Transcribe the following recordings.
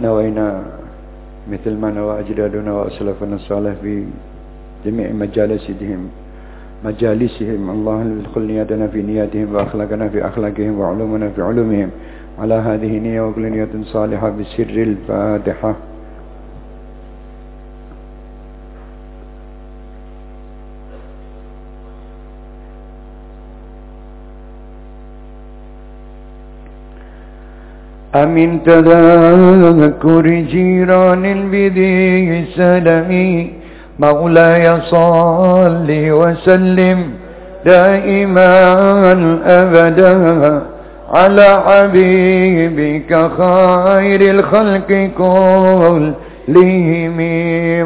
نوينا مثل ما نوى أجدادنا وأسلافنا الصالح في جميع مجالسهم مجالسهم الله يدخل نياتنا في نياتهم وأخلاقنا في أخلاقهم وعلومنا في علومهم على هذه نية وكل نية صالحة بسر الفاتحة أمن تذكر جيران بذي سلمي مولاي صل وسلم دائما أبدا على حبيبك خير الخلق كلهم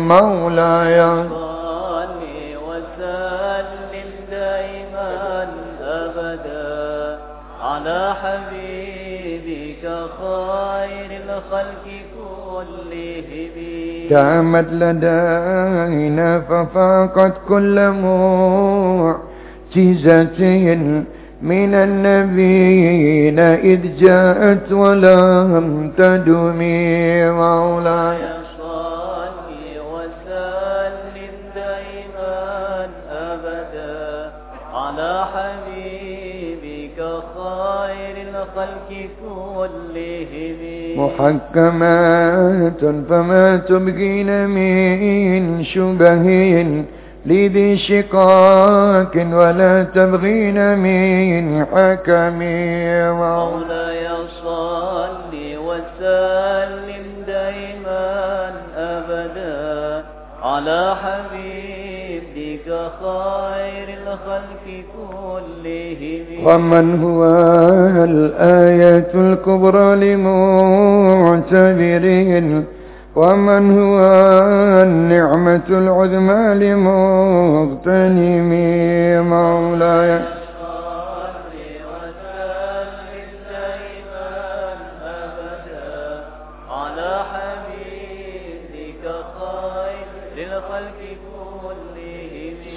مولاي الخلق كلهم. تامت لدينا ففاقت كل معجزة من النبيين إذ جاءت ولم تدمي مولاي محكمات فما تبقين من شبه لذي شقاك ولا تبغين من حكم. مولاي صل وسلم دائما أبدا على حبيبك خير الخلق كلهم. ومن هو الآية الكبرى لمعتبر؟ ومن هو النعمة العظمى لمغتنم؟ مولاي.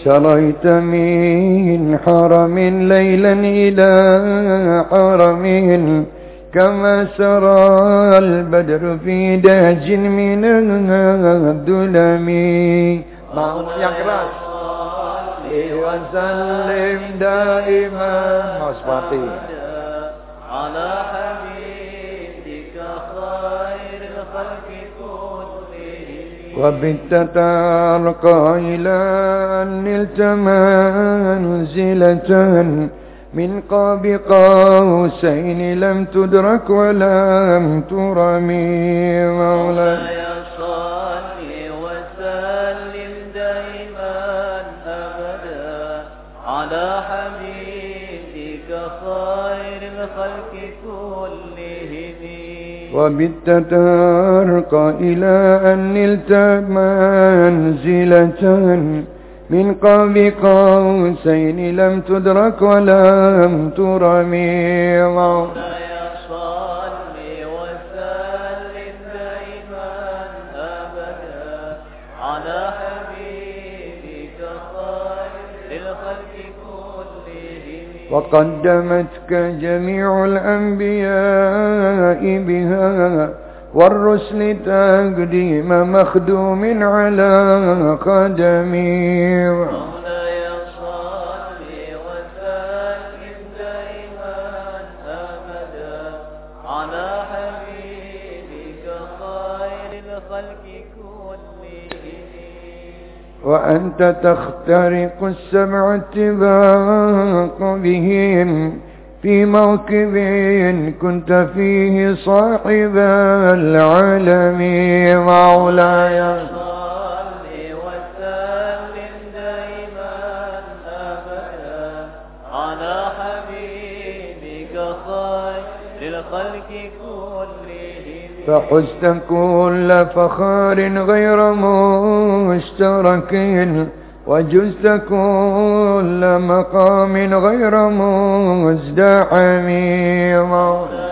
سريت من حرم ليلا إلى حرم كما سرى البدر في دهج من الظلم yang keras وسلم دائما. Maspati على وبت ترقى إلى أن نلت منزلة من قاب قوسين لم تدرك ولم ترمي. مولاي وبت ترقى إلى أن نلت منزلة. من قاب قوسين لم تدرك ولم ترمي وقدمتك جميع الأنبياء بها والرسل تقديم مخدوم على قدمي. وأنت تخترق السبع اتباق بهم في موكب كنت فيه صاحب العالم مولاي على حبيبك خير. الخلق كلهم. فحزت كل فخار غير مشترك وجزت كل مقام غير مزدحم. مولاي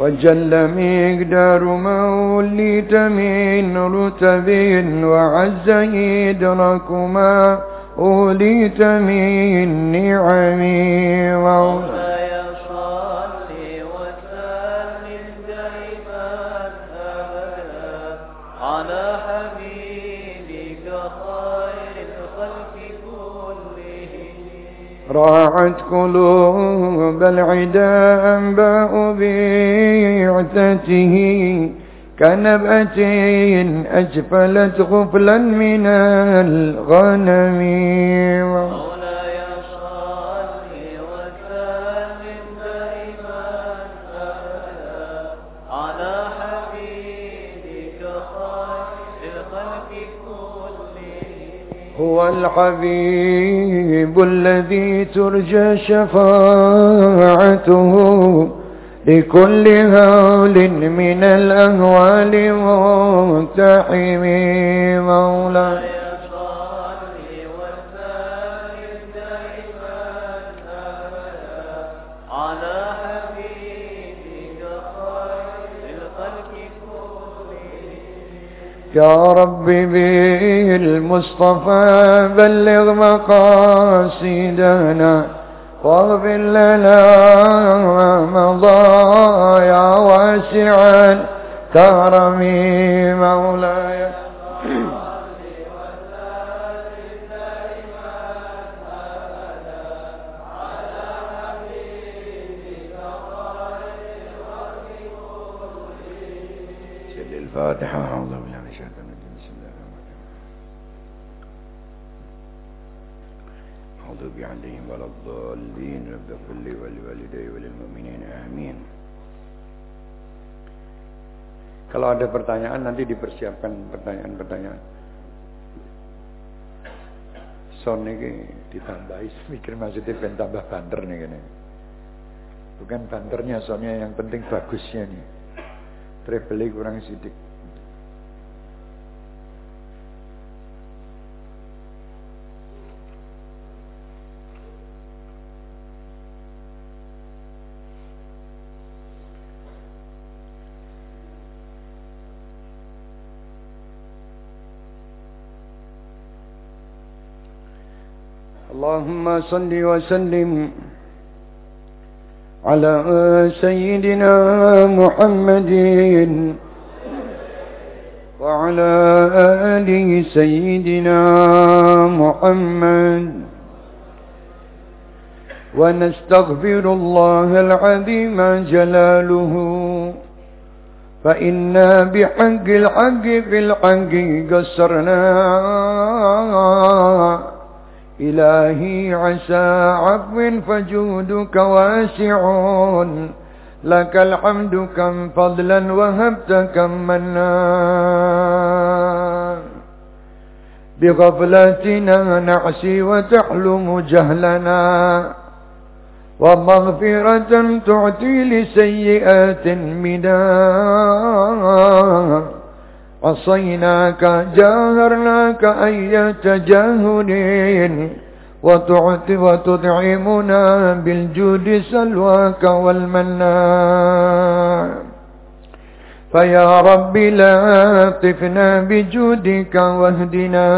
وجل مقدار ما وليت من رتب وعز إدراك ما أوليت من نعم مولاي راعت قلوب العدا أنباء بعثته كنبأة أجفلت غفلا من الغنم. هو الحبيب الذي ترجى شفاعته لكل هول من الأهوال مقتحم مولاي يا رب بالمصطفى بلغ مقاصدنا واغفر لنا مضى يا واسع الكرم مولاي. سل Kalau ada pertanyaan nanti dipersiapkan pertanyaan-pertanyaan. Son ini ditambahi, mikir maksudnya ben tambah banter nih gini. Bukan banternya soalnya yang penting bagusnya nih. Travelnya kurang sidik. اللهم صل وسلم على سيدنا محمد وعلى آل سيدنا محمد. ونستغفر الله العظيم جلاله فإنا بحق الحق في الحق قصرنا. إلهي عسى عفو فجودك واسع لك الحمد كم فضلا وهبت كم منا بغفلتنا نعسي وتحلم جهلنا. ومغفرة تعطي لسيئات منا عصيناك جاهرناك أي تجاهل وتعطي وتدعمنا بالجود سلواك والمنان. فيا رب لاطفنا بجودك واهدنا.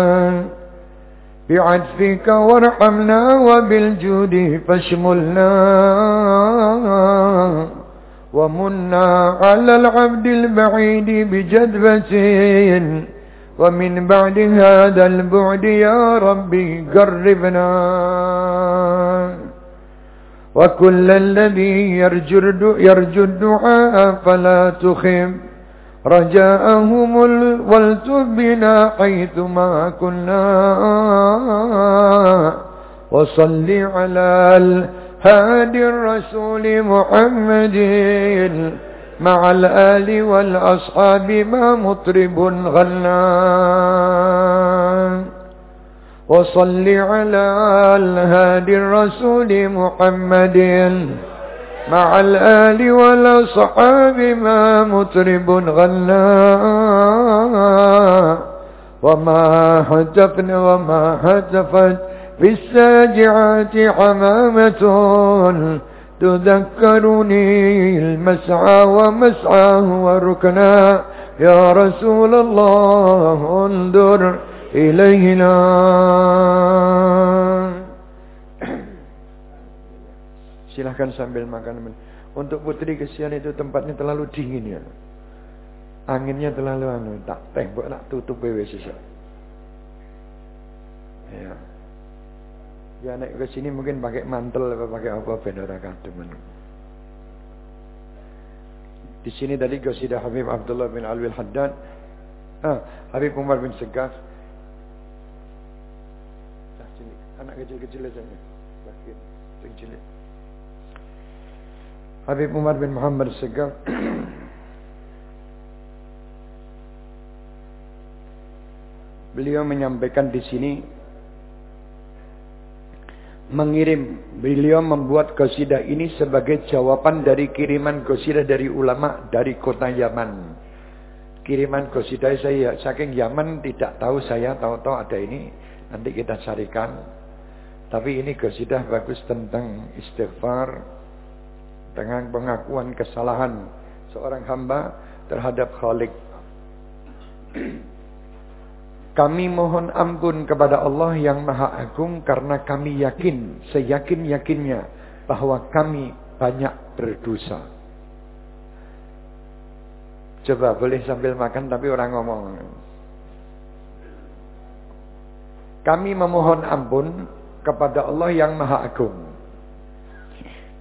بعدفك وارحمنا وبالجود فاشملنا. ومنا على العبد البعيد بجذبة ومن بعد هذا البعد يا ربي قربنا. وكل الذي يرجو الدعاء فلا تخم. رجاءهم والتب بنا حيثما كنا. وصل على الهادي الرسول محمد مع الآل والأصحاب ما مطرب غنى وصل على الهادي الرسول محمد مع الآل والأصحاب ما مطرب غنى وما هتفنا وما هتفت في الساجعات حمامة تذكرني المسعى ومسعاه وركنا يا رسول الله انظر إلينا Silahkan sambil makan. Untuk putri kesian itu tempatnya terlalu dingin ya. Anginnya terlalu anu, tak tembok tak tutup wewe sisa. Ya. Ya naik ke sini mungkin pakai mantel apa pakai apa ben ora. Di sini tadi Qasidah Habib Abdullah bin Alwi Al-Haddad. Ah, Habib Umar bin Segaf. Anak kecil-kecil aja. Kecil, kecil. Habib Umar bin Muhammad Segaf Beliau menyampaikan di sini mengirim beliau membuat qasidah ini sebagai jawaban dari kiriman qasidah dari ulama dari kota Yaman. Kiriman qasidah saya saking Yaman tidak tahu saya tahu-tahu ada ini nanti kita carikan. Tapi ini qasidah bagus tentang istighfar, dengan pengakuan kesalahan seorang hamba terhadap Khalik. Kami mohon ampun kepada Allah yang Maha Agung karena kami yakin, seyakin-yakinnya bahwa kami banyak berdosa. Coba boleh sambil makan tapi orang ngomong. Kami memohon ampun kepada Allah yang Maha Agung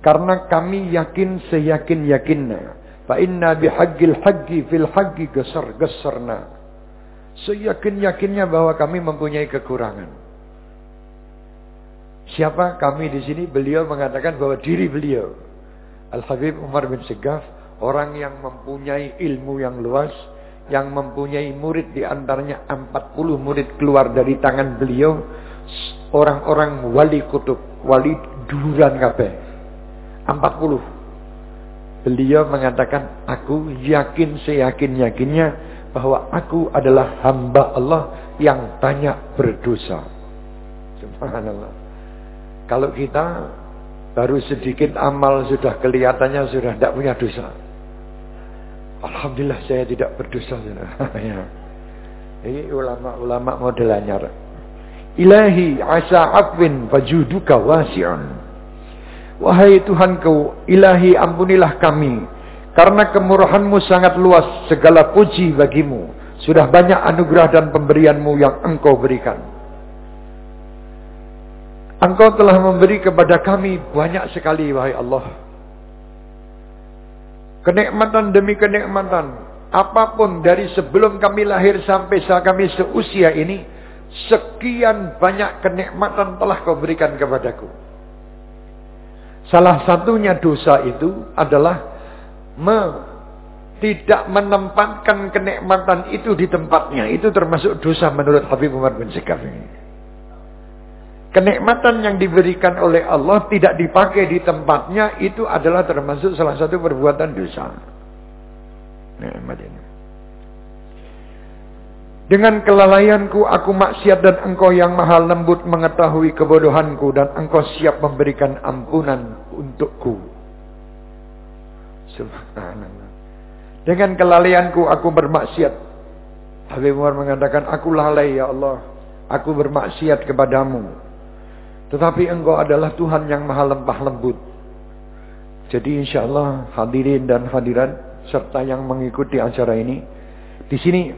karena kami yakin seyakin-yakinnya. Fa inna bihaqqil haqqi fil haqqi gesar gesarna. Seyakin-yakinnya bahwa kami mempunyai kekurangan. Siapa kami di sini? Beliau mengatakan bahwa diri beliau. Al-Habib Umar bin Segaf. Orang yang mempunyai ilmu yang luas. Yang mempunyai murid di antaranya 40 murid keluar dari tangan beliau. Orang-orang wali kutub. Wali duran kabeh 40. Beliau mengatakan, aku yakin seyakin-yakinnya bahwa aku adalah hamba Allah yang banyak berdosa. Subhanallah. Kalau kita baru sedikit amal sudah kelihatannya sudah tidak punya dosa. Alhamdulillah saya tidak berdosa. ya. Ini ulama-ulama model anyar. Ilahi asa afwin fajuduka wasi'un. Wahai Tuhanku, ilahi ampunilah kami. Karena kemurahanmu sangat luas, segala puji bagimu. Sudah banyak anugerah dan pemberianmu yang engkau berikan. Engkau telah memberi kepada kami banyak sekali, wahai Allah. Kenikmatan demi kenikmatan. Apa pun dari sebelum kami lahir sampai saat kami seusia ini. Sekian banyak kenikmatan telah kau berikan kepadaku. Salah satunya dosa itu adalah me, tidak menempatkan kenikmatan itu di tempatnya. Itu termasuk dosa menurut Habib Umar bin ini. Kenikmatan yang diberikan oleh Allah tidak dipakai di tempatnya itu adalah termasuk salah satu perbuatan dosa. Ini. Dengan kelalaianku aku maksiat dan engkau yang maha lembut mengetahui kebodohanku dan engkau siap memberikan ampunan untukku. Subhanallah. Dengan kelalaianku aku bermaksiat. Habib Umar mengatakan aku lalai ya Allah. Aku bermaksiat kepadamu. Tetapi engkau adalah Tuhan yang maha lempah lembut. Jadi insya Allah hadirin dan hadirat serta yang mengikuti acara ini. Di sini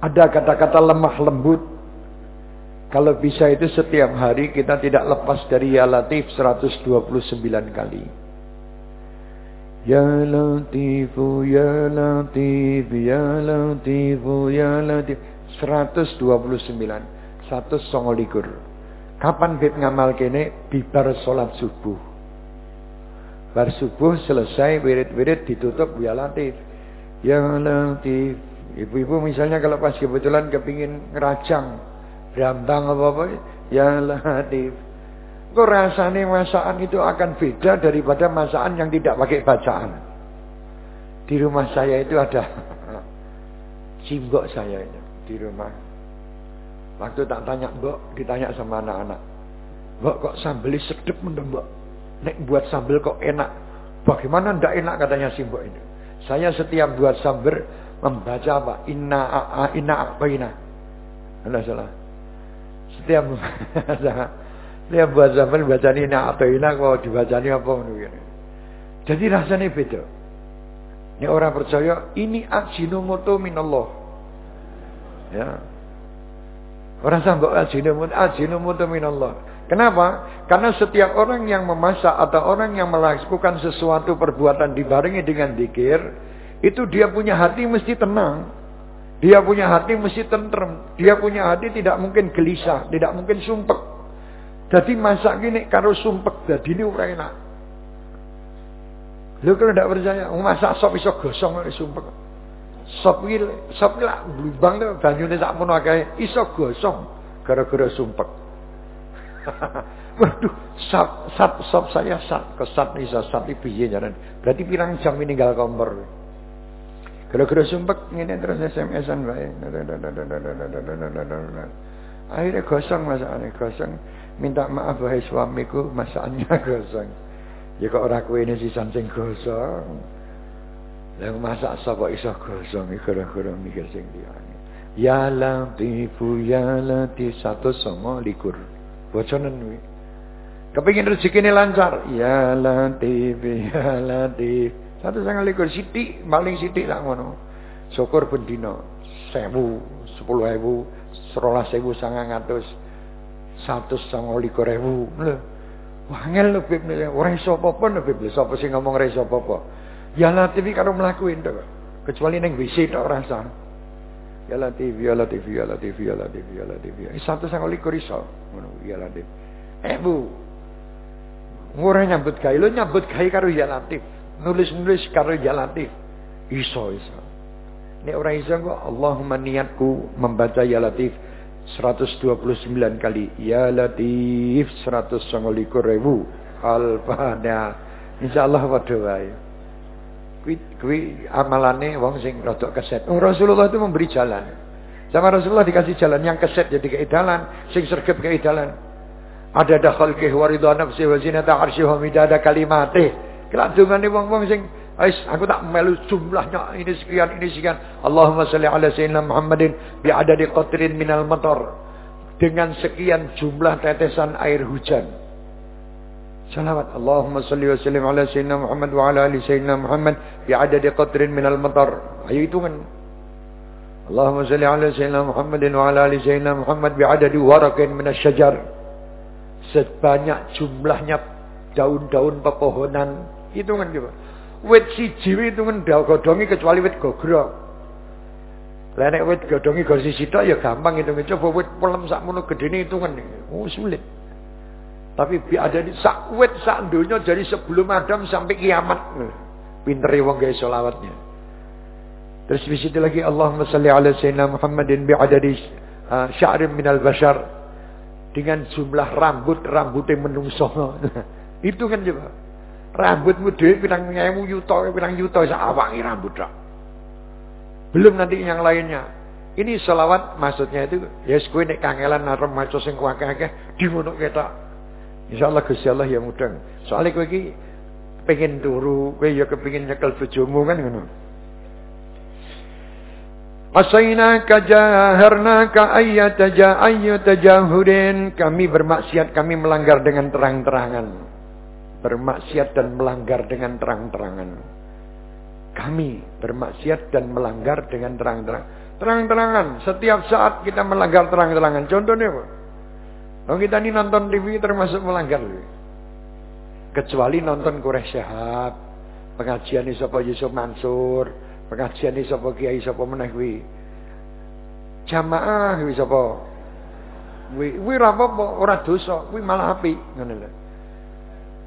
ada kata-kata lemah lembut. Kalau bisa itu setiap hari kita tidak lepas dari Ya Latif 129 kali. Ya Latifu, Ya Latif, Ya Latifu, Ya Latif. 129. Satu songolikur. Kapan bib ngamal kene? Bibar sholat subuh. Bar subuh selesai, wirid-wirid ditutup Ya Latif. Ya Latif, Ibu-ibu misalnya kalau pas kebetulan kepingin ngeracang, berambang apa-apa, ya latif. Kok rasanya masakan itu akan beda daripada masakan yang tidak pakai bacaan. Di rumah saya itu ada simbok saya itu di rumah. Waktu tak tanya mbok, ditanya sama anak-anak. Mbok kok sambeli sedep mbok? Nek buat sambal kok enak. Bagaimana ndak enak katanya simbok ini. Saya setiap buat sambal membaca apa? Inna a inna abaina. Salah salah. Setiap setiap buat sambal bacanya inna abaina kok dibacanya apa ngono Jadi rasanya beda. Ini orang percaya ini ajinomoto minallah. Ya. Orang sambok ajinomoto ajinomoto minallah. Kenapa? Karena setiap orang yang memasak atau orang yang melakukan sesuatu perbuatan dibarengi dengan dikir, itu dia punya hati mesti tenang. Dia punya hati mesti tentrem. Dia punya hati tidak mungkin gelisah, tidak mungkin sumpek. Jadi masak gini karo sumpek, jadi ini orang enak. Lu kalau tidak percaya, masak sop iso gosong sumpek. Sop iki sop iki lak blubang to banyune sakmono akeh iso gosong gara-gara sumpek. Waduh, sat, sat, sat saya sat, kesat nih sat, sat piye. Berarti pirang jam meninggal kompor. Gara-gara sumpek ini terus SMS-an bae. Akhirnya gosong masakannya, gosong. Minta maaf wahai suamiku, masakannya gosong. Ya kok ora kowe ini sisan sing gosong. Lah masak sapa iso gosong gara-gara mikir sing liyane. Ya latifu ya latif satu sama likur. Boconan kuwi. Kepingin ini lancar. Ya Latif, ya Latif. Satu sangat likur sithik, maling sithik tak ngono. Syukur ben dina 1000, 10000, 12000, 900, 129.000. Lho. Wangel lho Bib ora iso apa-apa lho Bib. Sapa sing ngomong ora iso apa-apa. Ya Latif karo mlakuin to. Kecuali ning WC tok ora sah. Ya Latif, ya Latif, ya Latif, ya Latif, ya Latif. Ya. Satu sangat likur iso. Ngono, ya Latif. Eh Bu. Ngurah nyambut gawe, lo nyambut gawe karo ya Latif. Nulis-nulis karo ya Latif. Iso, iso. Ini orang iso kok Allahumma niatku membaca ya Latif 129 kali. Ya Latif 129 ribu. Al-Fatihah. Insyaallah padha wae. Kuwi kuwi amalane wong sing rada keset. Oh, Rasulullah itu memberi jalan. Sama Rasulullah dikasih jalan yang keset jadi keidalan, sing sergap keidalan. Ada dah khalqih wa ridha nafsi wa zinata arsyih wa midada kalimatih. Kelak dungane wong-wong sing Ais, aku tak melu jumlahnya ini sekian ini sekian. Allahumma salli ala sayyidina Muhammadin bi adadi qatrin minal matar. Dengan sekian jumlah tetesan air hujan. Salawat Allahumma salli wa sallim ala sayyidina Muhammad wa ala ali sayyidina Muhammad bi adadi qatrin minal matar. Ayo hitungan. Allahumma salli ala sayyidina Muhammadin wa ala ali sayyidina Muhammad bi adadi waraqin minasy syajar. Sebanyak jumlahnya daun-daun pepohonan. Hitungan coba. Wit siji hitungan godongi kecuali wit gogro. Nek wit godongi go siji ya gampang hitung. Coba wit pelem sakmono gedene hitungan. Oh sulit. Tapi bi ada di sak wit sak donya dari sebelum Adam sampai kiamat. Pintere wong gawe selawatnya. Terus di situ lagi Allahumma salli ala sayyidina Muhammadin bi adadi uh, sya'rin minal bashar dengan jumlah rambut rambut yang menungso. Itu kan coba. Rambutmu dhewe pirang ewu yuta, pirang sak awangi rambut tok. Belum nanti yang lainnya. Ini selawat maksudnya itu ya yes, kowe nek kangelan arep maca sing akeh-akeh diwono ketok. Insyaallah Gusti Allah ya mudeng. Soalnya kowe iki pengen turu, kowe ya kepengin nyekel bojomu kan ngono. Asainaka jaharnaka ayyataja ayyatajahurin. Kami bermaksiat, kami melanggar dengan terang-terangan. Bermaksiat dan melanggar dengan terang-terangan. Kami bermaksiat dan melanggar dengan terang-terangan. Terang-terangan. Setiap saat kita melanggar terang-terangan. Contohnya apa? Kalau kita ini nonton TV termasuk melanggar. Kecuali nonton Quraish Syahab. Pengajian Isapa Yusuf Mansur. Pengajian Isapa Kiai Isapa meneh kuwi. Jamaah? Kuwi kuwi ora apa-apa, ora dosa, kuwi malah apik ngono.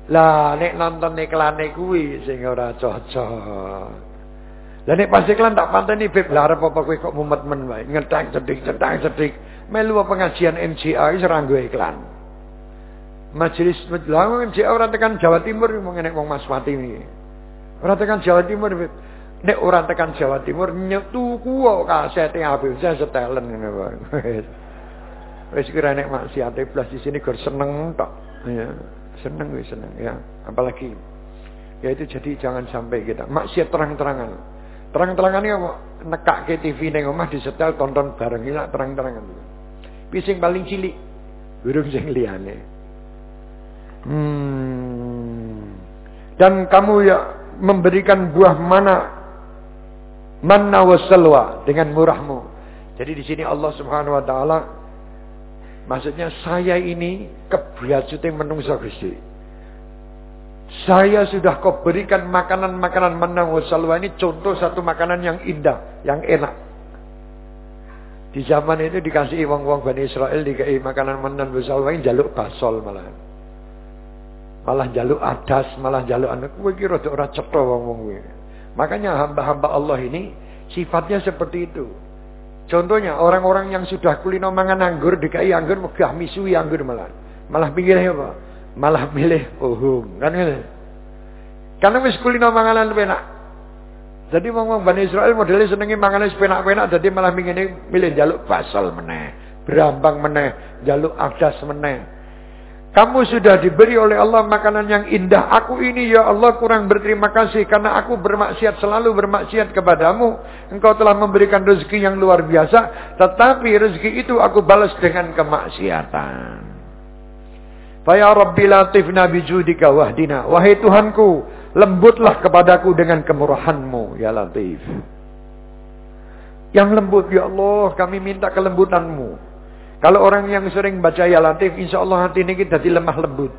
Lah nek nonton iklane kuwi sing ora cocok. Lah nek pas iklan tak panteni beb lah arep apa kowe kok mumet men wae, ngetang cedik, cetang cedik. Melu pengajian MCA wis ora iklan. Majelis lah MCA ora tekan Jawa Timur mung nek wong Mas Pati iki. Ora tekan Jawa Timur. Nek ora tekan Jawa Timur nyetuku kok kasete Habib saya setelen ngene wae. Wis kira nek maksiate blas di sini gor seneng tok. Ya. Seneng gue seneng ya. Apalagi ya itu jadi jangan sampai kita maksiat terang-terangan. Terang-terangan apa? Nekak ke TV neng omah disetel tonton bareng ini terang-terangan. Pising paling cilik, burung sing liyane. Hmm. Dan kamu ya memberikan buah mana manna wasalwa dengan murahmu. Jadi di sini Allah Subhanahu wa taala maksudnya saya ini kebiasaan menungsa Gusti. Saya sudah kau berikan makanan-makanan manna wasalwa ini contoh satu makanan yang indah, yang enak. Di zaman itu dikasih wong-wong Bani Israel dikasih makanan manna wasalwa ini jaluk basol malah. Malah jaluk adas, malah jaluk anak. Kowe kira ora cetha wong-wong. Makanya hamba-hamba Allah ini sifatnya seperti itu. Contohnya orang-orang yang sudah kulino mangan anggur dikai anggur megah misui anggur malah. Malah pikirnya apa? Malah milih uhung. Kan gitu. Karena wis kulino manganan penak. Jadi wong-wong Bani Israel modelnya senengi manganan penak-penak jadi malah milih milih jaluk basal meneh, berambang meneh, jaluk adas meneh. Kamu sudah diberi oleh Allah makanan yang indah. Aku ini ya Allah kurang berterima kasih karena aku bermaksiat selalu bermaksiat kepadamu. Engkau telah memberikan rezeki yang luar biasa. Tetapi rezeki itu aku balas dengan kemaksiatan. Faya Rabbi latif nabi judika wahdina. Wahai Tuhanku, lembutlah kepadaku dengan kemurahanmu ya latif. Yang lembut ya Allah, kami minta kelembutanmu. Kalau orang yang sering baca ya latif, insya Allah hati ini kita jadi lemah lembut.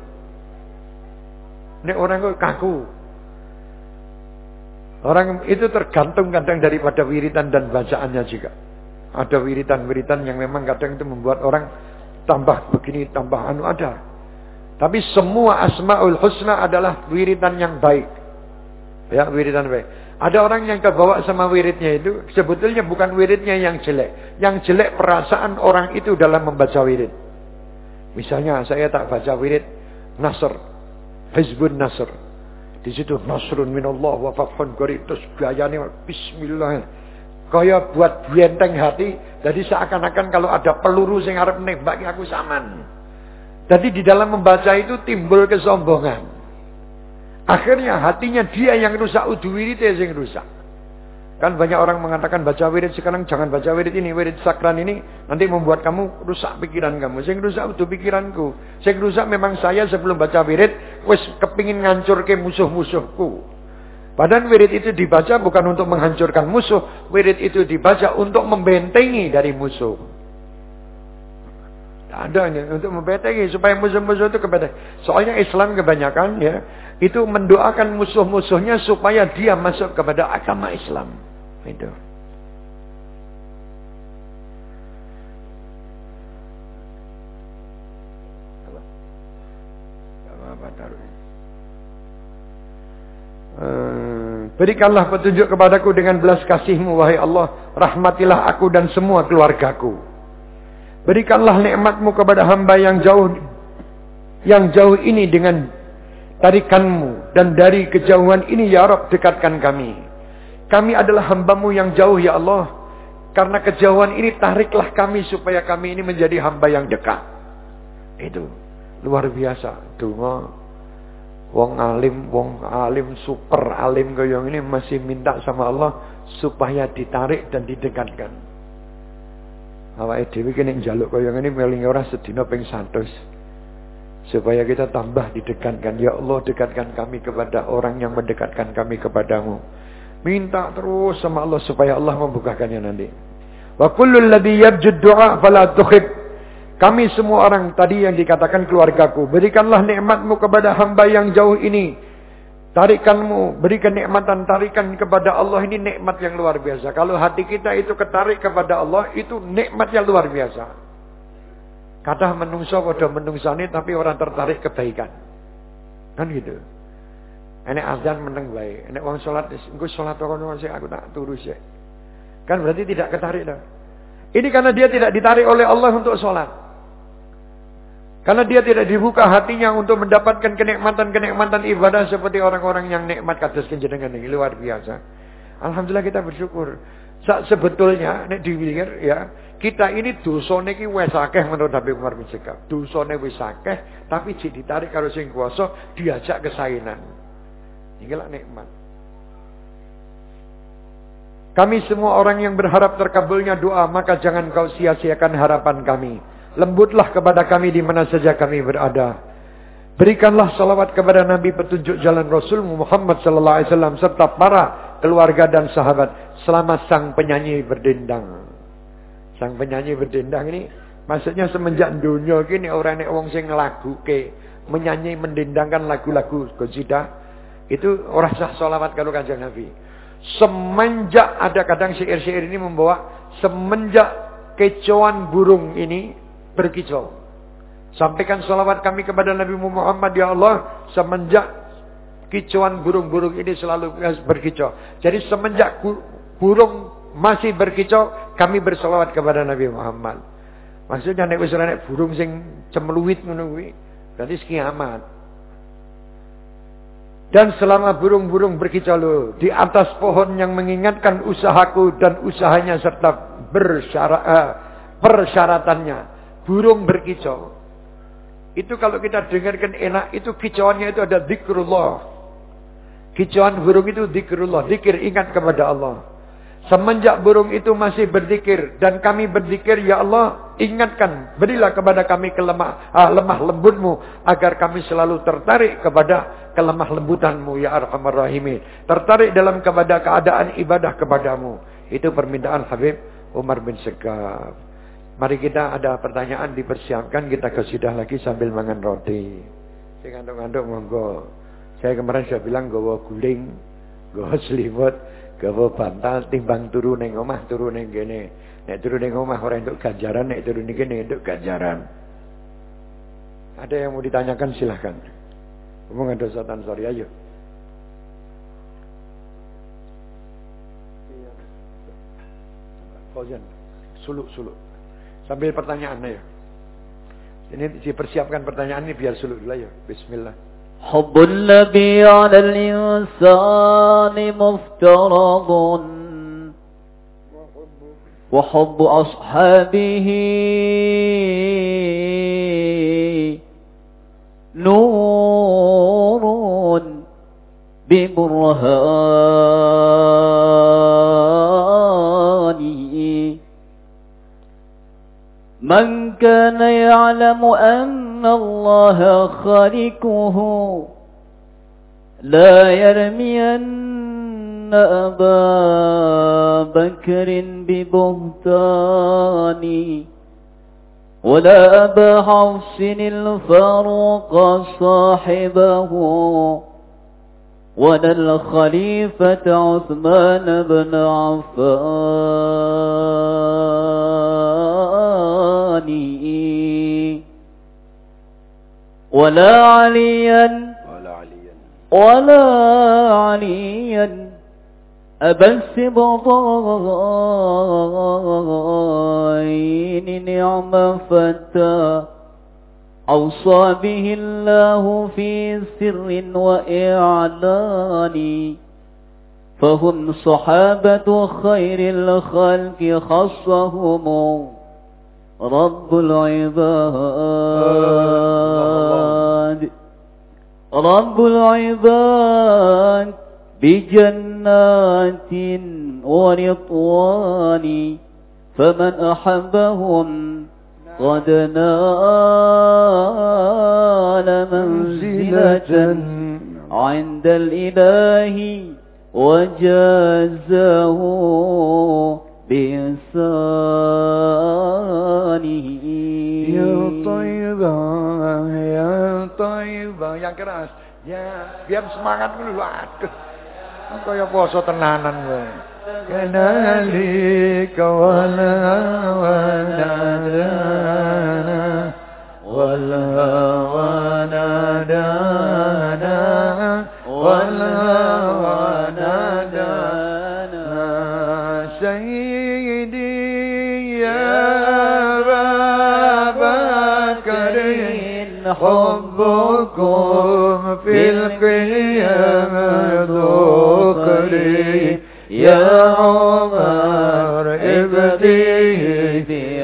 Ini orang kok kaku. Orang itu tergantung kadang daripada wiritan dan bacaannya juga. Ada wiritan-wiritan yang memang kadang itu membuat orang tambah begini, tambah anu ada. Tapi semua asma'ul husna adalah wiritan yang baik. Ya, wiritan baik. Ada orang yang kebawa sama wiridnya itu sebetulnya bukan wiridnya yang jelek. Yang jelek perasaan orang itu dalam membaca wirid. Misalnya saya tak baca wirid Nasr. Hizbun Nasr. Di situ Nasrun minallah wa fathun qarib terus biayanya bismillah. Kaya buat benteng hati, jadi seakan-akan kalau ada peluru sing arep nembak aku saman. Jadi di dalam membaca itu timbul kesombongan. Akhirnya hatinya dia yang rusak, udu wirid yang rusak. Kan banyak orang mengatakan baca wirid sekarang jangan baca wirid ini, wirid sakran ini nanti membuat kamu rusak pikiran kamu. Sing rusak udu pikiranku. Sing rusak memang saya sebelum baca wirid wis kepingin ngancur ke musuh-musuhku. Padahal wirid itu dibaca bukan untuk menghancurkan musuh, wirid itu dibaca untuk membentengi dari musuh. Ada ini untuk membentengi supaya musuh-musuh itu kepada. Soalnya Islam kebanyakan ya itu mendoakan musuh-musuhnya supaya dia masuk kepada agama Islam. Itu. Eh, berikanlah petunjuk kepadaku dengan belas kasihmu wahai Allah. Rahmatilah aku dan semua keluargaku. Berikanlah nikmatmu kepada hamba yang jauh yang jauh ini dengan tarikanmu dan dari kejauhan ini ya Rob dekatkan kami. Kami adalah hambamu yang jauh ya Allah. Karena kejauhan ini tariklah kami supaya kami ini menjadi hamba yang dekat. Itu luar biasa. Dungo wong alim, wong alim super alim yang ini masih minta sama Allah supaya ditarik dan didekatkan. Awake dhewe kene njaluk kaya ngene melingi ora sedina ping 100 supaya kita tambah didekatkan. Ya Allah dekatkan kami kepada orang yang mendekatkan kami kepadamu. Minta terus sama Allah supaya Allah membukakannya nanti. Wa kullul ladzi yarjud du'a fala tukhib. Kami semua orang tadi yang dikatakan keluargaku berikanlah nikmatmu kepada hamba yang jauh ini. Tarikanmu berikan nikmatan tarikan kepada Allah. Ini nikmat yang luar biasa. Kalau hati kita itu ketarik kepada Allah itu nikmat yang luar biasa Kata menungso pada menungsani tapi orang tertarik kebaikan. Kan gitu. Enek azan meneng baik. Enek wong salat engko salat kono sing aku tak turu sih. Kan berarti tidak ketarik dah. Ini karena dia tidak ditarik oleh Allah untuk sholat. Karena dia tidak dibuka hatinya untuk mendapatkan kenikmatan-kenikmatan ibadah seperti orang-orang yang nikmat kados kenjenengan ini luar biasa. Alhamdulillah kita bersyukur. Sebetulnya nek diwikir ya, kita ini dosane iki wis akeh menurut Nabi Umar bin Khattab. Dosane wis akeh tapi jek ditarik karo sing kuasa diajak kesainan. Inilah nikmat. Kami semua orang yang berharap terkabulnya doa, maka jangan kau sia-siakan harapan kami. Lembutlah kepada kami di mana saja kami berada. Berikanlah salawat kepada Nabi petunjuk jalan Rasul Muhammad sallallahu alaihi wasallam serta para keluarga dan sahabat selama sang penyanyi berdendang. Sang penyanyi berdendang ini maksudnya semenjak dunia ini orang nek wong sing nglaguke menyanyi mendendangkan lagu-lagu qasidah itu orang sah salawat kalau kanjeng Nabi. Semenjak ada kadang syair-syair ini membawa semenjak kecoan burung ini berkicau. Sampaikan salawat kami kepada Nabi Muhammad ya Allah semenjak kicauan burung-burung ini selalu berkicau. Jadi semenjak burung masih berkicau, kami bersolawat kepada Nabi Muhammad. Maksudnya nek wis nek burung sing cemluwit ngono kuwi, berarti kiamat. Dan selama burung-burung berkicau di atas pohon yang mengingatkan usahaku dan usahanya serta uh, persyaratannya, burung berkicau. Itu kalau kita dengarkan enak, itu kicauannya itu ada zikrullah. Kicauan burung itu zikrullah, zikir ingat kepada Allah. Semenjak burung itu masih berzikir dan kami berzikir, ya Allah, ingatkan, berilah kepada kami kelemah, ah, lemah lembutmu agar kami selalu tertarik kepada kelemah lembutanmu, ya Arhamar Rahimin. Tertarik dalam kepada keadaan ibadah kepadamu. Itu permintaan Habib Umar bin Segaf. Mari kita ada pertanyaan dipersiapkan, kita kesidah lagi sambil makan roti. Sing ngantuk-ngantuk. Saya kemarin sudah bilang gawa guling, gawa selimut, Gawa bantal timbang turu ning omah turu ning kene. Nek turu ning omah ora entuk ganjaran, nek turu ning kene entuk ganjaran. Ada yang mau ditanyakan silahkan. Hubungan dosa tan sorry ayo. Fauzan, suluk-suluk. Sambil pertanyaan ayo. Ini dipersiapkan pertanyaan ini biar suluk dulu ayo. Bismillah. حب النبي على الإنسان مفترض. وحب أصحابه نور ببرهانه من كان يعلم أن إن الله خالقه. لا يرمين أبا بكر ببهتان ولا أبا حفص الفاروق صاحبه ولا الخليفة عثمان بن عفان. ولا عليا. ولا عليا. ولا عليا. أبا السبطين نعم فتى أوصى به الله في سر وإعلان. فهم صحابة خير الخلق خصهم. رب العباد رب العباد بجنات ورضوان فمن أحبهم قد نال منزلة عند الإله وجازه بإحسانه Ya Taibah, Ya Taibah Yang keras Ya, biar semangat dulu Aduh Kaya poso tenanan gue Kenali kawala wanadana Wala wanadana يا عمر ابدي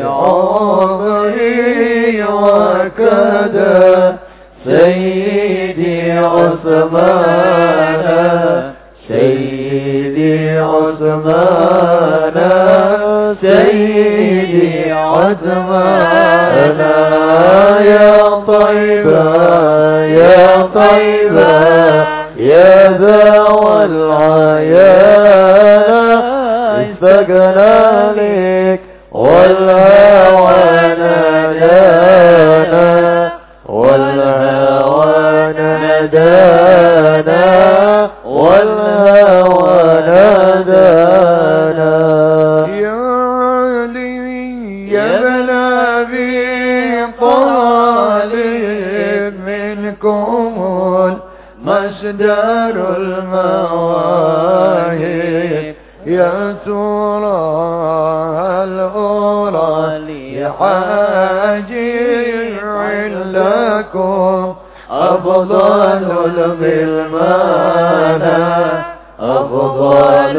عمري وكذا. سيدي عثمان سيدي عثمان سيدي عثمان. يا طيبة يا طيبة يا ذا العيان استقنا لك والهوى نادانا والهوى نادانا والهوى نادانا يا علي يا ابن أبي طالب منكم مصدر المواهب يا ترى الأولى لحاجر لكم أفضل الغلمان أفضل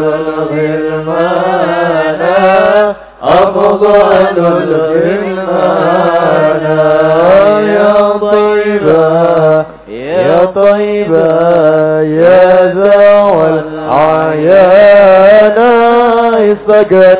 الغلمان أفضل الغلمان يا طيبة يا طيبة. so good.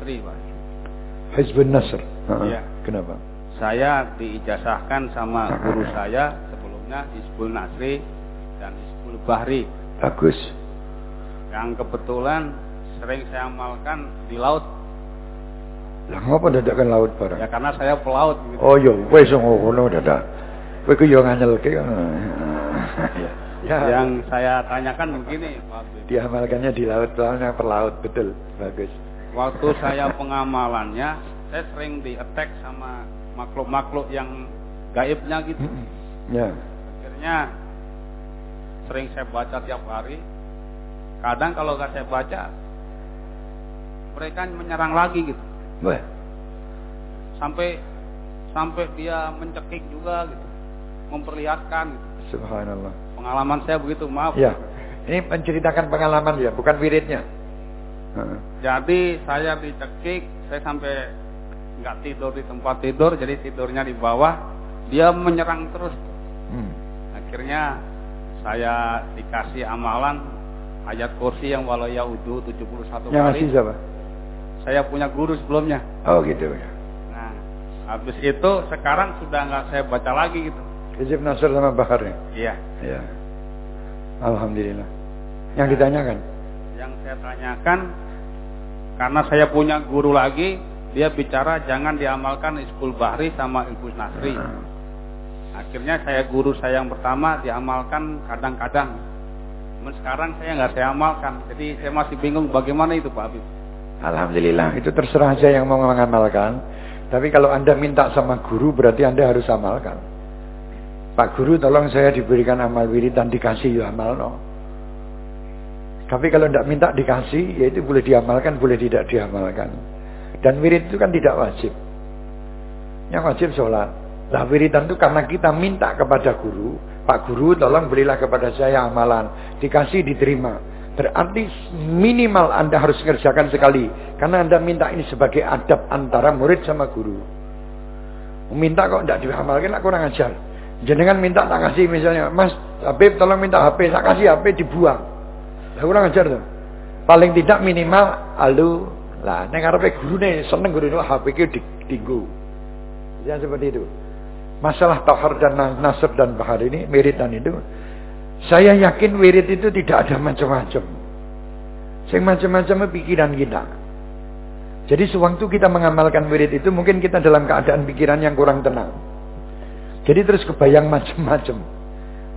Nasri, Pak. Hizbun Nasr. Iya. Kenapa? Saya diijazahkan sama guru saya sebelumnya Isbul Nasri dan Isbul Bahri Bagus. yang kebetulan sering saya amalkan di laut Lah ngapa dadakan laut barang? ya karena saya pelaut gitu. Oh yo, wis ngono dadak. Kowe ku yo nganyelke. Ya. Yang saya tanyakan begini, Pak diamalkannya di laut soalnya perlaut betul. Bagus. Waktu saya pengamalannya, saya sering di attack sama makhluk-makhluk yang gaibnya gitu. Ya. Akhirnya sering saya baca tiap hari. Kadang kalau nggak saya baca, mereka menyerang lagi gitu. Wah. Sampai sampai dia mencekik juga gitu, memperlihatkan gitu. Subhanallah. Pengalaman saya begitu, maaf. Ya. Ini menceritakan pengalaman ya, bukan wiridnya. Jadi saya dicekik, saya sampai nggak tidur di tempat tidur, jadi tidurnya di bawah. Dia menyerang terus. Hmm. Akhirnya saya dikasih amalan ayat kursi yang walau yaudu 71 yang kali. Yang siapa? Saya punya guru sebelumnya. Oh gitu ya. Nah, habis itu sekarang sudah nggak saya baca lagi gitu. Hizib Nasr sama Bahar ya? Iya. Iya. Alhamdulillah. Yang ditanyakan? Yang saya tanyakan karena saya punya guru lagi, dia bicara jangan diamalkan Iskul Bahri sama Ilfus Nasri. Hmm. Akhirnya saya guru saya yang pertama diamalkan kadang-kadang. Sekarang saya nggak saya amalkan. Jadi saya masih bingung bagaimana itu Pak Habib. Alhamdulillah itu terserah aja yang mau mengamalkan. Tapi kalau Anda minta sama guru berarti Anda harus amalkan. Pak guru tolong saya diberikan amal wiridan dikasih ya amal no. Tapi kalau tidak minta dikasih, ya itu boleh diamalkan, boleh tidak diamalkan. Dan wirid itu kan tidak wajib. Yang wajib sholat. Nah wiridan itu karena kita minta kepada guru, Pak Guru tolong berilah kepada saya amalan. Dikasih, diterima. Berarti minimal Anda harus mengerjakan sekali. Karena Anda minta ini sebagai adab antara murid sama guru. Minta kok tidak diamalkan, kurang ajar. Jenengan minta tak kasih misalnya, Mas Habib tolong minta HP, saya kasih HP dibuang. Lah kurang ajar tuh. Paling tidak minimal alu lah nek arepe gurune seneng gurune HP ki dinggo. Yang seperti itu. Masalah tahar dan nasr dan bahar ini dan itu saya yakin wirid itu tidak ada macam-macam. Sing macam-macam pikiran kita. Jadi sewaktu kita mengamalkan wirid itu mungkin kita dalam keadaan pikiran yang kurang tenang. Jadi terus kebayang macam-macam.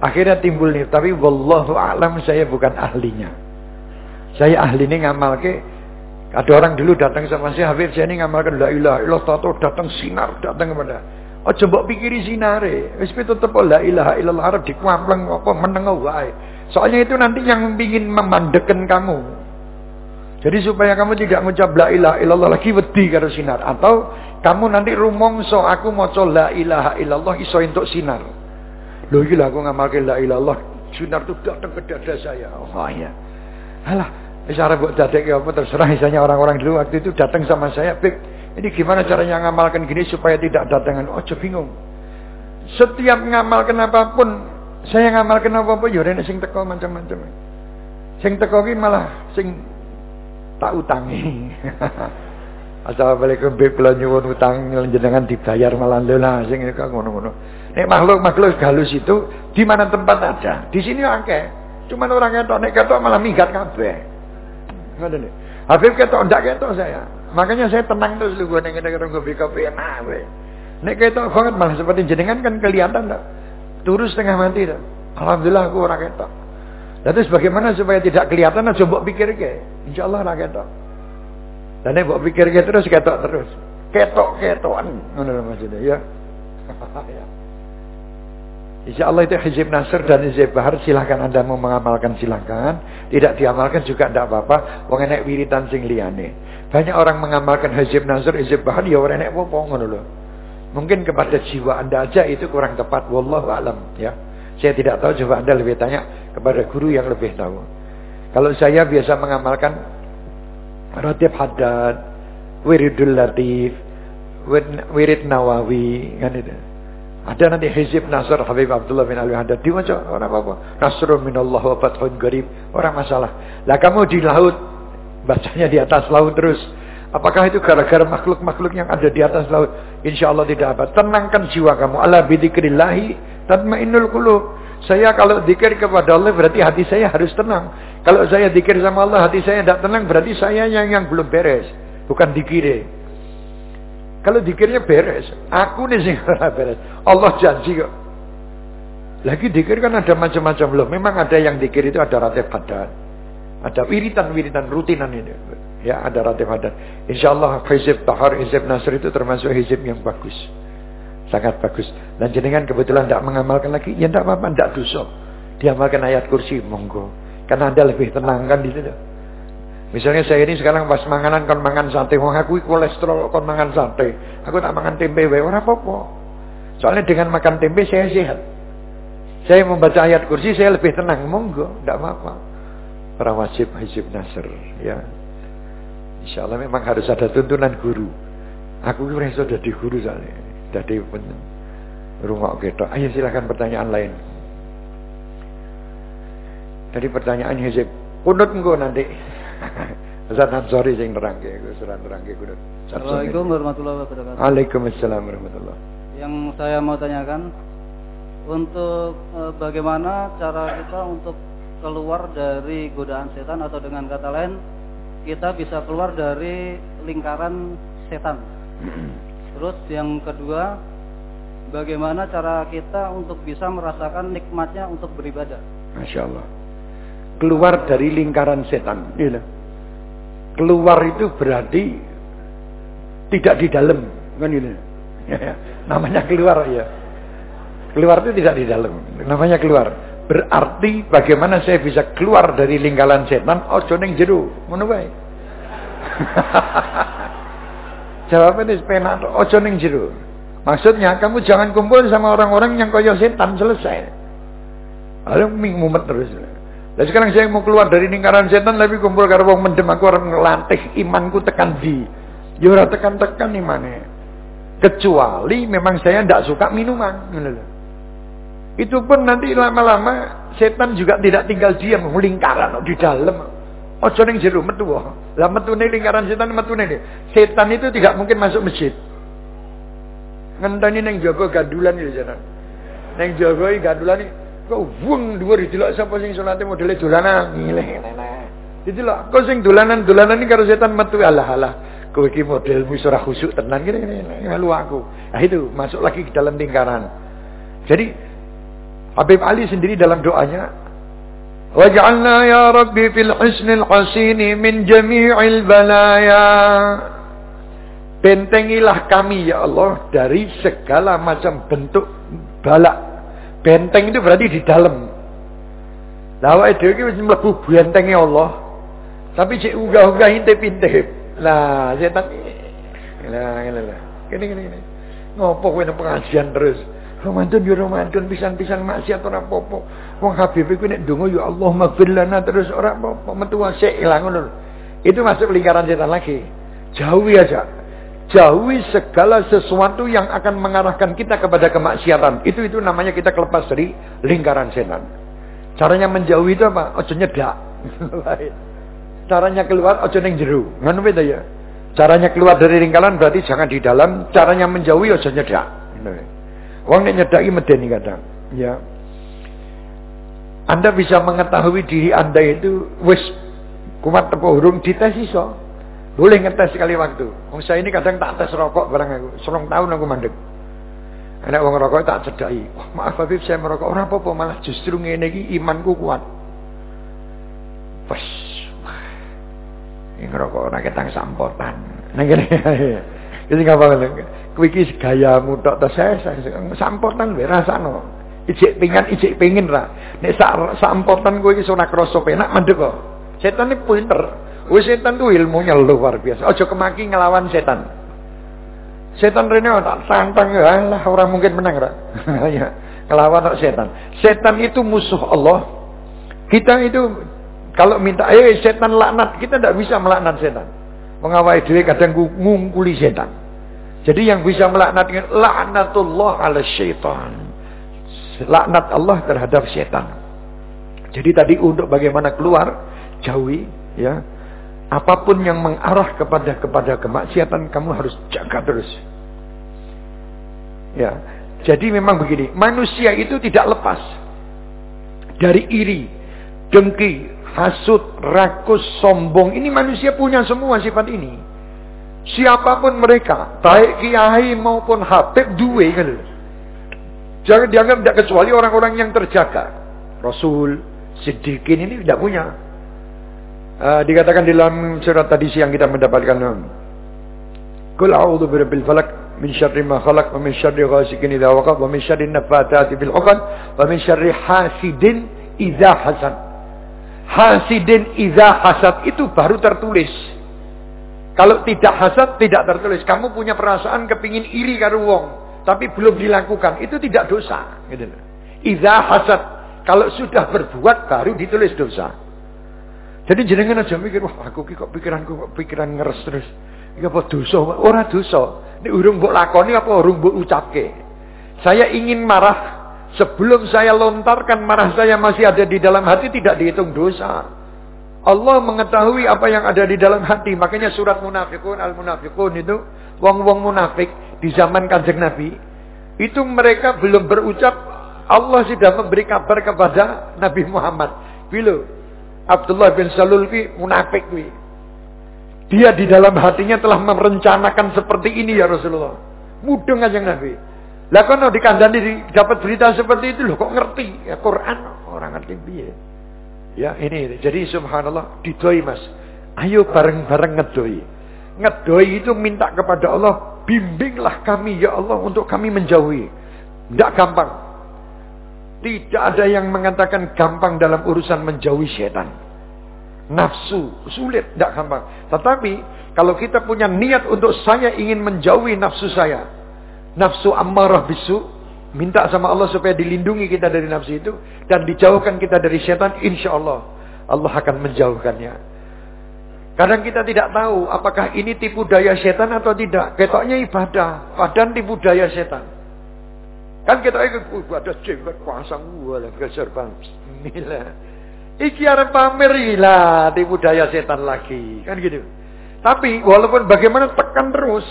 Akhirnya timbul nih, tapi wallahu a'lam saya bukan ahlinya. Saya ahli ini ngamal ke ada orang dulu datang sama saya Habib saya ini ngamalkan la ilaha illallah tato datang sinar datang kepada Oh coba pikiri sinare wis tetep la ilaha illallah arep dikuampleng apa meneng wae. Soalnya itu nanti yang ingin memandekan kamu. Jadi supaya kamu tidak mengucap la ilaha illallah lagi wedi karo sinar atau kamu nanti rumongso aku maca la ilaha illallah iso entuk sinar. Loh gila aku ngamalke la ilallah. Sinar itu datang ke dada saya. Oh iya. Alah, cara buat dadek apa terserah misalnya orang-orang dulu waktu itu datang sama saya, Beb, ini gimana caranya ngamalkan gini supaya tidak datangan? Oh, bingung. Setiap ngamalkan apa pun, saya ngamalkan apa-apa ya rene sing teko macam-macam. Sing teko ki malah sing tak utangi. Assalamualaikum Beb, kalau nyuwun utang jenengan dibayar malah lho lah sing ngono-ngono. Nek makhluk-makhluk halus itu di mana tempat ada. Di sini akeh. Cuman orang ketok nek ketok malah minggat kabeh. Ngono nih. Habib ketok ndak ketok saya. Makanya saya tenang terus lu nek nek nek ngopi kopi enak we. Nek ketok banget malah seperti jenengan kan kelihatan tak. Turus setengah mati dah. Alhamdulillah aku orang ketok. Lalu bagaimana supaya tidak kelihatan aja mbok pikir ke. Insyaallah ora ketok. Dan nek mbok pikir ke terus ketok terus. Ketok-ketokan ngono maksudnya ya. ya. Insya Allah itu hizib nasr dan hizib bahar silahkan anda mau mengamalkan silahkan. Tidak diamalkan juga tidak apa-apa. Wong enek wiritan sing liyane. Banyak orang mengamalkan hizib nasr, hizib bahar ya orang enek apa ngono lho. Mungkin kepada jiwa anda aja itu kurang tepat. Wallahu alam ya. Saya tidak tahu coba anda lebih tanya kepada guru yang lebih tahu. Kalau saya biasa mengamalkan ratib haddad, wiridul latif, wirid nawawi kan itu. Ada nanti hizib Nasr Habib Abdullah bin Ali Haddad diwaca orang apa-apa. Nasrun minallah wa fathun garib. Orang masalah. Lah kamu di laut bacanya di atas laut terus. Apakah itu gara-gara makhluk-makhluk yang ada di atas laut? Insya Allah tidak apa. Tenangkan jiwa kamu. Ala bidikrillahi tatmainul qulub. Saya kalau dikir kepada Allah berarti hati saya harus tenang. Kalau saya dikir sama Allah hati saya tidak tenang berarti saya yang yang belum beres. Bukan dikir. Kalau dikirnya beres, aku nih sih beres. Allah janji kok. Lagi dikir kan ada macam-macam loh. Memang ada yang dikir itu ada ratib badan. Ada wiritan-wiritan rutinan ini. Ya, ada ratib badan. Insya Allah hizib tahar, hizib nasr itu termasuk hizib yang bagus. Sangat bagus. Dan jenengan kebetulan tidak mengamalkan lagi, ya tidak apa-apa, tidak dosa. Diamalkan ayat kursi, monggo. Karena anda lebih tenang kan di situ. Misalnya saya ini sekarang pas manganan kon mangan sate, wong aku kolesterol kon mangan sate. Aku tak mangan tempe wae ora apa-apa. Soalnya dengan makan tempe saya sehat. Saya membaca ayat kursi saya lebih tenang, monggo, tidak apa-apa. para wajib hizib nasr ya. Insya Allah memang harus ada tuntunan guru. Aku kira sudah di guru soalnya. Jadi rumah kita. Ayo silakan pertanyaan lain. Jadi pertanyaan hizib. Kunut engko nanti. Ustaz Ansori sing nerangke, Ustaz nerangke kunut. Assalamualaikum warahmatullahi wabarakatuh. Waalaikumsalam warahmatullahi. Yang saya mau tanyakan untuk e, bagaimana cara kita untuk keluar dari godaan setan atau dengan kata lain kita bisa keluar dari lingkaran setan. Terus yang kedua, bagaimana cara kita untuk bisa merasakan nikmatnya untuk beribadah? Masya Allah. Keluar dari lingkaran setan. Iya. Keluar itu berarti tidak di dalam, kan ini. Ya. Namanya keluar ya. Keluar itu tidak di dalam, namanya keluar. Berarti bagaimana saya bisa keluar dari lingkaran setan? Oh, ning jero, ngono wae. Jawabnya penak, ojo ning jero. Maksudnya kamu jangan kumpul sama orang-orang yang kaya setan selesai. Lalu mumet terus. Dan sekarang saya mau keluar dari lingkaran setan lebih kumpul karo wong mendem aku orang ngelatih imanku tekan di. Ya ora tekan-tekan imane. Kecuali memang saya tidak suka minuman. Itu pun nanti lama-lama setan juga tidak tinggal diam lingkaran di dalam. Ojo ning jero metu. Lah metune lingkaran setan metune. Setan itu tidak mungkin masuk masjid. Ngenteni ning jaga gadulan ya jaran. Ning jaga gadulan iki kok wong dhuwur didelok sapa sing salate modele dolanan. Didelok kok sing dolanan-dolanan iki karo setan metu alah-alah. Kowe iki modelmu ora khusuk tenan ngene Malu aku. Nah itu masuk lagi ke dalam lingkaran. Jadi Habib Ali sendiri dalam doanya Waj'alna ya Rabbi fil husnil hasini min jami'il balaya Bentengilah kami ya Allah dari segala macam bentuk balak. Benteng itu berarti di dalam. Awake dhewe iki wis mlebu bentenge Allah. Tapi cek unggah-unggah intip-intip. Lah setan Lah ngene lah. Kene kene kene. Ngopo kowe pengajian terus? Ramadan ya Ramadan pisan-pisan maksiat ora apa-apa. Wong Habib iku nek ya Allah maghfir lana terus ora apa-apa metu ilang ngono. Itu masuk lingkaran setan lagi. Jauhi aja. Jauhi segala sesuatu yang akan mengarahkan kita kepada kemaksiatan. Itu itu namanya kita kelepas dari lingkaran setan. Caranya menjauhi itu apa? Ojo nyedak. Caranya keluar ojo ning jero. Ngono beda ya. Caranya keluar dari lingkaran berarti jangan di dalam. Caranya menjauhi ojo nyedak. Wong nek nyedaki medeni kadang. Ya. Anda bisa mengetahui diri Anda itu wis kuat apa urung dites iso. Boleh ngetes sekali waktu. Wong saya ini kadang tak tes rokok barang aku. Serong tahun aku mandek. Anak wong rokok tak cedai. Wah, maaf Habib saya merokok ora apa-apa malah justru ngene iki imanku kuat. Wes. Ini ngerokok ora ketang sampotan. Nang kene. Iki ngapa Kowe iki gayamu tok to saya sampotan wae rasano. Ijik pengen ijik pengen ra. Nek sampotan kowe iki ora krasa penak mandek kok. Setan iki pinter. Wis setan tuh ilmunya luar biasa. Aja kemaki ngelawan setan. Setan rene tak tantang lah orang mungkin menang ra. ya. Ngelawan setan. Setan itu musuh Allah. Kita itu kalau minta eh setan laknat, kita tidak bisa melaknat setan. Mengawai diri kadang ngungkuli setan. Jadi yang bisa melaknat dengan laknatullah ala syaitan. Laknat Allah terhadap syaitan. Jadi tadi untuk bagaimana keluar, jauhi ya. Apa pun yang mengarah kepada kepada kemaksiatan kamu harus jaga terus. Ya. Jadi memang begini, manusia itu tidak lepas dari iri, dengki, hasut, rakus, sombong. Ini manusia punya semua sifat ini. Siapa pun mereka, baik kiai maupun habib duwe kan. Jangan dianggap tidak kecuali orang-orang yang terjaga. Rasul, Siddiqin ini tidak punya. Uh, dikatakan dalam surat tadi siang kita mendapatkan Qul a'udzu birabbil falaq min syarri ma khalaq wa min syarri ghasikin idza waqab wa min syarri nafathati fil 'uqad wa min syarri hasidin idza hasad. Hasidin idza hasad itu baru tertulis. Kalau tidak hasad, tidak tertulis. Kamu punya perasaan kepingin iri karo wong. Tapi belum dilakukan. Itu tidak dosa. Gitu. Iza hasad. Kalau sudah berbuat, baru ditulis dosa. Jadi jenengan aja mikir, wah aku kok pikiranku kok pikiran ngeres terus. Iki apa dosa? Ora dosa. Ini urung mbok lakoni apa urung mbok ucapke. Saya ingin marah sebelum saya lontarkan marah saya masih ada di dalam hati tidak dihitung dosa. Allah mengetahui apa yang ada di dalam hati. Makanya surat munafikun al-munafikun itu wong-wong munafik di zaman Kanjeng Nabi itu mereka belum berucap Allah sudah memberi kabar kepada Nabi Muhammad. Bilo Abdullah bin Salul ki munafik wi. Dia di dalam hatinya telah merencanakan seperti ini ya Rasulullah. Mudeng aja Nabi. Lah kono dikandani dapat berita seperti itu loh kok ngerti ya Quran orang ngerti piye. Ya ini jadi subhanallah didoi Mas. Ayo bareng-bareng ngedoi. Ngedoi itu minta kepada Allah, bimbinglah kami ya Allah untuk kami menjauhi. Tidak gampang. Tidak ada yang mengatakan gampang dalam urusan menjauhi setan. Nafsu, sulit, tidak gampang. Tetapi, kalau kita punya niat untuk saya ingin menjauhi nafsu saya. Nafsu ammarah bisu. Minta sama Allah supaya dilindungi kita dari nafsu itu. Dan dijauhkan kita dari setan. Insya Allah. Allah akan menjauhkannya. Kadang kita tidak tahu apakah ini tipu daya setan atau tidak. Ketoknya ibadah. Padahal tipu daya setan. Kan kita ikut ada jenggot pasang wala geser bang. Bismillah. Iki arep pamer lah di budaya setan lagi. Kan gitu. Tapi walaupun bagaimana tekan terus,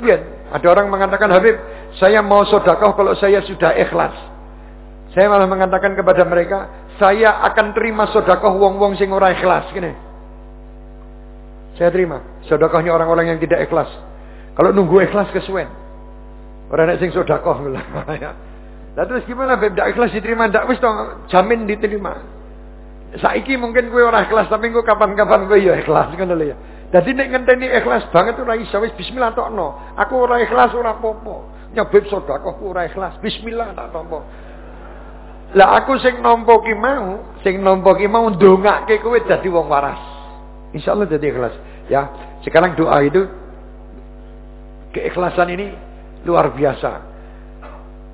biar ada orang mengatakan Habib, saya mau sodakoh kalau saya sudah ikhlas. Saya malah mengatakan kepada mereka, saya akan terima sodakoh wong-wong sing ora ikhlas. Gini. Saya terima sodakohnya orang-orang yang tidak ikhlas. Kalau nunggu ikhlas kesuwen. Orang nak sing lah. Ya. Lah terus gimana beb dak ikhlas diterima ndak wis jamin diterima. Saiki mungkin kowe ora ikhlas tapi kapan-kapan kowe ya ikhlas ngono lho ya. Dadi nek ngenteni ikhlas banget ora iso wis bismillah tokno. Aku ora ikhlas ora apa-apa. Nyebut sedekah ora ikhlas. Bismillah tak apa Lah aku sing nampa ki mau, sing nampa ki mau ndongake kowe dadi wong waras. Insyaallah dadi ikhlas. Ya, sekarang doa itu keikhlasan ini luar biasa.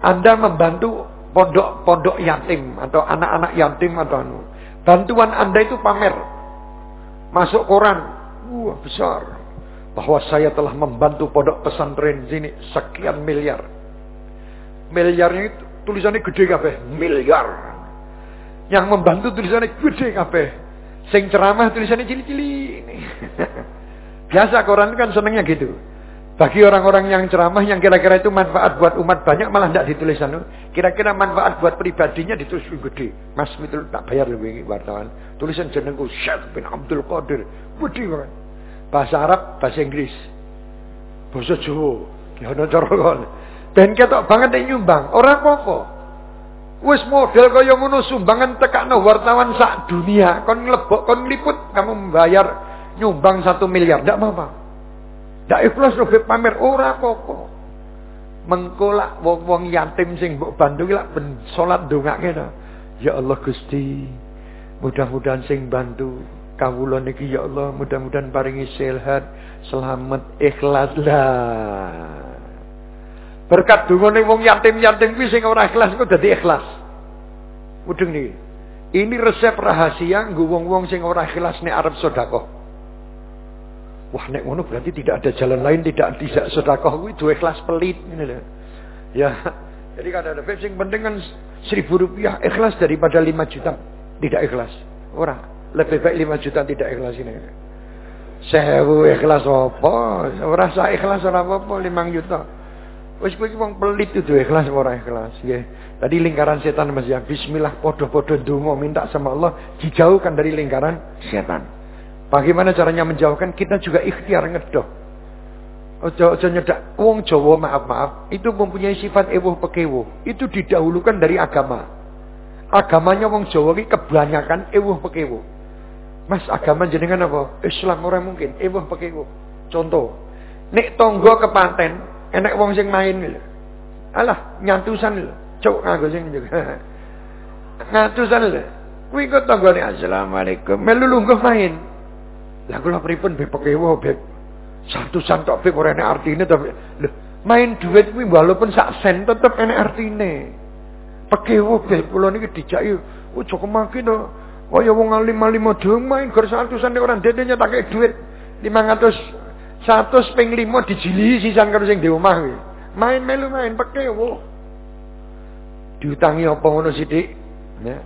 Anda membantu pondok-pondok yatim atau anak-anak yatim atau anu. Bantuan Anda itu pamer. Masuk koran. Wah, besar. Bahwa saya telah membantu pondok pesantren sini sekian miliar. Miliarnya itu tulisannya gede kabeh, miliar. Yang membantu tulisannya gede kabeh. Sing ceramah tulisannya cili-cili. Biasa koran kan senengnya gitu. Bagi orang-orang yang ceramah yang kira-kira itu manfaat buat umat banyak malah tidak ditulis anu. Kira-kira manfaat buat pribadinya ditulis gede. Mas itu tak bayar lebih wartawan. Tulisan jenengku Syekh bin Abdul Qadir. Gede banget. Bahasa Arab, bahasa Inggris. Bahasa Jawa. Gimana cara kon. Ben ketok banget yang nyumbang. Orang apa Wis model kaya ngono sumbangan tekakno wartawan sak dunia. Kon nglebok, kon liput kamu membayar nyumbang satu miliar. Tidak apa-apa. Dak ikhlas robe pamer ora apa-apa. Mengkolak wong-wong yatim sing mbok bantu ki lak ben salat ndongake to. Ya Allah Gusti, mudah-mudahan sing bantu kawula niki ya Allah, mudah-mudahan paringi sehat, selamat, ikhlas lah. Berkat dungane wong yatim-yatim kuwi sing ora ikhlas kok dadi ikhlas. Mudeng niki. Ini resep rahasia nggo wong-wong sing ora ikhlas nek arep sedekah. Wah nek ngono berarti tidak ada jalan lain tidak tidak sedekah kuwi dua ikhlas pelit ini loh. Ya. Jadi kata ada sing penting kan seribu rupiah ikhlas daripada lima juta tidak ikhlas. Ora, lebih baik lima juta tidak ikhlas ini. Sewu ikhlas apa? Ora sah ikhlas ora apa-apa limang juta. Wis kuwi wong pelit itu ikhlas ora ikhlas nggih. Tadi lingkaran setan Mas ya. Bismillah podo-podo ndonga minta sama Allah dijauhkan dari lingkaran setan. Bagaimana caranya menjauhkan? Kita juga ikhtiar ngedoh. Ojo ojo nyedak. Wong Jawa maaf maaf itu mempunyai sifat ewuh pekewuh. Itu didahulukan dari agama. Agamanya wong Jawa ini kebanyakan ewuh pekewuh. Mas agama jenengan apa? Islam orang mungkin ewuh pekewuh. Contoh, nek tonggo kepanten, enek wong sing main lho. Alah, nyantusan lho. Cuk nganggo sing juga. nyantusan lho. Kuwi kok tanggane assalamualaikum. Melu lungguh main. Lah kula pripun be pekewo be satu santok be ora enek artine to. Lho, main duit kuwi walaupun sak sen tetep enek artine. Pekewo be kula niki dijaki joko mangke to ya wong alim lima dong main gor satusan orang dedenya tak kayak duit 500 100 ping 5 dijili sisan karo sing di omah kuwi. Main melu main peke wo. Diutangi apa ngono sithik? Ya.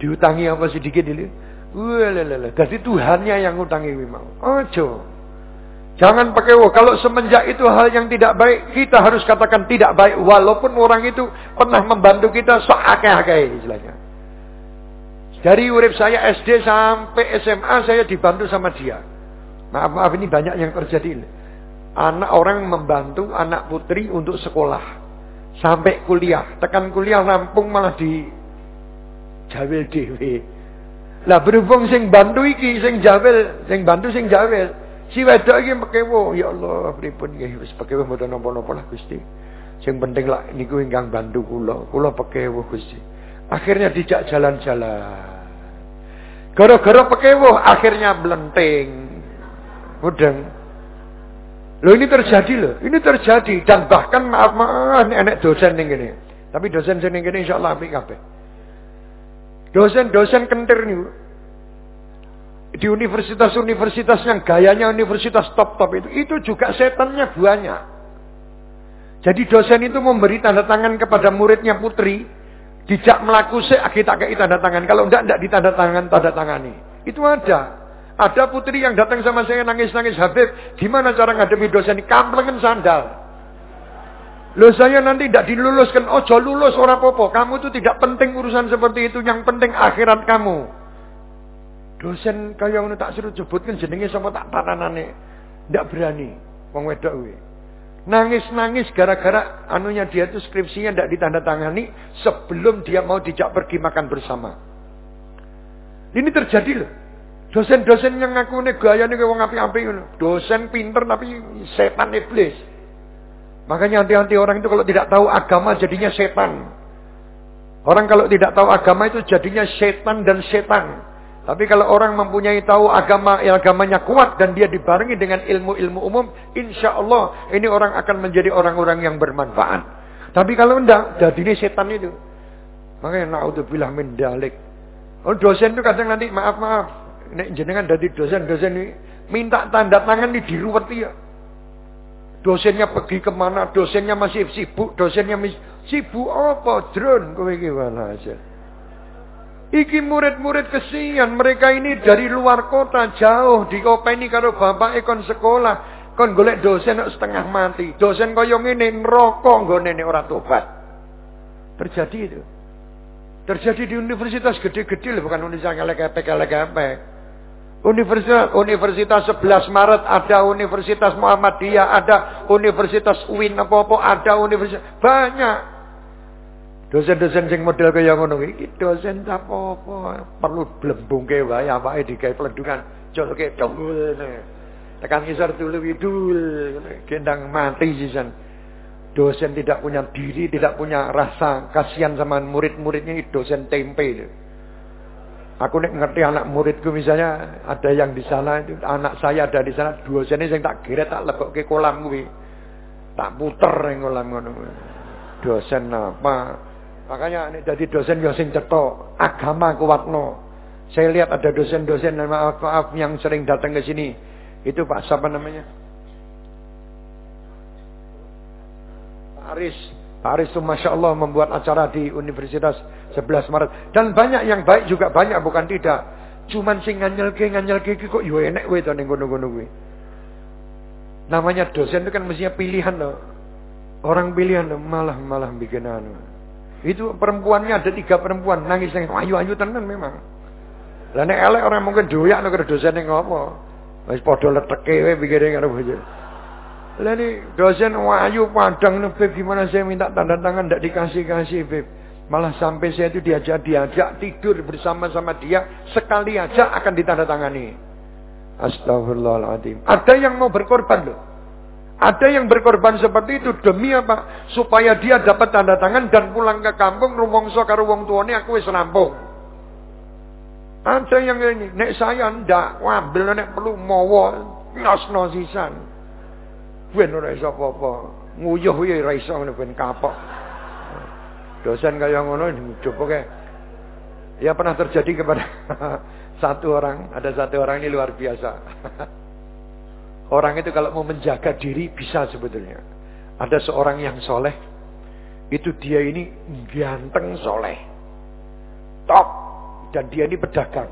Diutangi apa sedikit dulu? Wah, lele, Jadi Tuhannya yang ngutangi mau. Ojo. Jangan pakai wo. Kalau semenjak itu hal yang tidak baik, kita harus katakan tidak baik. Walaupun orang itu pernah membantu kita seakeh-akeh istilahnya. Dari urip saya SD sampai SMA saya dibantu sama dia. Maaf maaf ini banyak yang terjadi. Anak orang membantu anak putri untuk sekolah sampai kuliah. Tekan kuliah rampung malah di jawel dewe. Lah berhubung sing bantu iki sing jawel, sing bantu sing jawel. Si wedok iki pekewo, ya Allah, pripun nggih wis pekewo mboten napa-napa lah Gusti. Sing penting lah niku ingkang bantu kula, kula pekewo Gusti. Akhirnya dijak jalan-jalan. Gara-gara pekewo akhirnya melenting. Mudeng. Loh ini terjadi loh, ini terjadi dan bahkan maaf maaf enek dosen ning kene. Tapi dosen sing ning kene insyaallah apik kabeh. Dosen-dosen kentir nih di universitas-universitas yang gayanya universitas top-top itu, itu juga setannya banyak. Jadi dosen itu memberi tanda tangan kepada muridnya putri, dijak melaku se kita kei tanda tangan. Kalau enggak, enggak ditanda tangan, tanda tangani. Itu ada. Ada putri yang datang sama saya nangis-nangis Habib, gimana cara ngadepi dosen? Kamplengan sandal. Loh saya nanti tidak diluluskan. Oh, jauh lulus orang popo. Kamu itu tidak penting urusan seperti itu. Yang penting akhirat kamu. Dosen kaya ngono tak suruh jebutkan jenenge sama tak tananane. Ndak berani wong wedok kuwi. Nangis-nangis gara-gara anunya dia itu skripsinya ndak ditandatangani sebelum dia mau dijak pergi makan bersama. Ini terjadi loh. Dosen-dosen yang ngaku nih gaya nih wong api-api Dosen pinter tapi setan iblis. Makanya hati-hati orang itu kalau tidak tahu agama jadinya setan. Orang kalau tidak tahu agama itu jadinya setan dan setan. Tapi kalau orang mempunyai tahu agama agamanya kuat dan dia dibarengi dengan ilmu-ilmu umum, insya Allah ini orang akan menjadi orang-orang yang bermanfaat. Tapi kalau enggak, jadi ini setan itu. Makanya naudzubillah min dalik. Oh dosen itu kadang nanti maaf maaf, nek jenengan dari dosen-dosen ini minta tanda tangan di diruwet ya. Dosennya pergi ke mana, dosennya masih sibuk, dosennya masih sibuk apa? Drone kowe iki aja. Iki murid-murid kesian. Mereka ini dari luar kota jauh. Dikopeni karo bapak ekon sekolah. Kon golek dosen setengah mati. Dosen kaya ngene neraka nggone ora tobat. Terjadi itu. Terjadi di universitas gede-gede bukan universitas kelek-kelek Universitas Universitas 11 Maret ada Universitas Muhammadiyah, ada Universitas UIN apa-apa, ada universitas banyak. Dosen-dosen sing model kaya ngono iki dosen apa-apa perlu blembungke wae awake digawe pledungan jolke dongul tekan ngisor dulu widul gendang mati sisan. Dosen tidak punya diri tidak punya rasa kasihan sama murid-muridnya dosen tempe aku nek ngerti anak muridku misalnya ada yang di sana itu anak saya ada di sana dosennya sing tak geret tak lebokke kolam kuwi tak puter ning kolam ngono dosen apa Makanya ini jadi dosen yang sing cetok, agama kuatno. Saya lihat ada dosen-dosen maaf maaf yang sering datang ke sini. Itu Pak siapa namanya? Pak Aris. Pak Aris itu Masya Allah membuat acara di Universitas 11 Maret. Dan banyak yang baik juga banyak bukan tidak. Cuman sing nganyelke nganyelke kok yo enek wae to ning kuwi. Namanya dosen itu kan mestinya pilihan loh. Orang pilihan loh, malah malah bikin anu. Itu perempuannya ada tiga perempuan nangis nangis ayu-ayu tenan memang. Lah nek elek orang mungkin doyak nek dosen ning ngopo. Wis padha leteke wae pikire karo bojo. Lah ni dosen ayu padang Beb gimana saya minta tanda tangan ndak dikasih-kasih Beb. Malah sampai saya itu diajak diajak tidur bersama-sama dia sekali aja akan ditandatangani. Astagfirullahaladzim. Ada yang mau berkorban loh. Ada yang berkorban seperti itu demi apa? Supaya dia dapat tanda tangan dan pulang ke kampung rumongso karo wong tuane aku wis rampung. Ada yang ini, nek saya ndak, wambil nek perlu mawa nyosno sisan. Ben ora iso apa-apa. Nguyuh ya ora iso ben kapok. Dosen kaya ngono coba ke. Ya pernah terjadi kepada satu orang, ada satu orang ini luar biasa. Orang itu kalau mau menjaga diri bisa sebetulnya. Ada seorang yang soleh, itu dia ini ganteng soleh. Top. Dan dia ini pedagang.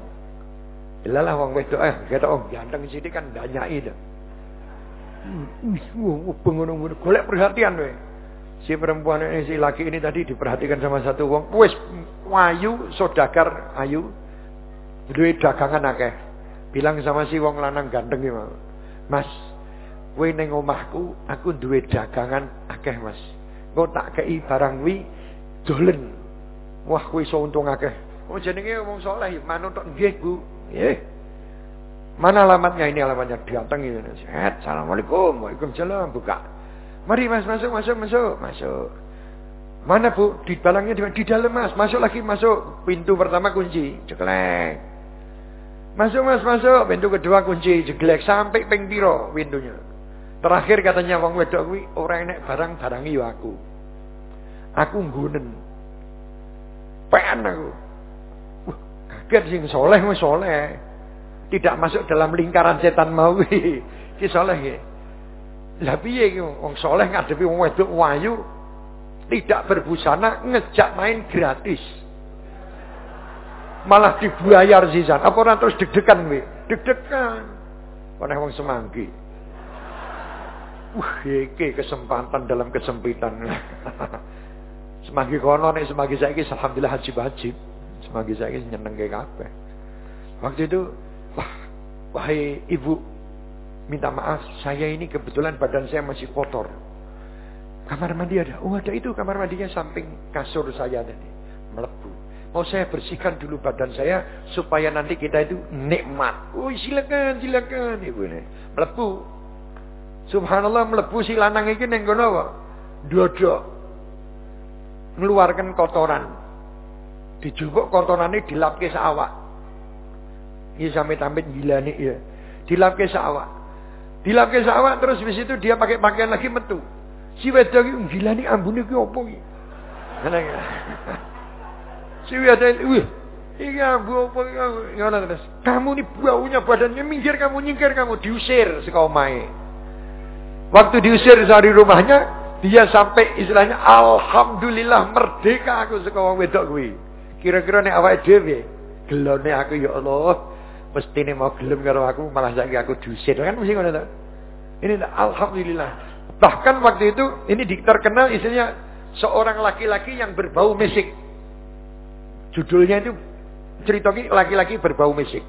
Ilalah wong wedok eh kata oh ganteng sini kan banyak itu. Pengunung golek perhatian we. Si perempuan ini si laki ini tadi diperhatikan sama satu wong. Wis wayu sodagar ayu. Duwe dagangan akeh. Bilang sama si wong lanang ganteng iki Mas, kowe ning omahku aku duwe dagangan akeh Mas. Engko tak kei barang wi dolen. Wah kowe iso untung akeh. Oh jenenge wong saleh manut nggih Bu. Nggih. Mana alamatnya ini alamatnya datang ini. Set, assalamualaikum, waalaikumsalam, buka. Mari mas masuk masuk masuk masuk. Mana bu? Di balangnya di, di dalam mas. Masuk lagi masuk. Pintu pertama kunci, ceklek. Masuk mas masuk. Pintu kedua kunci, jeglek sampai ping pintunya. Terakhir katanya wong wedok orang enek barang barangi yo aku. Aku nggunen. Pen aku. Kaget sing soleh wis soleh tidak masuk dalam lingkaran setan mau iki saleh nggih. Lah piye iki wong saleh ngadepi wong wedok wayu tidak berbusana ngejak main gratis. Malah dibayar sisan. Apa ora terus deg-degan kowe? Deg-degan. Paneh wong semanggi. Wah, iki kesempatan dalam kesempitan. semanggi kono nek semanggi saiki alhamdulillah hajib-hajib. Semanggi saiki nyenengke kabeh. Waktu itu Wah, wahai ibu, minta maaf, saya ini kebetulan badan saya masih kotor. Kamar mandi ada? Oh ada itu kamar mandinya samping kasur saya tadi. Melebu. Mau saya bersihkan dulu badan saya supaya nanti kita itu nikmat. Oh silakan, silakan ibu ini. Melebu. Subhanallah melebu si lanang ini neng kono apa? Dodok. Mengeluarkan kotoran. Ini dilapke awak. Ini sampai tampit gila nih ya. Dilapke sawah. Dilapke sawah terus di situ dia pakai pakaian lagi metu. Si wedok iki gila nih ambune ki opo iki? Si wedok wih, iki ambu opo ngono terus. Kamu nih baunya badannya minggir kamu nyingkir kamu diusir saka omahe. Waktu diusir dari rumahnya, dia sampai istilahnya alhamdulillah merdeka aku saka wong wedok kuwi. Kira-kira nek awake dhewe gelone aku ya Allah Mesti ini mau gelem karo aku malah saiki aku diusir kan mesti ngono to. Ini alhamdulillah. Bahkan waktu itu ini terkenal istilahnya seorang laki-laki yang berbau mesik. Judulnya itu cerita laki-laki berbau mesik.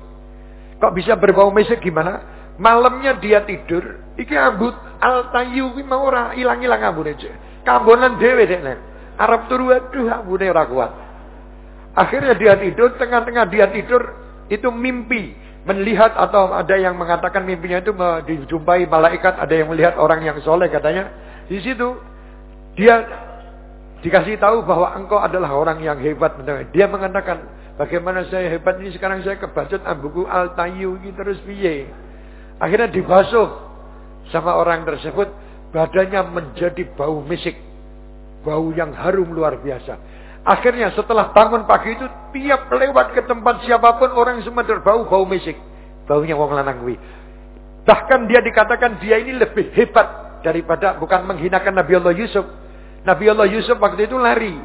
Kok bisa berbau mesik gimana? Malamnya dia tidur, iki ambut altayu ki mau ora ilang-ilang ambune. Kambonan dhewe dek Arab turu aduh ambune ora kuat. Akhirnya dia tidur, tengah-tengah dia tidur, itu mimpi melihat atau ada yang mengatakan mimpinya itu dijumpai malaikat, ada yang melihat orang yang soleh katanya. Di situ dia dikasih tahu bahwa engkau adalah orang yang hebat. Dia mengatakan, bagaimana saya hebat ini sekarang saya kebacut ambuku al tayu ini terus piye. Akhirnya dibasuh sama orang tersebut, badannya menjadi bau misik. Bau yang harum luar biasa. Akhirnya setelah bangun pagi itu tiap lewat ke tempat siapa pun orang semua berbau bau mesik. Baunya wong lanang kuwi. Bahkan dia dikatakan dia ini lebih hebat daripada bukan menghinakan Nabi Allah Yusuf. Nabi Allah Yusuf waktu itu lari.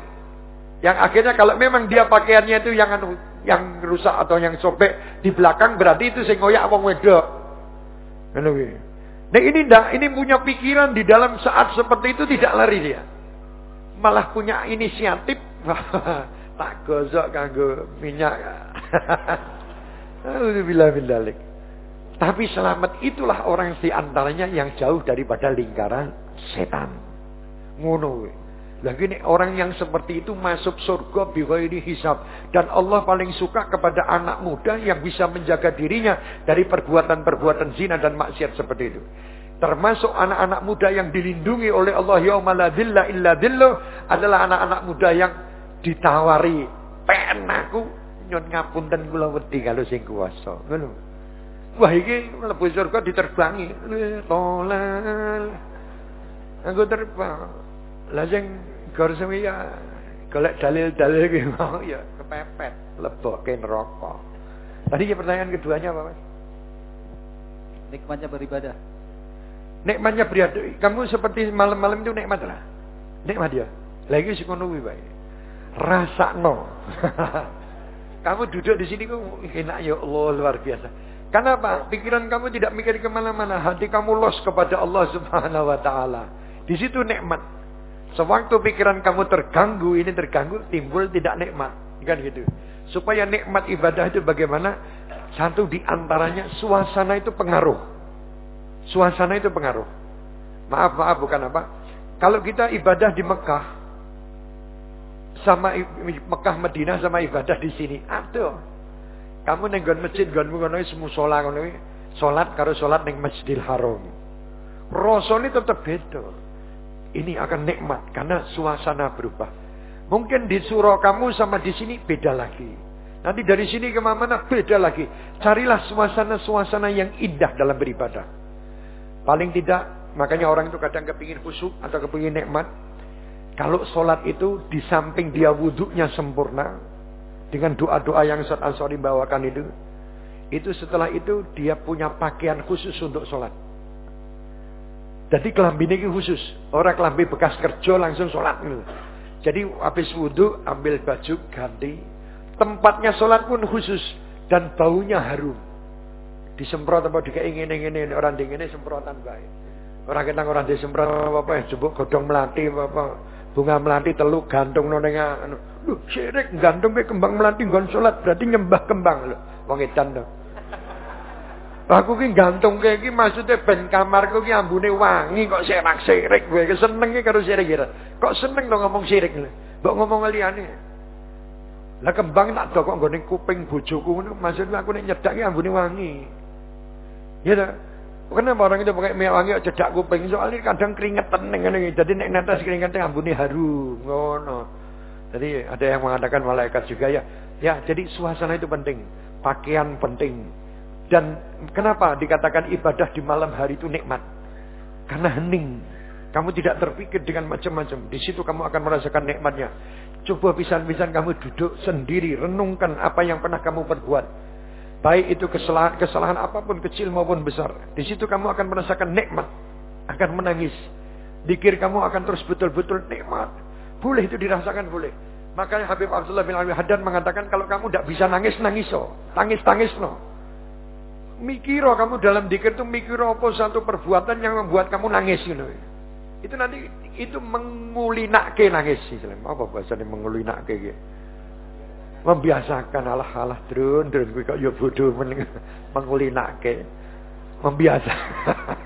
Yang akhirnya kalau memang dia pakaiannya itu yang anu, yang rusak atau yang sobek di belakang berarti itu sing ngoyak wong wedok. Nah ini ndak, ini punya pikiran di dalam saat seperti itu tidak lari dia. Malah punya inisiatif tak gosok kanggo minyak. Alhamdulillah bindalik. Tapi selamat itulah orang di antaranya yang jauh daripada lingkaran setan. Ngono. Lagi ini orang yang seperti itu masuk surga ini hisab. Dan Allah paling suka kepada anak muda yang bisa menjaga dirinya dari perbuatan-perbuatan zina dan maksiat seperti itu. Termasuk anak-anak muda yang dilindungi oleh Allah yaumala dilla illa adalah anak-anak muda yang ditawari pen aku nyon ngapunten kula wedi kalau sing kuwasa ngono wah iki mlebu surga diterbangi tolal aku terbang lah sing ya golek dalil-dalil ki mau ya kepepet, lebokke neraka. Tadi ya pertanyaan keduanya apa, Mas? Nikmatnya beribadah. Nikmatnya beribadah. Kamu seperti malam-malam itu nikmat lah. Nikmat dia. Lagi sih kono kuwi Rasa no. kamu duduk di sini kok enak ya Allah luar biasa. Kenapa? Pikiran kamu tidak mikir ke mana-mana. Hati kamu los kepada Allah subhanahu wa ta'ala. Di situ nikmat. Sewaktu pikiran kamu terganggu, ini terganggu, timbul tidak nikmat. Kan gitu. Supaya nikmat ibadah itu bagaimana? Satu di antaranya suasana itu pengaruh. Suasana itu pengaruh. Maaf, maaf bukan apa. Kalau kita ibadah di Mekah, sama Mekah Madinah sama ibadah di sini. Aduh. Kamu nenggon masjid nggonmu ngono wis musala ngono salat karo salat neng Masjidil Haram. Rasane tetap beda. Ini akan nikmat karena suasana berubah. Mungkin di surau kamu sama di sini beda lagi. Nanti dari sini ke mana beda lagi. Carilah suasana-suasana yang indah dalam beribadah. Paling tidak, makanya orang itu kadang kepingin khusyuk atau kepingin nikmat. Kalau sholat itu di samping dia wudhunya sempurna. Dengan doa-doa yang Ustaz Ansori bawakan itu. Itu setelah itu dia punya pakaian khusus untuk sholat. Jadi kelambi ini khusus. Orang kelambi bekas kerja langsung sholat. Jadi habis wudhu ambil baju ganti. Tempatnya sholat pun khusus. Dan baunya harum. Disemprot apa dikeingin-ingin orang dingin semprotan baik. Orang kita orang disemprot apa-apa ya. Jebuk godong melati apa-apa bunga melati teluk gantung no ning anu. Gantung ke kembang melati nggon salat berarti nyembah kembang lho. Wong edan. Aku ki gantung kayak iki maksudnya ben kamarku ki ambune wangi kok sirik gue senenge karo sirik kira. Kok seneng to ngomong sirik lho. Mbok ngomong liyane. Lah kembang tak kok nggone kuping ngono maksudnya aku nek nyedak ki ambune wangi. Ya? Kenapa orang itu pakai minyak wangi cedak kuping? Soalnya kadang keringetan ngene Jadi nek netes keringetnya ambune harum ngono. Jadi ada yang mengatakan malaikat juga ya. Ya, jadi suasana itu penting. Pakaian penting. Dan kenapa dikatakan ibadah di malam hari itu nikmat? Karena hening. Kamu tidak terpikir dengan macam-macam. Di situ kamu akan merasakan nikmatnya. Coba pisan-pisan kamu duduk sendiri, renungkan apa yang pernah kamu perbuat. Baik itu kesalahan, kesalahan apa pun kecil maupun besar. Di situ kamu akan merasakan nikmat. Akan menangis. Dikir kamu akan terus betul-betul nikmat. Boleh itu dirasakan boleh. Makanya Habib Abdullah bin Abi Haddad mengatakan kalau kamu tidak bisa nangis, nangis so. Tangis-tangis no. Mikiro kamu dalam dikir itu mikiro apa satu perbuatan yang membuat kamu nangis. You know. Itu nanti itu mengulinake nangis. Apa bahasanya mengulinake gitu membiasakan alah drun. Drun kuwi kok ya bodoh mengulinake. Membiasa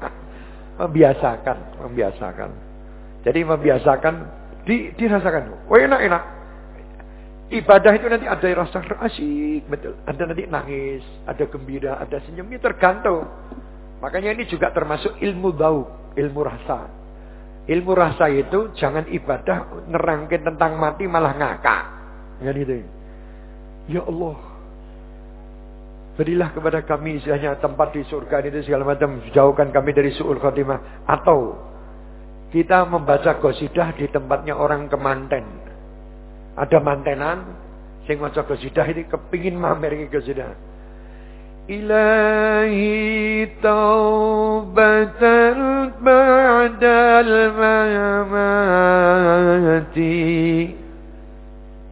membiasakan membiasakan. Jadi membiasakan di dirasakan. Oh enak enak ibadah itu nanti ada rasa asik betul. Ada nanti nangis ada gembira ada senyum. Ini tergantung. Makanya ini juga termasuk ilmu bau ilmu rasa. Ilmu rasa itu jangan ibadah nerangkin tentang mati malah ngakak. Kan itu Ya Allah. Berilah kepada kami istilahnya tempat di surga itu segala macam. Jauhkan kami dari su'ul khatimah. Atau kita membaca gosidah di tempatnya orang kemanten. Ada mantenan. Sing maca gosidah ini kepingin mamer ini gosidah. Ilahi taubatan ba'dal mamati.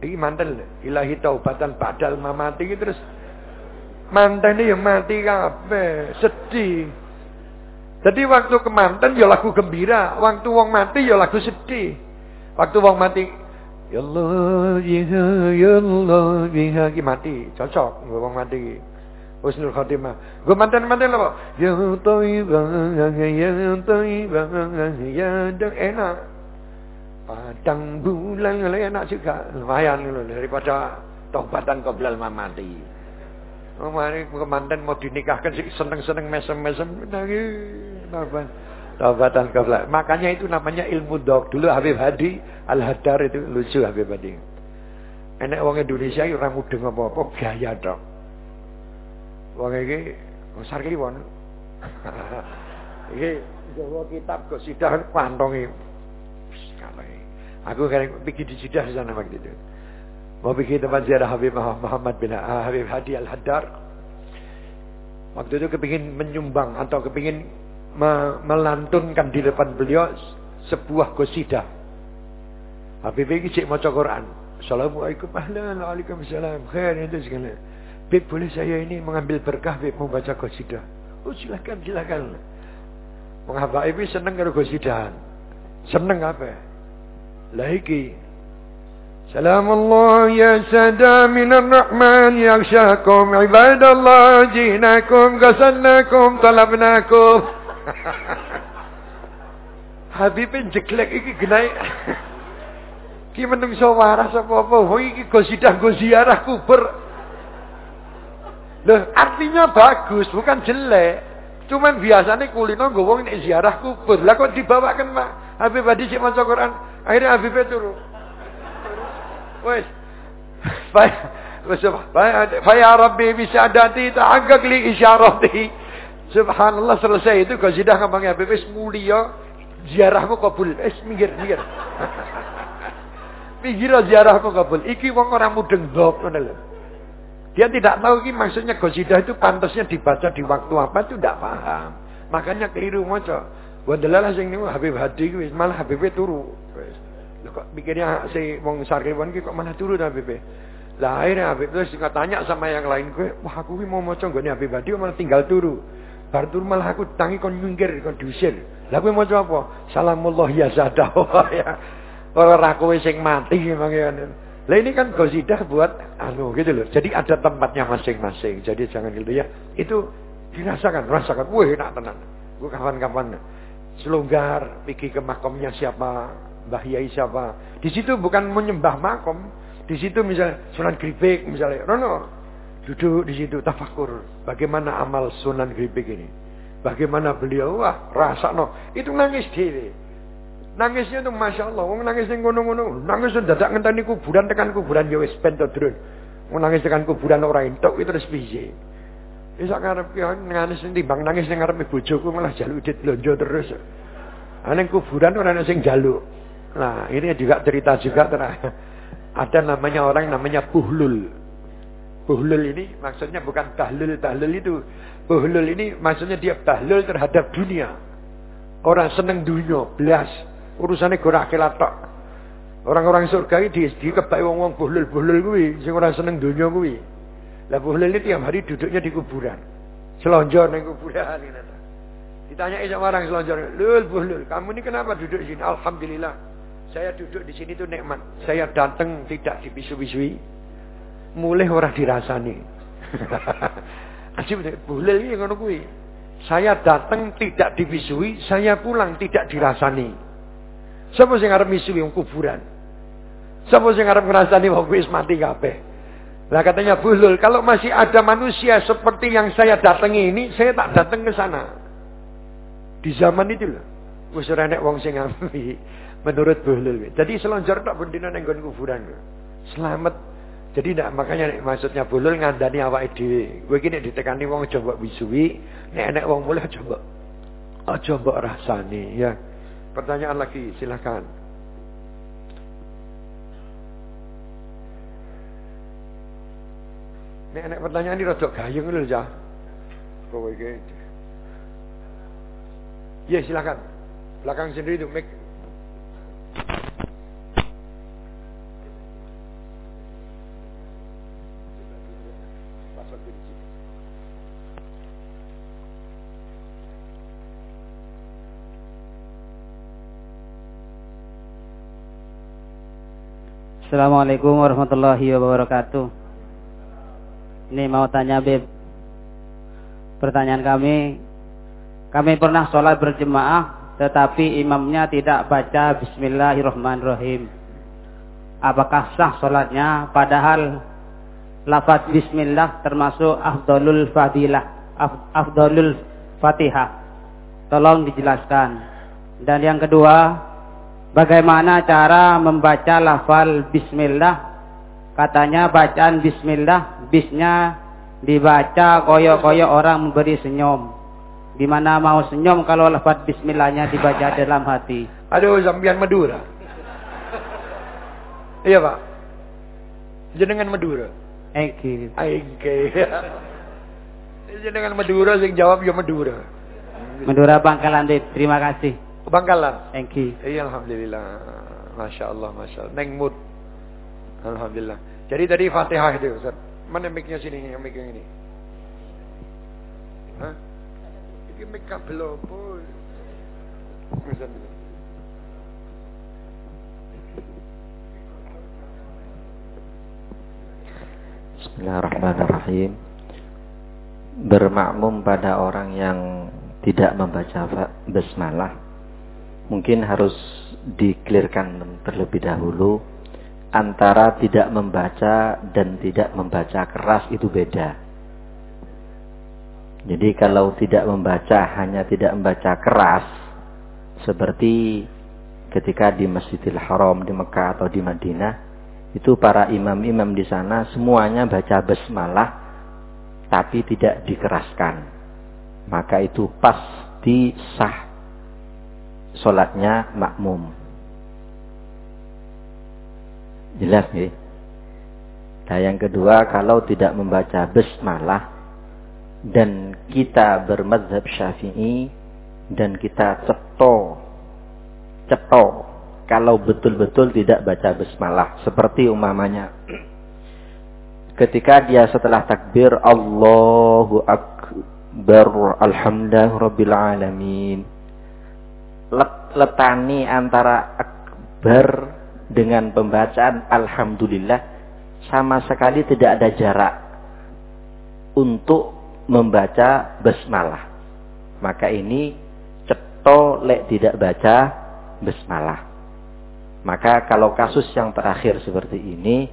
Iki mantel ilahi taubatan badal mamati terus mantene ya mati kabeh, sedih. Jadi waktu kemanten ya lagu gembira, waktu wong mati ya lagu sedih. Waktu wong mati ya Allah ya ya Allah biha ki mati, cocok wong mati. Husnul Khotimah. Gue mantan-mantan apa? Ya Taibah, ya Taibah, ya enak. Padang bulan enak juga lumayan loh daripada taubatan qoblal mamati. Oh, mari kemanten mau dinikahkan sih seneng-seneng mesem-mesem lagi taubat taubatan qoblal. Makanya itu namanya ilmu dok. Dulu Habib Hadi Al-Hadar itu lucu Habib Hadi. Enak wong Indonesia orang mudeng apa-apa gaya dok. Wong iki besar kliwon. Iki gawa kitab kok sidah Aku kan pergi di Jeddah sana waktu itu. Mau pergi tempat ziarah Habib Muhammad bin uh, Habib Hadi Al-Haddar. Waktu itu kepingin menyumbang atau kepingin me melantunkan di depan beliau sebuah gosidah. Habib ini cik maca Quran. Assalamualaikum ahlan, waalaikumsalam. Khair itu segala. Bib boleh saya ini mengambil berkah Bib mau baca gosidah. Oh silakan silakan. Mengapa ibu seneng karo gosidahan? Seneng apa? Lah iki. Salamullah ya sada minar rahman yakhshakum ibadallah jinakum ghasalnakum talabnakum. Habibin jeglek iki genai. Ki menungso waras apa-apa. Ho iki go sidah go kubur. Loh, artinya bagus, bukan jelek. Cuman biasanya kulino nggo wong nek ziarah kubur. Lah kok dibawakan Pak Habib Hadi sik Quran. Akhirnya Habib turu. Wes. Baik. Wes fa ya Rabbi bisadati ta'aggaq li isyarati. Subhanallah selesai itu kasidah ngomongnya Habib wis mulia ziarahmu kabul. Eh minggir, minggir. minggir ziarahmu kabul. Iki wong orang mudeng ndok ngono. Dia tidak tahu ini maksudnya gosidah itu pantasnya dibaca di waktu apa itu tidak paham. Makanya keliru maca. Wandelalah sing niku Habib Hadi wis malah Habib turu. Wis. Lho kok pikirnya si wong sarkewan ki kok malah turu Habib. Lah akhirnya Habib terus tanya sama yang lain gue, wah aku mau maca nggone Habib Hadi malah tinggal turu. Bar turu malah aku tangi kon nyingkir kon diusir. Lah kowe maca apa? Salamullah ya zadah. ya. Ora ra kowe sing mati mangke Lah ini kan gosidah buat anu gitu loh. Jadi ada tempatnya masing-masing. Jadi jangan gitu ya. Itu dirasakan, rasakan. Wah enak tenang. Gue kapan-kapan selonggar pergi ke makomnya siapa, Mbah Yai siapa. Di situ bukan menyembah makom. Di situ misalnya Sunan Gribek misalnya. Rono duduk di situ tafakur. Bagaimana amal Sunan Gribek ini? Bagaimana beliau wah rasa no itu nangis diri. Nangisnya tuh masya Allah, wong nangis yang ngono-ngono, nangis tuh dadak ngenteni kuburan tekan kuburan ya wis ben to drun. Wong nangis tekan kuburan ora entuk itu terus. Wis ngarep ki nangis timbang nangis ning ngarepe bojoku malah jaluk dit blonjo terus. Ana kuburan ora ana sing jaluk. Nah, ini juga cerita juga terah. Ada namanya orang namanya Buhlul. Buhlul ini maksudnya bukan tahlul, tahlul itu Buhlul ini maksudnya dia tahlul terhadap dunia. Orang seneng dunia, belas. Urusannya gorak kelatok. Orang-orang surga ini di, di kebai wong-wong buhlul-buhlul kuwi, sing orang seneng dunia kuwi. Lah buhlul ini tiap hari duduknya di kuburan. Selonjor di kuburan ini. Ditanya sama orang selonjor, "Lul buhlul, kamu ini kenapa duduk di sini?" Alhamdulillah. Saya duduk di sini itu nikmat. Saya datang tidak dibisu-bisui. Mulai orang dirasani. Ajib boleh iki ngono kuwi. Saya datang tidak dibisui, saya pulang tidak dirasani. Sapa sing arep misui wong kuburan? Sapa sing arep ngrasani wong wis mati kabeh? Lah katanya Bulul, kalau masih ada manusia seperti yang saya datangi ini, saya tak datang ke sana. Di zaman itu loh. Wis ora nek wong sing ngambi menurut Bulul. Jadi selonjor tak bendina ning kuburan. Selamat jadi tidak makanya maksudnya bulul ngandani awak dhewe. Kowe iki nek ditekani wong aja mbok wisui, nek enek wong mulih aja mbok aja rasani ya. Pertanyaan lagi silakan. Nek enek pertanyaan ini rada gayeng lho ya. Kowe iki. Ya silakan. Belakang sendiri itu mic. Assalamualaikum warahmatullahi wabarakatuh. Ini mau tanya Beb. Pertanyaan kami, kami pernah sholat berjemaah, tetapi imamnya tidak baca Bismillahirrahmanirrahim. Apakah sah sholatnya? Padahal lafaz Bismillah termasuk afdolul fadilah, afdolul fatihah. Tolong dijelaskan. Dan yang kedua, Bagaimana cara membaca lafal bismillah? Katanya bacaan bismillah, bisnya dibaca koyo-koyo orang memberi senyum. Di mana mau senyum kalau lafaz bismillahnya dibaca dalam hati. Aduh, zambian Madura. Iya Pak. Jenengan Madura. Eki. Aingke. Jenengan Madura sing jawab ya Madura. Madura Bangkalan Dit. Terima kasih. Bangkalan. Eki. Iya alhamdulillah. Masya Allah, Masya Allah. Neng mood. Alhamdulillah. Jadi tadi Fatihah itu Ustaz. Mana mic-nya sini yang mic yang ini? Hah? Ini mic kabel apa? Ustaz. Bismillahirrahmanirrahim. Bermakmum pada orang yang tidak membaca basmalah mungkin harus diklirkan terlebih dahulu antara tidak membaca dan tidak membaca keras itu beda. Jadi kalau tidak membaca hanya tidak membaca keras seperti ketika di Masjidil Haram di Mekah atau di Madinah itu para imam-imam di sana semuanya baca basmalah tapi tidak dikeraskan. Maka itu pasti sah solatnya makmum. Jelas nih. Nah yang kedua kalau tidak membaca basmalah dan kita bermadzhab syafi'i dan kita ceto ceto kalau betul-betul tidak baca basmalah seperti umamanya ketika dia setelah takbir Allahu akbar alhamdulillah alamin letani antara akbar dengan pembacaan alhamdulillah sama sekali tidak ada jarak untuk membaca basmalah maka ini ceto lek tidak baca basmalah maka kalau kasus yang terakhir seperti ini,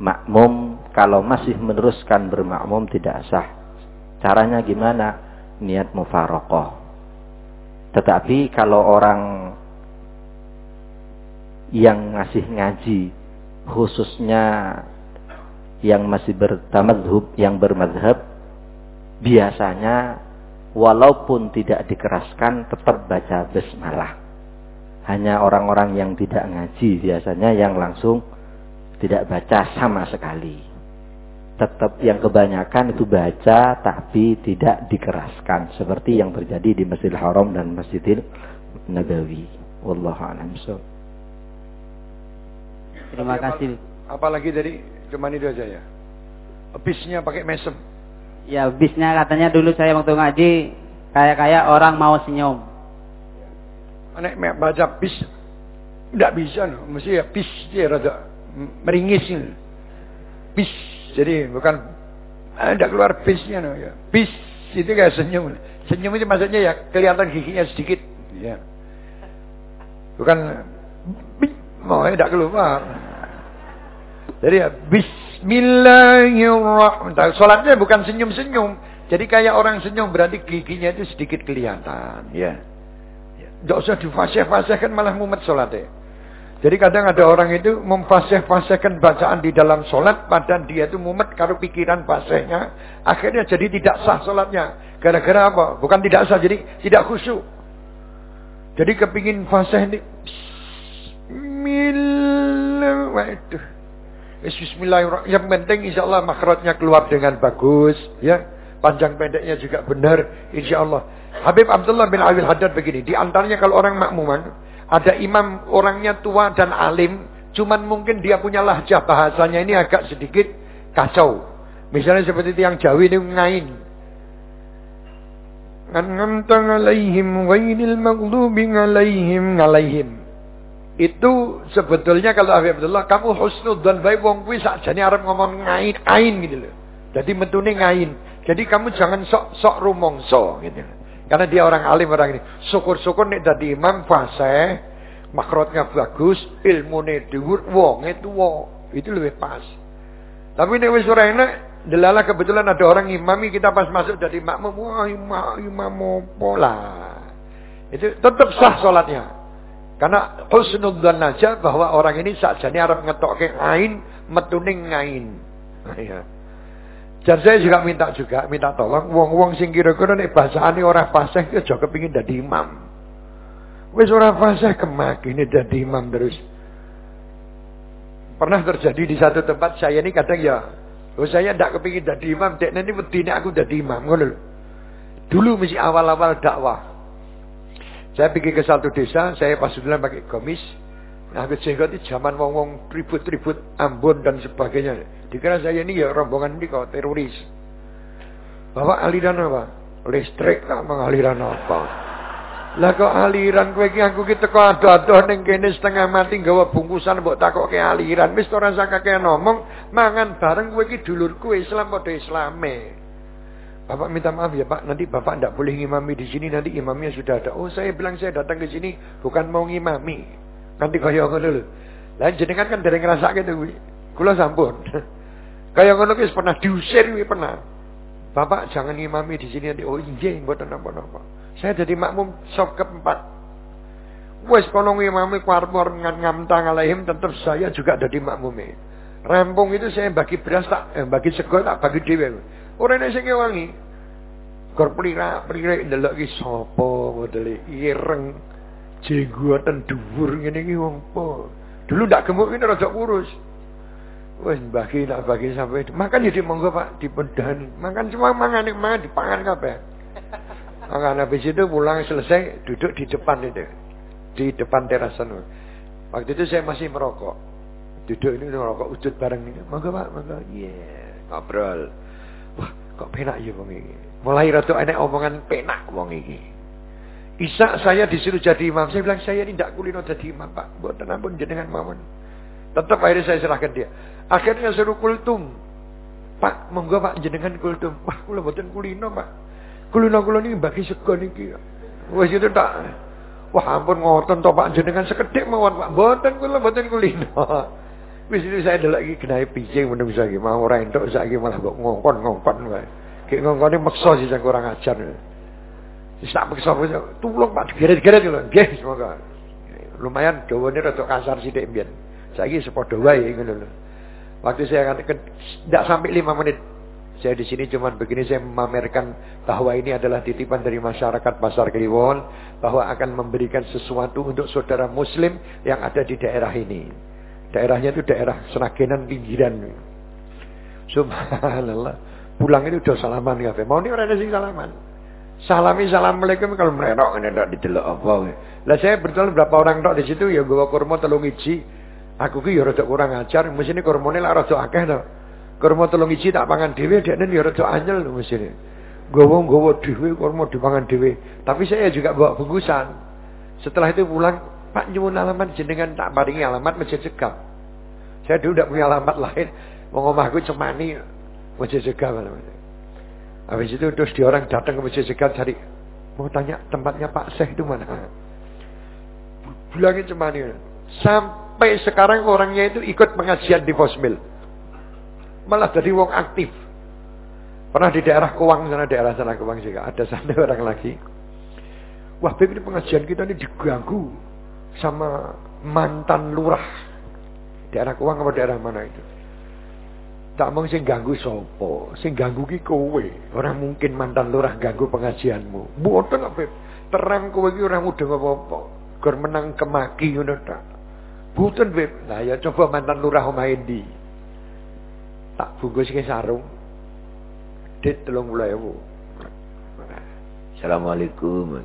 makmum kalau masih meneruskan bermakmum tidak sah. Caranya gimana? Niat mufarokoh. Tetapi kalau orang yang masih ngaji, khususnya yang masih bertamadhub, yang bermadhab, biasanya walaupun tidak dikeraskan tetap baca basmalah hanya orang-orang yang tidak ngaji biasanya yang langsung tidak baca sama sekali. Tetap yang kebanyakan itu baca tapi tidak dikeraskan seperti yang terjadi di Masjidil Haram dan Masjidil Nabawi. Wallahu a'lam Terima kasih. Apalagi dari cuman itu aja ya. Bisnya pakai mesem. Ya, bisnya katanya dulu saya waktu ngaji kayak-kayak orang mau senyum. Nek baca bis tidak bisa no. mesti ya bis dia rada meringis ini. Bis jadi bukan tidak eh, keluar bisnya no ya. Bis itu kayak senyum. Senyum itu maksudnya ya kelihatan giginya sedikit. Ya. Bukan mau ya tidak keluar. Jadi ya Bismillahirrahmanirrahim. Salatnya bukan senyum-senyum. Jadi kayak orang senyum berarti giginya itu sedikit kelihatan. Ya. Tidak usah difasih-fasihkan malah mumet sholatnya. Jadi kadang ada orang itu memfasih-fasihkan bacaan di dalam sholat. Padahal dia itu mumet kalau pikiran fasihnya. Akhirnya jadi tidak sah sholatnya. Gara-gara apa? Bukan tidak sah, jadi tidak khusyuk. Jadi kepingin fasih ini. Bismillahirrahmanirrahim. Yang penting insya Allah makhrajnya keluar dengan bagus. ya Panjang pendeknya juga benar. Insya Allah. Habib Abdullah bin Awil Haddad begini. Di antaranya kalau orang makmuman. Ada imam orangnya tua dan alim. Cuman mungkin dia punya lahjah bahasanya ini agak sedikit kacau. Misalnya seperti yang Jawi ini ngain. Ngamtang alaihim ghairil maghdubi alaihim alaihim. Itu sebetulnya kalau Habib Abdullah kamu husnud dan baik wong kuwi sakjane arep ngomong ngain ain gitu loh. Jadi metune ngain. Jadi kamu jangan sok sok rumongso gitu. Karena dia orang alim orang ini. Syukur-syukur nek dadi imam fasih, makrotnya bagus, ilmune dhuwur, wonge tuwa. Itu lebih pas. Tapi nek wis ora enak, delala kebetulan ada orang imami kita pas masuk dari makmum, wah imam imam pola. Itu tetap sah salatnya. Karena husnul dzan aja bahwa orang ini sakjane arep ngetokke ain metuning ngain. Nah, ya. Dan saya juga minta juga, minta tolong wong-wong sing kira-kira nek basane ora fasih ki aja kepengin dadi imam. Wis ora fasih kemak ini dadi imam terus. Pernah terjadi di satu tempat saya ini kadang ya, oh saya tidak kepingin jadi imam, dek ini aku jadi imam, ngono Dulu mesti awal-awal dakwah. Saya pergi ke satu desa, saya pas dulu pakai komis, Nah, sehingga itu zaman wong-wong ribut-ribut Ambon dan sebagainya. Dikira saya ini ya rombongan ini kok teroris. Bapak aliran apa? Listrik tak mengaliran apa? Lah kok aliran kowe iki aku ki teko ado-ado ning kene setengah mati nggawa bungkusan mbok takoke aliran. Wis ora usah ngomong, mangan bareng kowe iki dulurku Islam padha Islame. Bapak minta maaf ya Pak, nanti Bapak tidak boleh ngimami di sini, nanti imamnya sudah ada. Oh saya bilang saya datang ke sini bukan mau ngimami. Nanti kaya ngono lho. Lah jenengan kan dari ngerasa gitu kuwi. Kula sampun. kaya ngono wis pernah diusir kuwi pernah. Bapak jangan ngimami di sini nanti. Oh iya mboten napa-napa. Saya jadi makmum sop keempat. Wes kono ngimami kuarpor ngan ngamtang alaihim tetap saya juga jadi makmumnya. Rampung itu saya bagi beras tak, eh, bagi sego tak bagi dhewe. Ora nek sing ngewangi. Gor plira ndelok ki sapa modele ireng jenggoten dhuwur ngene iki wong apa. Dulu ndak gemuk ini rada kurus. Wes bagi tak bagi sampai makan jadi monggo Pak dipedani. Makan semua mangan mangan dipangan kabeh. Maka habis itu pulang selesai duduk di depan itu. Di depan terasan. Waktu itu saya masih merokok. Duduk ini merokok ujud bareng ini. Mangga Pak, mangga. Iya, yeah. ngobrol. Wah, kok penak ya wong ini. Mulai rada enek omongan penak wong ini. Isa saya disuruh jadi imam. Saya bilang saya ini tidak kulino jadi imam Pak. Buat ampun jenengan mawon. Tetap akhirnya saya serahkan dia. Akhirnya suruh kultum. Pak, monggo Pak jenengan kultum. Wah, kula mboten kulino Pak. Kulino-kulino ini bagi sego niki. Wis itu tak Wah ampun ngoten to Pak jenengan sekedhik mawon Pak. Mboten kula mboten kulino. Wis itu saya delok iki genahe piye meneng saiki mau ora entuk saiki malah kok ngongkon-ngongkon wae. Ki ngongkone meksa sih kurang ajar. Wis tak meksa tulung Pak digeret-geret lho. Nggih semoga. Lumayan dawane rada kasar sithik mbiyen. Saiki sepadha wae ngono lho. Waktu saya kan tidak sampai 5 menit saya di sini cuma begini saya memamerkan bahwa ini adalah titipan dari masyarakat Pasar Kliwon bahwa akan memberikan sesuatu untuk saudara muslim yang ada di daerah ini. Daerahnya itu daerah Senagenan pinggiran. Subhanallah. Pulang ini udah salaman ya. Mau ini orang sing salaman. Salami assalamualaikum kalau mererok ini tidak didelok apa. Lah saya betul berapa orang tok di situ ya gua kurma telung iji. Aku ki ya rada kurang ajar, mesti ini kurmane lah rada akeh to. Kurma telung iji tak pangan dhewe dekne ya rada anyel mesine. Gowo gowo dhewe kurma dipangan dhewe. Tapi saya juga bawa bungkusan. Setelah itu pulang, Pak nyuwun alamat jenengan tak paringi alamat Masjid Segap. Saya dulu tidak punya alamat lain. Mau ngomahku cemani Masjid Segap. Habis itu terus dia orang datang ke Masjid Segap cari mau tanya tempatnya Pak Syekh itu mana. Bilangin cemani. Sampai sekarang orangnya itu ikut pengajian di Fosmil malah jadi wong aktif. Pernah di daerah Kuang sana, daerah sana Kuang juga ada sana orang lagi. Wah, Beb, ini pengajian kita ini diganggu sama mantan lurah. Daerah Kuang apa daerah mana itu? Tak mau sing ganggu sopo, sing ganggu ki kowe. Orang mungkin mantan lurah ganggu pengajianmu. Boten apa terang kowe ki orang mudeng apa-apa. Gor menang kemaki ngono tak. Boten Beb. Nah ya coba mantan lurah main di tak bungkus ke sarung dit telung ewu Assalamualaikum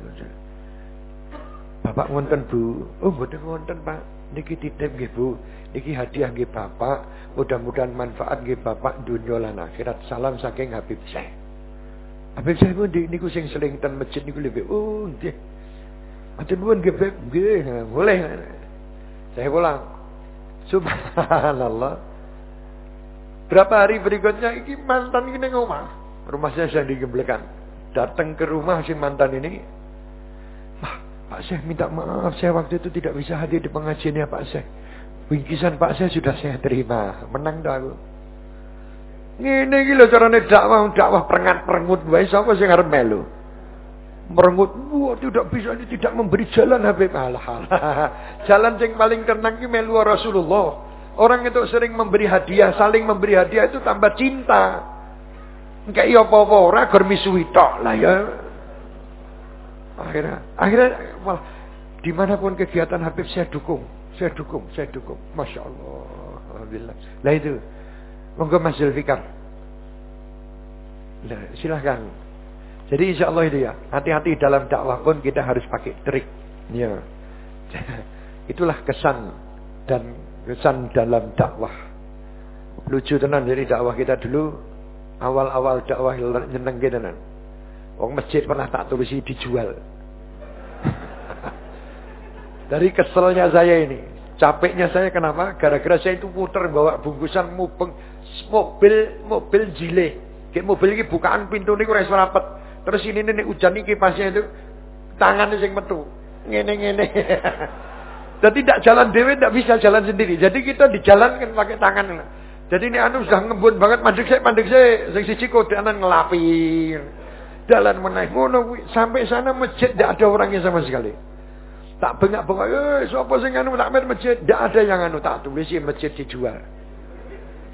Bapak ngonten Bu. Oh mboten ngonten Pak. Niki titip nggih Bu. Niki hadiah nggih Bapak. Mudah-mudahan manfaat nggih Bapak dunia lan akhirat. Salam saking Habib Syekh. Habib Syekh pun niku sing seling ten masjid niku lebih oh nggih. Matur nuwun nggih nggih boleh. Saya pulang Subhanallah. Berapa hari berikutnya ini mantan ini ngomong. Rumah saya sedang digemblekan. Datang ke rumah si mantan ini. Pak, Syekh minta maaf. Saya waktu itu tidak bisa hadir di pengajiannya Pak Syekh. Bingkisan Pak Syekh sudah saya terima. Menang dah aku. Ini gila caranya dakwah, dakwah perengat-perengut. Baik, siapa sih ngarep melu? Merengut, wah tidak bisa, ini tidak memberi jalan Habib. Alah, jalan yang paling tenang ini melu Rasulullah. Orang itu sering memberi hadiah, saling memberi hadiah itu tambah cinta. Enggak iya apa-apa ora gor tok lah ya. Akhirnya, akhirnya malah di mana pun kegiatan Habib saya dukung, saya dukung, saya dukung. Masya Allah. Alhamdulillah. Lah itu. Monggo Mas Zulfikar. Nah, silahkan. Jadi insya Allah itu ya, hati-hati dalam dakwah pun kita harus pakai trik. Ya. Itulah kesan dan kesan dalam dakwah. Lucu tenan jadi dakwah kita dulu awal-awal dakwah nyeneng tenan. Wong masjid pernah tak tulisi dijual. Dari keselnya saya ini, capeknya saya kenapa? Gara-gara saya itu puter bawa bungkusan mubeng mobil mobil jile. Kayak mobil ini bukaan pintu ini kurang rapet. Terus ini nih hujan ini kipasnya itu tangan sing metu. Ngene-ngene. Jadi tidak jalan dewe, tidak bisa jalan sendiri. Jadi kita dijalankan pakai tangan. Jadi ini anu sudah ngembun banget mandek saya, mandek saya, sing siji kode anan Jalan menaik ngono sampai sana masjid tidak ada orangnya sama sekali. Tak bengak-bengak, eh siapa sing anu tak masjid? Tidak ada yang anu tak tulis masjid dijual.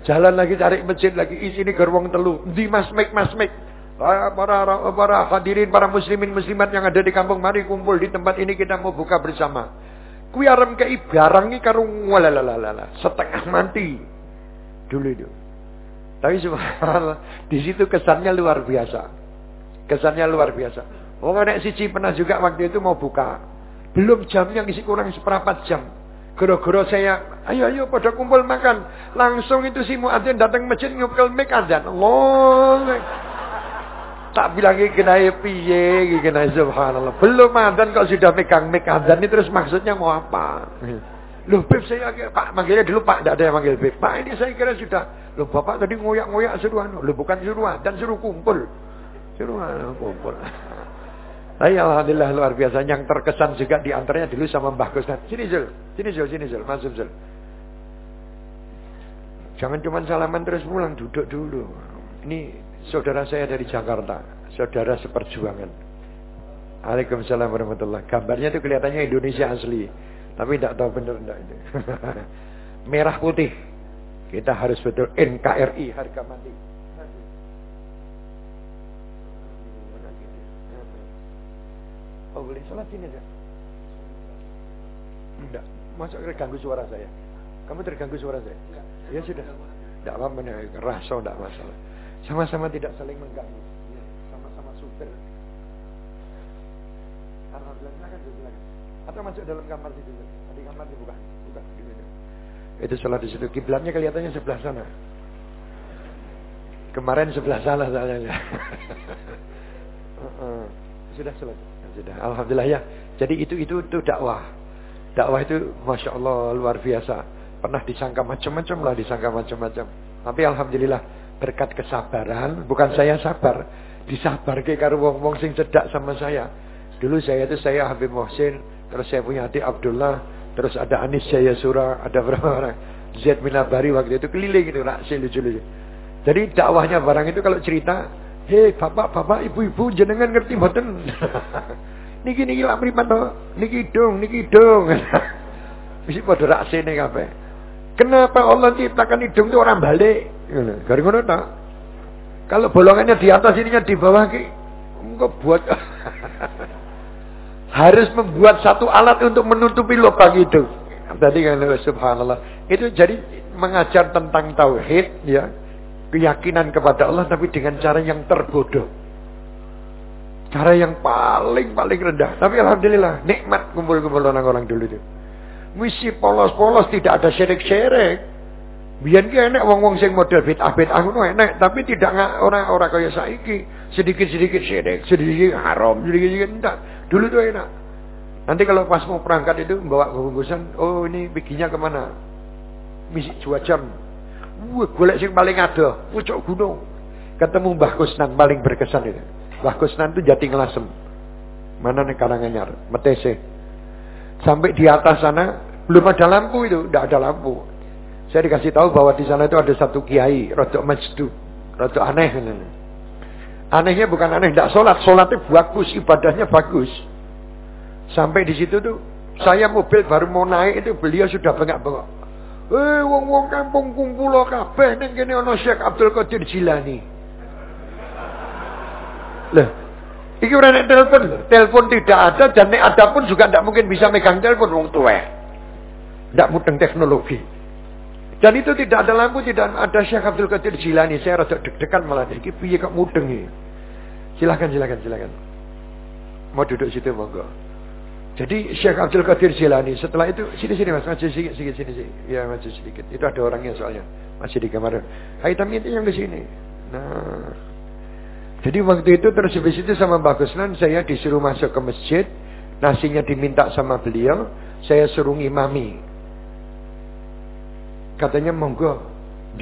Jalan lagi cari masjid lagi, isi ini gerbong telu. Di masmek masmek. Para, para, para hadirin, para muslimin muslimat yang ada di kampung, mari kumpul di tempat ini kita mau buka bersama. Kuwi arem kei barang iki karo walalalala, setengah mati. Dulu itu. Tapi subhanallah, di situ kesannya luar biasa. Kesannya luar biasa. Oh, nek siji pernah juga waktu itu mau buka. Belum jamnya ngisi kurang seperempat jam. Gara-gara saya, ayo ayo pada kumpul makan. Langsung itu si muadzin datang masjid nyukel mik azan. Allah. Tak bilang ini kena piye, ini kena subhanallah. Belum adzan kok sudah megang mik azan ini terus maksudnya mau apa? Loh Beb saya Pak manggilnya dulu Pak, tidak ada yang manggil Beb. Pak ini saya kira sudah. Loh Bapak tadi ngoyak-ngoyak suruhan. Loh bukan suruhan dan suruh kumpul. Suruhan kumpul. Tapi Alhamdulillah luar biasa. Yang terkesan juga di antaranya dulu sama Mbah Gus. Sini Zul, sini Zul, sini Zul, masuk Zul. Jangan cuma salaman terus pulang, duduk dulu. Ini saudara saya dari Jakarta, saudara seperjuangan. Waalaikumsalam warahmatullahi Gambarnya itu kelihatannya Indonesia asli. Tapi tidak tahu benar tidak itu. Merah putih. Kita harus betul NKRI harga mati. Oh boleh sholat sini saja. Tidak. Masuk terganggu suara saya. Kamu terganggu suara saya? Enggak. Ya sudah. Tidak apa-apa. Rasa tidak masalah. Sama-sama tidak saling mengganggu. Sama-sama super. Alhamdulillah kan silakan. Atau masuk dalam kamar situ. Tadi kamar dibuka. Buka. Itu sholat di situ. Kiblatnya kelihatannya sebelah sana. Kemarin sebelah sana soalnya. Sudah selesai. Sudah, alhamdulillah ya. Jadi itu itu itu dakwah. Dakwah itu masya Allah luar biasa. Pernah disangka macam-macam lah, disangka macam-macam. Tapi alhamdulillah berkat kesabaran, bukan saya sabar, disabar ke karo wong-wong sing cedak sama saya. Dulu saya itu saya Habib Mohsin, terus saya punya adik Abdullah, terus ada Anis Jaya Surah, ada berapa orang. Zaid Minabari waktu itu keliling itu raksi lucu-lucu. Jadi dakwahnya barang itu kalau cerita Hei bapak, bapak, ibu-ibu jenengan ngerti mboten? niki niki lak mripat to? Niki dong, niki dong. Mesti padha raksene kabeh. Kenapa Allah ciptakan hidung itu orang balik? Gari ngono ta? Kalau bolongannya di atas ininya di bawah ki engko buat harus membuat satu alat untuk menutupi lubang itu. Tadi kan subhanallah. Itu jadi mengajar tentang tauhid ya keyakinan kepada Allah tapi dengan cara yang terbodoh. Cara yang paling-paling rendah. Tapi Alhamdulillah, nikmat kumpul-kumpul orang-orang dulu itu. Misi polos-polos tidak ada syirik-syirik. Biar ki enak wong-wong sing model bid'ah bid'ah ngono enak, tapi tidak orang-orang kaya saiki. Sedikit-sedikit syirik, sedikit haram, sedikit-sedikit enggak. Dulu tuh enak. Nanti kalau pas mau berangkat itu bawa bungkusan, oh ini perginya ke mana? Misi dua jam, Wah, golek sing paling ada, pucuk gunung. Ketemu Mbah Kusnan paling berkesan itu. Mbah Kusnan itu jati ngelasem. Mana nih Karanganyar, Metese. Sampai di atas sana belum ada lampu itu, tidak ada lampu. Saya dikasih tahu bahwa di sana itu ada satu kiai, rodok masjid, rodok aneh. Anehnya bukan aneh, tidak sholat, sholatnya bagus, ibadahnya bagus. Sampai di situ tuh, saya mobil baru mau naik itu beliau sudah bengak-bengok. Eh wong-wong kampung kumpul kabeh ning kene ana Syekh Abdul Qadir Jilani. Lah, iki ora telepon, telepon tidak ada dan nek ada pun juga tidak mungkin bisa megang telepon wong tuwek. Tidak mudeng teknologi. Dan itu tidak ada lampu, tidak ada Syekh Abdul Qadir Jilani. Saya rada deg-degan malah. Ini piye kok mudeng ini. Silakan, silakan, silakan. Mau duduk situ monggo. Jadi Syekh Abdul Qadir Jilani setelah itu sini sini Mas, maju sedikit sini sini. Ya maju sedikit. Itu ada orangnya soalnya. Masih di kamar. Hai tapi itu yang di sini. Nah. Jadi waktu itu terus habis itu sama Mbak Gusnan saya disuruh masuk ke masjid. Nasinya diminta sama beliau. Saya suruh ngimami. Katanya monggo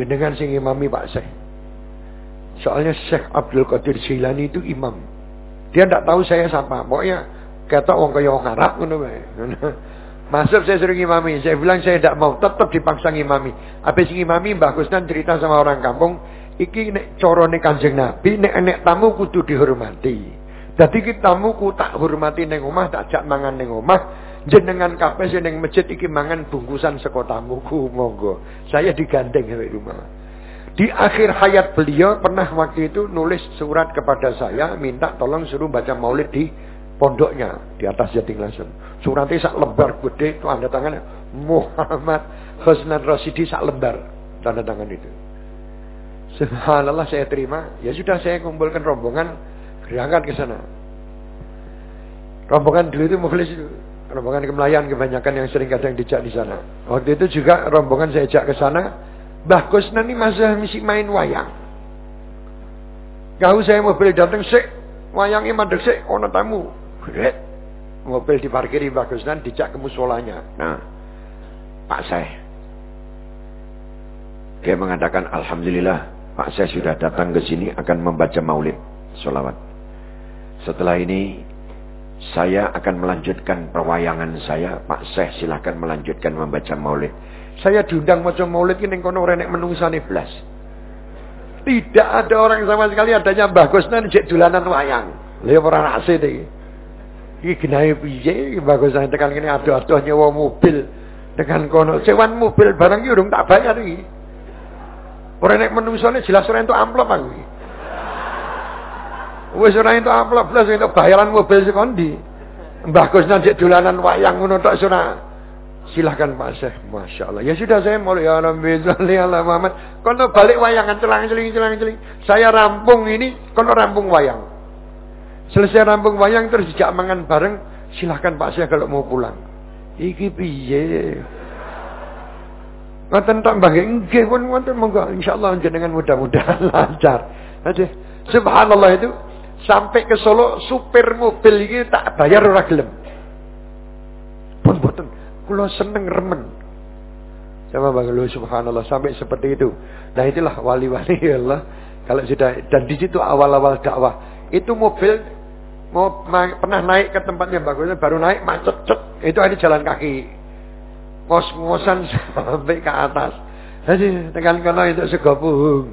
jenengan sing imami Pak Syekh. Soalnya Syekh Abdul Qadir Jilani itu imam. Dia tidak tahu saya siapa. Pokoknya kata orang kaya orang Arab ngono Masuk saya sering imami. Saya bilang saya tidak mau. Tetap dipaksa imami. Habis imami Mbak Kusnan cerita sama orang kampung. Iki nek corone kanjeng Nabi. Nek nek tamu kudu dihormati. Jadi kita tamu ku tak hormati neng omah. Tak jak mangan neng omah jenengan kabeh sing ning masjid iki mangan bungkusan sekotamuku monggo. Saya digandeng dari rumah. Di akhir hayat beliau pernah waktu itu nulis surat kepada saya minta tolong suruh baca maulid di pondoknya di atas Jating Lasen. Suratnya sak lembar gede tanda tangannya Muhammad Husnan Rasidi sak lembar tanda tangan itu. Subhanallah saya terima. Ya sudah saya kumpulkan rombongan berangkat ke sana. Rombongan dulu itu mukhlis itu rombongan kemelayan kebanyakan yang sering kadang dijak di sana. Waktu itu juga rombongan saya ajak ke sana. Mbah Kusna ini masih misi main wayang. Kau saya mobil datang sih, wayangnya mandek sih, ono tamu. Gret. Mobil diparkiri Mbah Kusna dijak ke musolanya. Nah, Pak saya. Dia mengatakan, Alhamdulillah, Pak saya sudah datang ke sini akan membaca maulid, sholawat. Setelah ini saya akan melanjutkan perwayangan saya. Pak Syekh silahkan melanjutkan membaca maulid. Saya diundang macam maulid ini kono renek menungsane belas. Tidak ada orang sama sekali adanya bagusnya jek dulanan wayang. Lha ora rase iki. Iki genahe piye bagusane tekan kene adoh-adoh nyewa mobil dengan kono sewan mobil barang iki urung tak bayar iki. Ora nek menungsane jelas ora entuk amplop aku iki. Wis ora entuk amplop blas entuk bayaran mobil sekondi. Mbah Gus nanti dolanan wayang ngono tok ora. Silahkan Pak Syekh. Masya Allah. Ya sudah saya mau ya Rabbi Zali ala Muhammad. Kono balik wayangan celang celing celang celing. Saya rampung ini kono rampung wayang. Selesai rampung wayang terus dijak mangan bareng. Silahkan Pak Syekh kalau mau pulang. Iki piye? Ngoten tak mbah nggih pun ngoten monggo insyaallah jenengan mudah-mudahan lancar. Aduh, subhanallah itu Sampai ke Solo supir mobil ini tak bayar ora gelem. Pun boten, kula seneng remen. Sama Bang Lu subhanallah sampai seperti itu. Nah itulah wali-wali Allah. Kalau sudah dan di situ awal-awal dakwah itu mobil mau pernah naik ke tempatnya bagusnya baru naik macet cet itu ada jalan kaki ngos-ngosan sampai ke atas jadi tekan kono itu sego puhung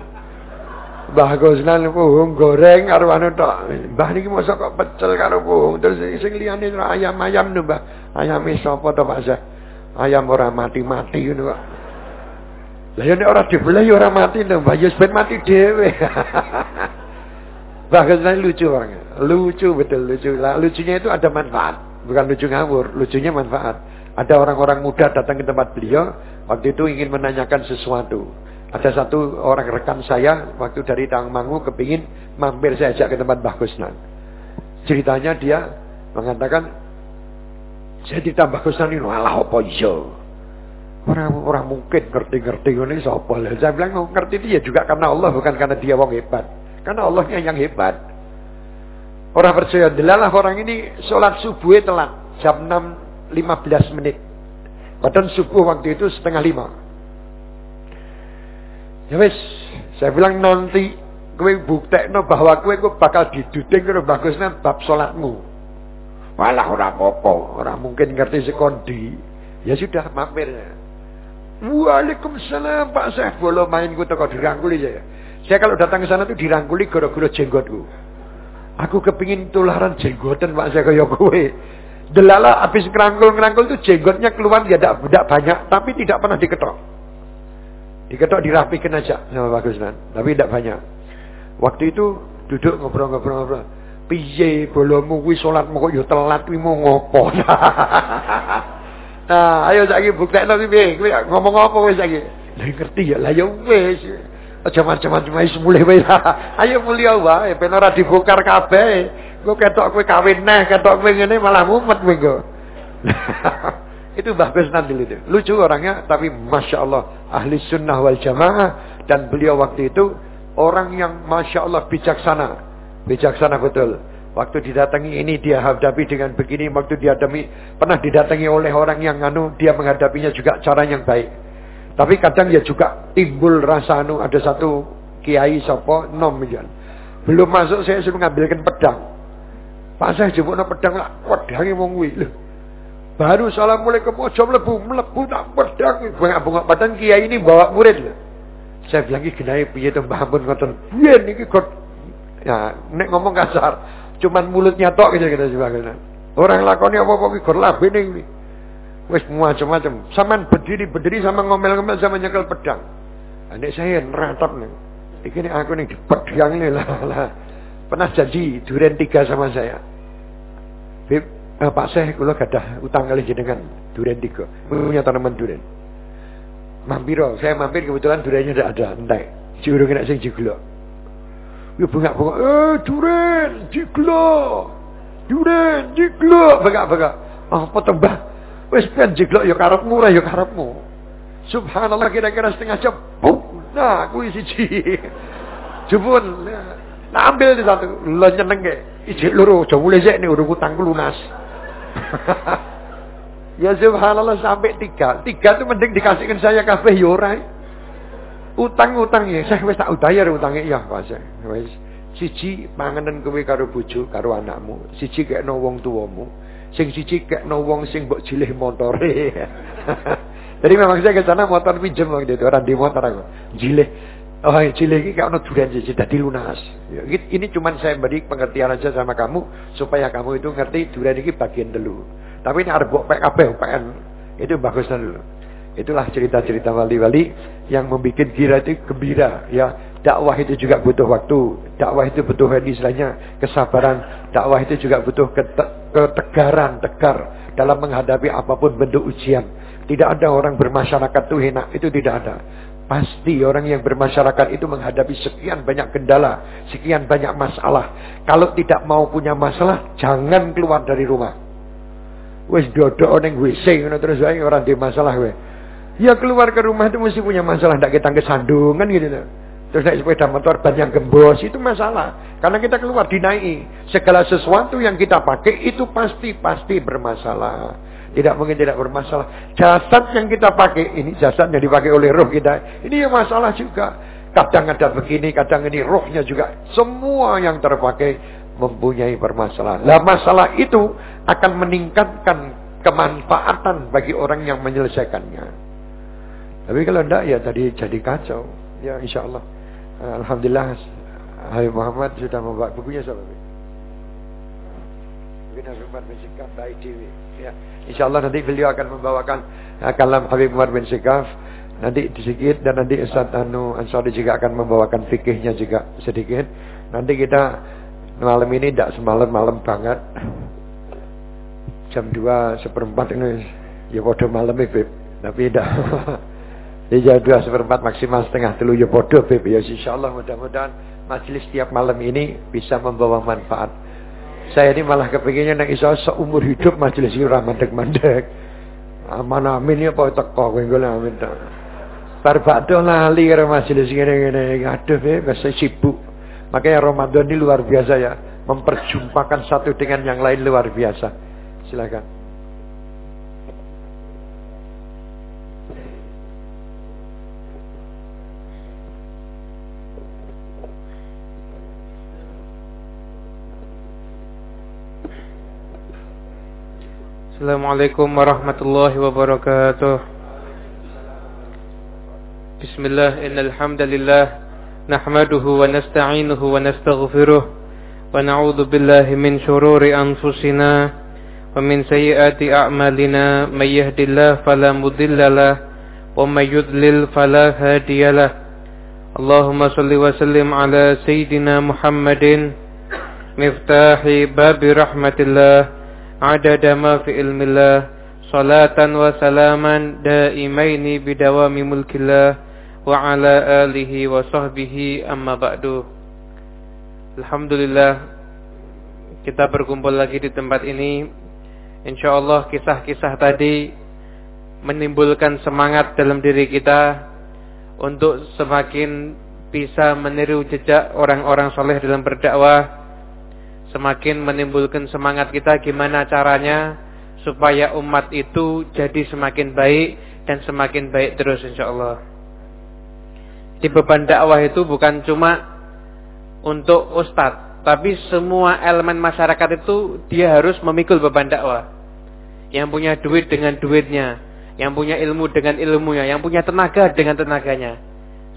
Mbah Gusnan puhung goreng karo anu tok. Mbah niki mosok kok pecel karo puhung terus sing liyane ayam-ayam lho Mbah. Ayame sapa to Pak Syekh? Ayam ora mati-mati ngono kok. Lah nek ora dibelah ya ora mati lho Mbah, ben mati dhewe. Mbah Gusnan lucu banget. Lucu betul lucu. Lah lucunya itu ada manfaat. Bukan lucu ngawur, lucunya manfaat. Ada orang-orang muda datang ke tempat beliau, waktu itu ingin menanyakan sesuatu. Ada satu orang rekan saya waktu dari Tangmangu kepingin mampir saya ajak ke tempat Mbah Kusnan. Ceritanya dia mengatakan saya ditambah Kusnan ini alah apa. Orang orang mungkin ngerti-ngerti ini lah. Saya bilang oh, ngerti dia juga karena Allah bukan karena dia wong hebat. Karena Allahnya yang hebat. Orang percaya delalah orang ini sholat subuh telat jam 6 15 menit. Padahal subuh waktu itu setengah lima. Ya wis, saya bilang nanti kowe buktekno bahwa kowe ku bakal diduding karo bagusnya bab salatmu. Walah ora apa-apa, ora mungkin ngerti sekondi. Ya sudah mampir. Waalaikumsalam Pak Syekh bolo main ku teko dirangkuli saya. Saya kalau datang ke sana tuh dirangkuli gara-gara jenggotku. Aku kepingin tularan jenggotan Pak Syekh kaya kowe. Delala habis ngerangkul-ngerangkul tuh jenggotnya keluar ya tidak banyak tapi tidak pernah diketok. Diketok dirapikan aja sama Pak Gusnan. Tapi tidak banyak. Waktu itu duduk ngobrol-ngobrol-ngobrol. Piye bolomu kuwi salatmu kok ya telat kuwi mau ngopo. nah, ayo saiki buktekno piye? Kowe ngomong apa kowe saiki? Lah ngerti ya, lah ya wis. Aja macam-macam wis mulai wae. Ayo mulia wae ben ora dibongkar kabeh. Engko ketok kowe kawin neh, ketok kowe ngene malah mumet kowe engko. itu bagus nanti itu. Lucu orangnya tapi Masya Allah ahli sunnah wal jamaah dan beliau waktu itu orang yang Masya Allah bijaksana. Bijaksana betul. Waktu didatangi ini dia hadapi dengan begini. Waktu didatangi pernah didatangi oleh orang yang anu dia menghadapinya juga cara yang baik. Tapi kadang ya juga timbul rasa anu ada satu kiai sopo nom ya. Belum masuk saya suruh ngambilkan pedang. Pas saya jemput pedang lah, pedangnya mau ngui. Baru assalamualaikum ojo melebu, melebu tak pedang. Bengak-bengak padang kiai ini bawa murid loh. Saya bilang iki genai piye Mbah ampun ngoten. Biyen iki kok ya nek ngomong kasar, cuman mulutnya tok gitu kita sebagainya. Orang lakoni apa-apa iki gor labene iki. Wis macam-macam. Saman berdiri-berdiri sama ngomel-ngomel sama nyekel pedang. Nek saya neratap nih. Iki aku nih pedang nih lah, lah. Pernah janji durian tiga sama saya. Bib, Eh, Pak Syekh kula gadah utang kali jenengan durian tiga. Punya tanaman durian. Mampir, saya mampir kebetulan duriannya tidak ada, entek. Juru kena sing jiglo. Ya bengak-bengak, eh durian, jiglo. Durian, jiglo, bengak-bengak. Apa tembah? Wis ben jiglo ya karepmu ora ya karepmu. Subhanallah kira-kira setengah jam. Nah, kuwi siji. Jebun. Nah, ambil di satu. Lo nyeneng ke. Ijik loro. Jauh mulai sik nih. Udah utangku lunas. ya subhanallah sampai tiga. Tiga itu mending dikasihkan saya kafe. Ya Utang-utang ya. Saya wis tak bayar utangnya. Ya Pak. Wis. Siji panganan kowe karo bojo karo anakmu. Siji kayak no wong tuamu. Sing siji kayak no wong sing mbok jilih motore. Jadi memang saya ke sana motor pinjem waktu itu orang di motor aku. Jilih. Oh, cilik ini kayak durian jadi tadi lunas. Ya, ini cuma saya beri pengertian aja sama kamu supaya kamu itu ngerti durian ini bagian dulu. Tapi ini arbok PKB UPN itu bagus dulu. Itulah cerita-cerita wali-wali yang membuat kira itu gembira. Ya, dakwah itu juga butuh waktu. Dakwah itu butuh istilahnya kesabaran. Dakwah itu juga butuh ketegaran, tegar dalam menghadapi apa pun bentuk ujian. Tidak ada orang bermasyarakat itu enak, itu tidak ada. Pasti orang yang bermasyarakat itu menghadapi sekian banyak kendala, sekian banyak masalah. Kalau tidak mau punya masalah, jangan keluar dari rumah. Wes dodo orang WC ngono terus wae orang di masalah we. Ya keluar ke rumah itu mesti punya masalah, ndak kita kesandungan gitu. Terus naik sepeda motor ban yang gembos itu masalah. Karena kita keluar dinaiki. Segala sesuatu yang kita pakai itu pasti pasti bermasalah. Tidak mungkin tidak bermasalah. Jasad yang kita pakai, ini jasad yang dipakai oleh roh kita. Ini yang masalah juga. Kadang ada begini, kadang ini rohnya juga. Semua yang terpakai mempunyai permasalahan. Nah masalah itu akan meningkatkan kemanfaatan bagi orang yang menyelesaikannya. Tapi kalau tidak ya tadi jadi kacau. Ya insya Allah. Alhamdulillah Habib Muhammad sudah membawa bukunya sahabat. Mungkin Habib Muhammad mensikap baik diri. Ya. InsyaAllah nanti beliau akan membawakan uh, kalam Habib Umar bin Sikaf. Nanti sedikit dan nanti Ustaz Anu Ansari juga akan membawakan fikihnya juga sedikit. Nanti kita malam ini tidak semalam-malam banget. Jam 2 seperempat ini ya bodoh malam Beb. Tapi tidak. Jam 2 seperempat maksimal setengah telu ya bodoh Beb. Ya insyaAllah mudah-mudahan majelis setiap malam ini bisa membawa manfaat saya ini malah kepinginnya nek iso seumur hidup majelis iki ora mandek-mandek. Aman amin ya apa teko ngono amin badhe lali karo majelis ngene-ngene. Aduh be masih sibuk. Makanya Ramadan ini luar biasa ya. Memperjumpakan satu dengan yang lain luar biasa. Silakan. السلام عليكم ورحمة الله وبركاته. بسم الله إن الحمد لله نحمده ونستعينه ونستغفره ونعوذ بالله من شرور أنفسنا ومن سيئات أعمالنا. من يهد الله فلا مضل له ومن يضلل فلا هادي له. اللهم صل وسلم على سيدنا محمد مفتاح باب رحمة الله. عدد ما في علم الله صلاة وسلاما دائمين بدوام ملك الله وعلى آله وصحبه أما بعد Alhamdulillah kita berkumpul lagi di tempat ini Insya Allah kisah-kisah tadi menimbulkan semangat dalam diri kita untuk semakin bisa meniru jejak orang-orang soleh dalam berdakwah semakin menimbulkan semangat kita gimana caranya supaya umat itu jadi semakin baik dan semakin baik terus insya Allah. Di beban dakwah itu bukan cuma untuk ustadz, tapi semua elemen masyarakat itu dia harus memikul beban dakwah. Yang punya duit dengan duitnya, yang punya ilmu dengan ilmunya, yang punya tenaga dengan tenaganya.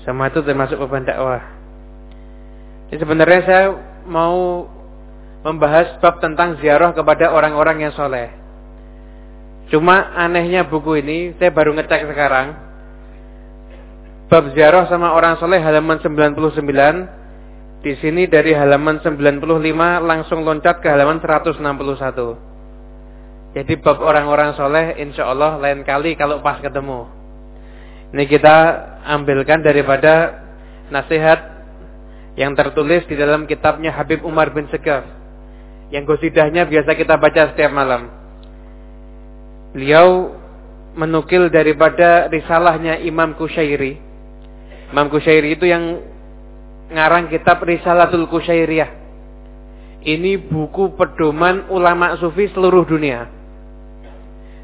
Semua itu termasuk beban dakwah. Jadi sebenarnya saya mau membahas bab tentang ziarah kepada orang-orang yang soleh. Cuma anehnya buku ini, saya baru ngecek sekarang. Bab ziarah sama orang soleh halaman 99. Di sini dari halaman 95 langsung loncat ke halaman 161. Jadi bab orang-orang soleh insya Allah lain kali kalau pas ketemu. Ini kita ambilkan daripada nasihat yang tertulis di dalam kitabnya Habib Umar bin Segaf. Yang gosidahnya biasa kita baca setiap malam. Beliau menukil daripada risalahnya Imam Kusyairi Imam Kusyairi itu yang ngarang kitab Risalatul Kusyairiyah. Ini buku pedoman ulama sufi seluruh dunia.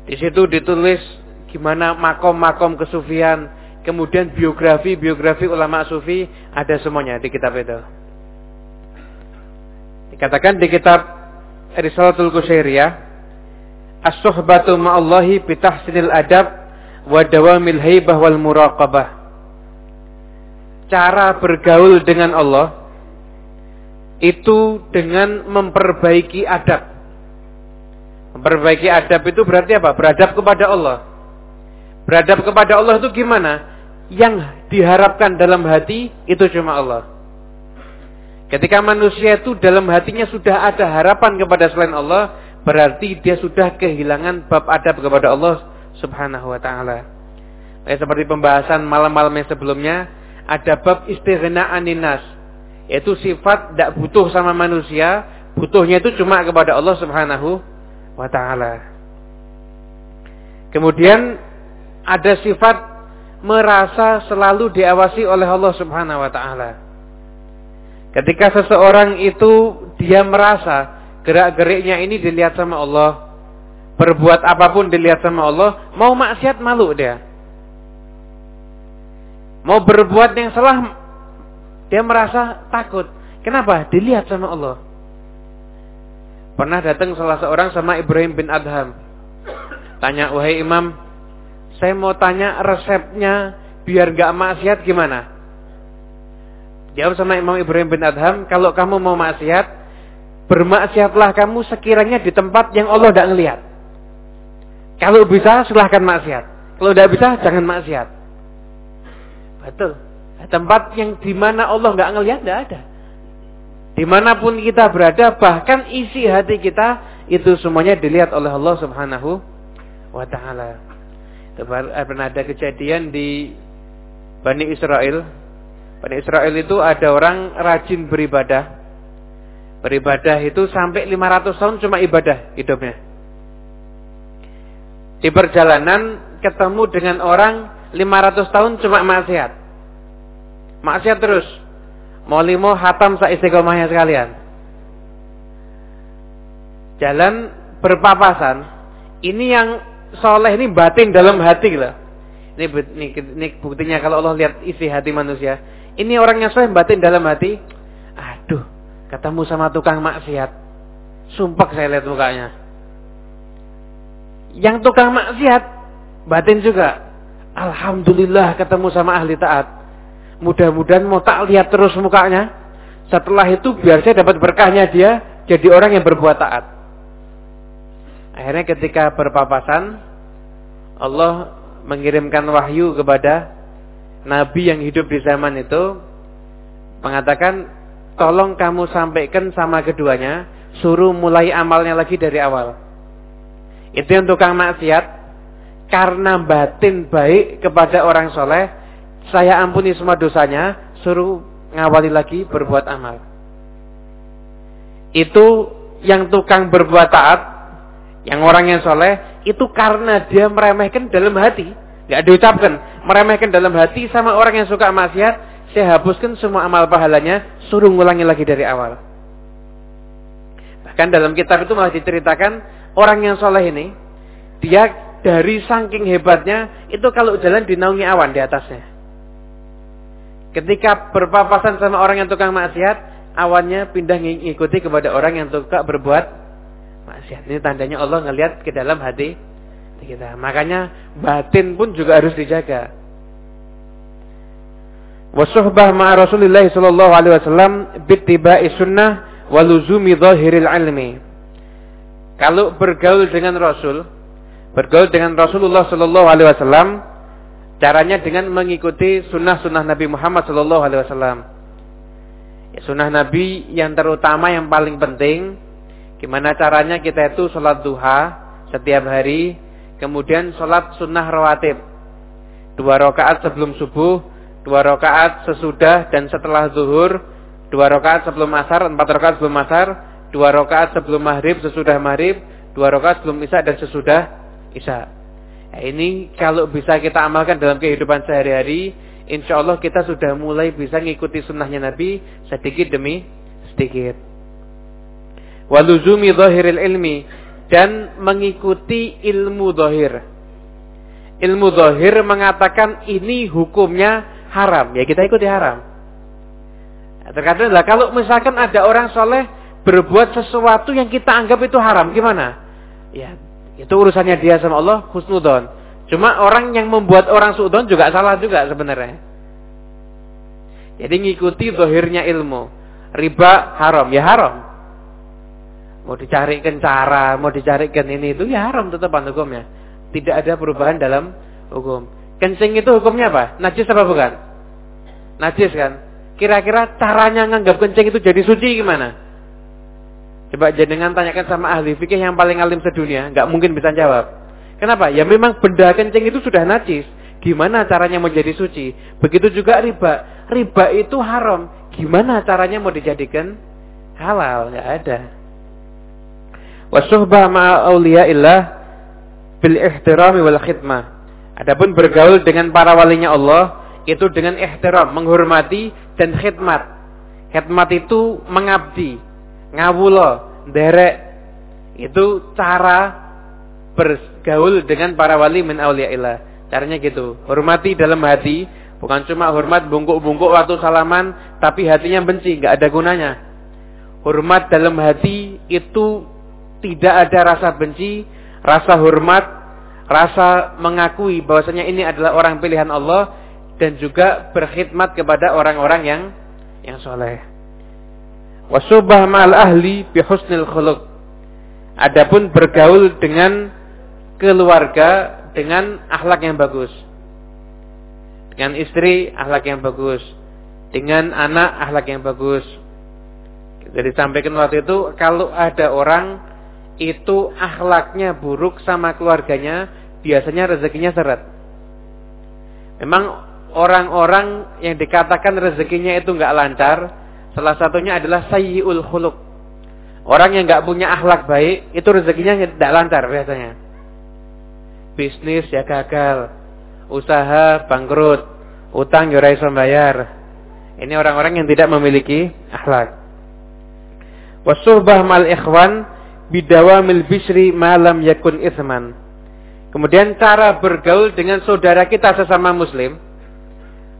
Di situ ditulis gimana makom-makom kesufian, kemudian biografi-biografi ulama sufi ada semuanya di kitab itu. Dikatakan di kitab Risalatul Kusyairiyah, As-suhbatu ma'allahi bitahsinil adab wa dawamil haibah wal muraqabah cara bergaul dengan Allah itu dengan memperbaiki adab. Memperbaiki adab itu berarti apa? Beradab kepada Allah. Beradab kepada Allah itu gimana? Yang diharapkan dalam hati itu cuma Allah. Ketika manusia itu dalam hatinya sudah ada harapan kepada selain Allah, berarti dia sudah kehilangan bab adab kepada Allah Subhanahu wa taala. Seperti pembahasan malam-malam yang sebelumnya, ada bab istighna aninas yaitu sifat tidak butuh sama manusia butuhnya itu cuma kepada Allah Subhanahu wa taala kemudian ada sifat merasa selalu diawasi oleh Allah Subhanahu wa taala ketika seseorang itu dia merasa gerak-geriknya ini dilihat sama Allah berbuat apa pun dilihat sama Allah mau maksiat malu dia Mau berbuat yang salah, dia merasa takut. Kenapa? Dilihat sama Allah. Pernah datang salah seorang sama Ibrahim bin Adham. Tanya, wahai imam, saya mau tanya resepnya biar gak maksiat gimana? Jawab sama Imam Ibrahim bin Adham, kalau kamu mau maksiat, bermaksiatlah kamu sekiranya di tempat yang Allah tidak ngelihat. Kalau bisa silahkan maksiat. Kalau tidak bisa jangan maksiat. Betul. Tempat yang di mana Allah nggak ngelihat nggak ada. Di mana pun kita berada, bahkan isi hati kita itu semuanya dilihat oleh Allah Subhanahu wa Ta'ala. Pernah ada kejadian di Bani Israel. Bani Israel itu ada orang rajin beribadah. Beribadah itu sampai 500 tahun cuma ibadah hidupnya. Di perjalanan ketemu dengan orang 500 tahun cuma maksiat. Maksiat terus. Mau limo hatam sa istiqomahnya sekalian. Jalan berpapasan. Ini yang soleh ini batin dalam hati lah. Ini, ini, ini buktinya kalau Allah lihat isi hati manusia. Ini orang yang soleh batin dalam hati. Aduh, ketemu sama tukang maksiat. Sumpah saya lihat mukanya. Yang tukang maksiat batin juga Alhamdulillah ketemu sama ahli taat. Mudah-mudahan mau tak lihat terus mukanya. Setelah itu biar saya dapat berkahnya dia jadi orang yang berbuat taat. Akhirnya ketika berpapasan Allah mengirimkan wahyu kepada nabi yang hidup di zaman itu mengatakan tolong kamu sampaikan sama keduanya suruh mulai amalnya lagi dari awal. Itu yang tukang maksiat karena batin baik kepada orang soleh, saya ampuni semua dosanya, suruh ngawali lagi berbuat amal. Itu yang tukang berbuat taat, yang orang yang soleh, itu karena dia meremehkan dalam hati. Gak diucapkan. Meremehkan dalam hati sama orang yang suka maksiat, saya hapuskan semua amal pahalanya, suruh ngulangi lagi dari awal. Bahkan dalam kitab itu malah diceritakan, orang yang soleh ini, dia dari saking hebatnya, itu kalau jalan dinaungi awan di atasnya. Ketika berpapasan sama orang yang tukang maksiat, awannya pindah mengikuti kepada orang yang suka berbuat maksiat. Ini tandanya Allah ngelihat ke dalam hati kita. Makanya batin pun juga harus dijaga. Wasuhbah ma'a Rasulullah sallallahu alaihi wasallam bittiba'i sunnah wa luzumi dhahiril ilmi. Kalau bergaul dengan Rasul, bergaul dengan Rasulullah sallallahu alaihi wasallam, caranya dengan mengikuti sunnah-sunnah Nabi Muhammad sallallahu alaihi wasallam. Ya, sunnah Nabi yang terutama yang paling penting, gimana caranya kita itu sholat duha setiap hari, kemudian sholat sunnah rawatib. Dua rakaat sebelum subuh, dua rakaat sesudah dan setelah zuhur, dua rakaat sebelum asar, empat rakaat sebelum asar, dua rakaat sebelum maghrib, sesudah maghrib, dua rakaat sebelum isya dan sesudah isya. Ya, ini kalau bisa kita amalkan dalam kehidupan sehari-hari, insya Allah kita sudah mulai bisa mengikuti sunnahnya Nabi sedikit demi sedikit. Waluzumi zahiril ilmi dan mengikuti ilmu zahir. Ilmu zahir mengatakan ini hukumnya haram, ya kita ikuti haram. Nah, terkadang lah kalau misalkan ada orang soleh berbuat sesuatu yang kita anggap itu haram, gimana? Ya itu urusannya dia sama Allah husnudon. Cuma orang yang membuat orang suudon juga salah juga sebenarnya. Jadi ngikuti dohirnya ilmu. Riba haram, ya haram. Mau dicarikan cara, mau dicarikan ini itu ya haram tetapan hukumnya. Tidak ada perubahan dalam hukum. Kencing itu hukumnya apa? Najis apa bukan? Najis kan? Kira-kira caranya nganggap kencing itu jadi suci gimana? Coba jenengan tanyakan sama ahli fikih yang paling alim sedunia, nggak mungkin bisa jawab. Kenapa? Ya memang benda kencing itu sudah najis. Gimana caranya menjadi suci? Begitu juga riba. Riba itu haram. Gimana caranya mau dijadikan halal? Enggak ada. Wasuhbah ma'auliya'illah bil ihtirami wal khidmah. Adapun bergaul dengan para walinya Allah itu dengan ihtiram, menghormati dan khidmat. Khidmat itu mengabdi, ngawula, derek. Itu cara bergaul dengan para wali min auliyaillah. Caranya gitu. Hormati dalam hati, bukan cuma hormat bungkuk-bungkuk waktu salaman, tapi hatinya benci, nggak ada gunanya. Hormat dalam hati itu tidak ada rasa benci, rasa hormat, rasa mengakui bahwasanya ini adalah orang pilihan Allah dan juga berkhidmat kepada orang-orang yang yang soleh. Wasubah ma'al ahli bi husnil khuluq. Adapun bergaul dengan keluarga dengan akhlak yang bagus. Dengan istri akhlak yang bagus. Dengan anak akhlak yang bagus. Jadi sampaikan waktu itu kalau ada orang itu akhlaknya buruk sama keluarganya, biasanya rezekinya seret. Memang orang-orang yang dikatakan rezekinya itu nggak lancar, salah satunya adalah sayyiul khuluq. Orang yang nggak punya akhlak baik, itu rezekinya tidak lancar biasanya bisnis ya gagal, usaha bangkrut, utang ya iso bayar. Ini orang-orang yang tidak memiliki akhlak. Wasuhbah mal ikhwan bidawamil bisri malam yakun isman. Kemudian cara bergaul dengan saudara kita sesama muslim.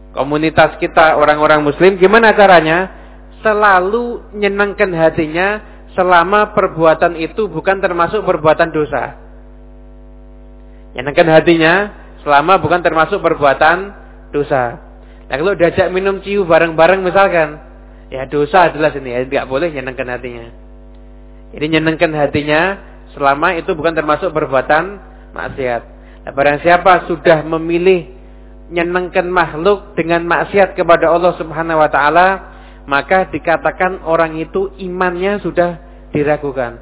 Komunitas kita orang-orang muslim gimana caranya? Selalu nyenangkan hatinya selama perbuatan itu bukan termasuk perbuatan dosa. Nyenangkan hatinya selama bukan termasuk perbuatan dosa. Nah kalau diajak minum ciu bareng-bareng misalkan, ya dosa adalah sini, ya tidak boleh nyenangkan hatinya. Jadi nyenangkan hatinya selama itu bukan termasuk perbuatan maksiat. Nah, barang siapa sudah memilih nyenangkan makhluk dengan maksiat kepada Allah Subhanahu wa taala, maka dikatakan orang itu imannya sudah diragukan.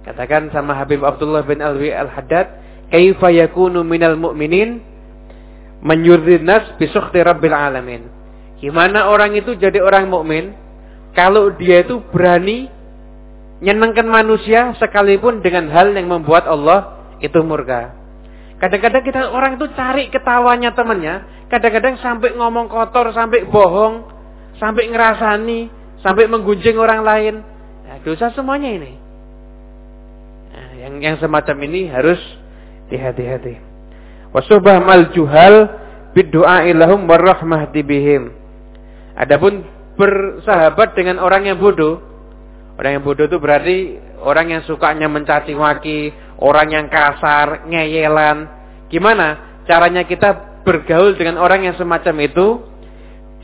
Katakan sama Habib Abdullah bin Alwi Al-Haddad, "Kaifa yakunu minal mu'minin menyurdinas bisukhti rabbil alamin. Gimana orang itu jadi orang mukmin kalau dia itu berani nyenengkan manusia sekalipun dengan hal yang membuat Allah itu murka. Kadang-kadang kita orang itu cari ketawanya temannya, kadang-kadang sampai ngomong kotor, sampai bohong, sampai ngerasani, sampai menggunjing orang lain. Nah, dosa semuanya ini. Nah, yang yang semacam ini harus dihati-hati. Wasubah mal juhal biddu'a ilahum warahmah bihim. Adapun bersahabat dengan orang yang bodoh, orang yang bodoh itu berarti orang yang sukanya mencaci maki, orang yang kasar, ngeyelan. Gimana caranya kita bergaul dengan orang yang semacam itu?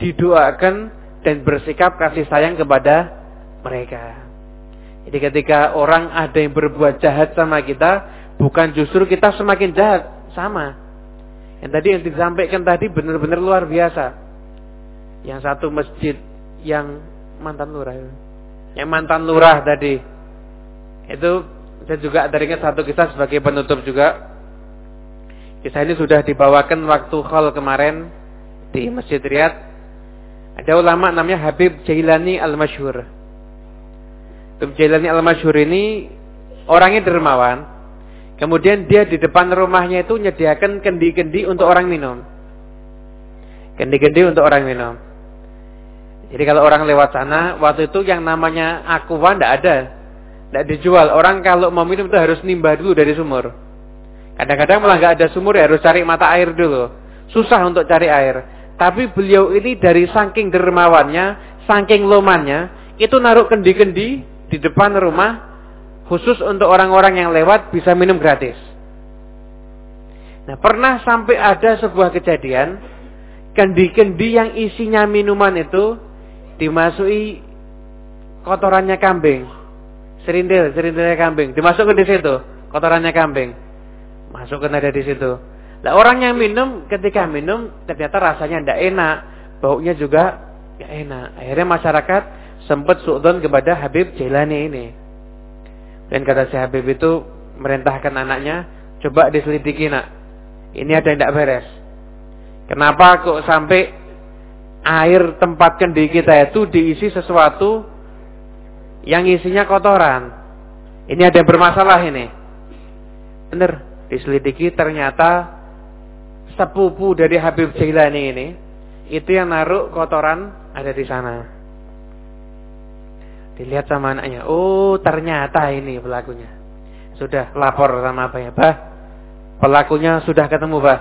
Didoakan dan bersikap kasih sayang kepada mereka. Jadi ketika orang ada yang berbuat jahat sama kita, bukan justru kita semakin jahat, sama. Yang tadi yang disampaikan tadi benar-benar luar biasa. Yang satu masjid yang mantan lurah. Yang mantan lurah tadi. Itu saya juga teringat satu kisah sebagai penutup juga. Kisah ini sudah dibawakan waktu khol kemarin di Masjid Riyadh. Ada ulama namanya Habib Jailani Al-Masyhur. Habib Jailani Al-Masyhur ini orangnya dermawan. Kemudian dia di depan rumahnya itu menyediakan kendi-kendi untuk orang minum. Kendi-kendi untuk orang minum. Jadi kalau orang lewat sana, waktu itu yang namanya aqua tidak ada. Tidak dijual. Orang kalau mau minum itu harus nimbah dulu dari sumur. Kadang-kadang malah nggak ada sumur ya harus cari mata air dulu. Susah untuk cari air. Tapi beliau ini dari saking dermawannya, saking lomannya, itu naruh kendi-kendi di depan rumah khusus untuk orang-orang yang lewat bisa minum gratis. Nah, pernah sampai ada sebuah kejadian kendi-kendi yang isinya minuman itu dimasuki kotorannya kambing. Serindil, serindilnya kambing. Dimasukkan di situ, kotorannya kambing. Masukkan ada di situ. Nah, orang yang minum ketika minum ternyata rasanya tidak enak, baunya juga tidak enak. Akhirnya masyarakat sempat suudon kepada Habib Jailani ini. Dan kata si Habib itu merintahkan anaknya, coba diselidiki nak. Ini ada yang tidak beres. Kenapa kok sampai air tempat kendi kita itu diisi sesuatu yang isinya kotoran. Ini ada yang bermasalah ini. Benar, diselidiki ternyata sepupu dari Habib Jailani ini itu yang naruh kotoran ada di sana. Dilihat sama anaknya, oh ternyata ini pelakunya. Sudah lapor sama apa ya, bah? Pelakunya sudah ketemu, bah.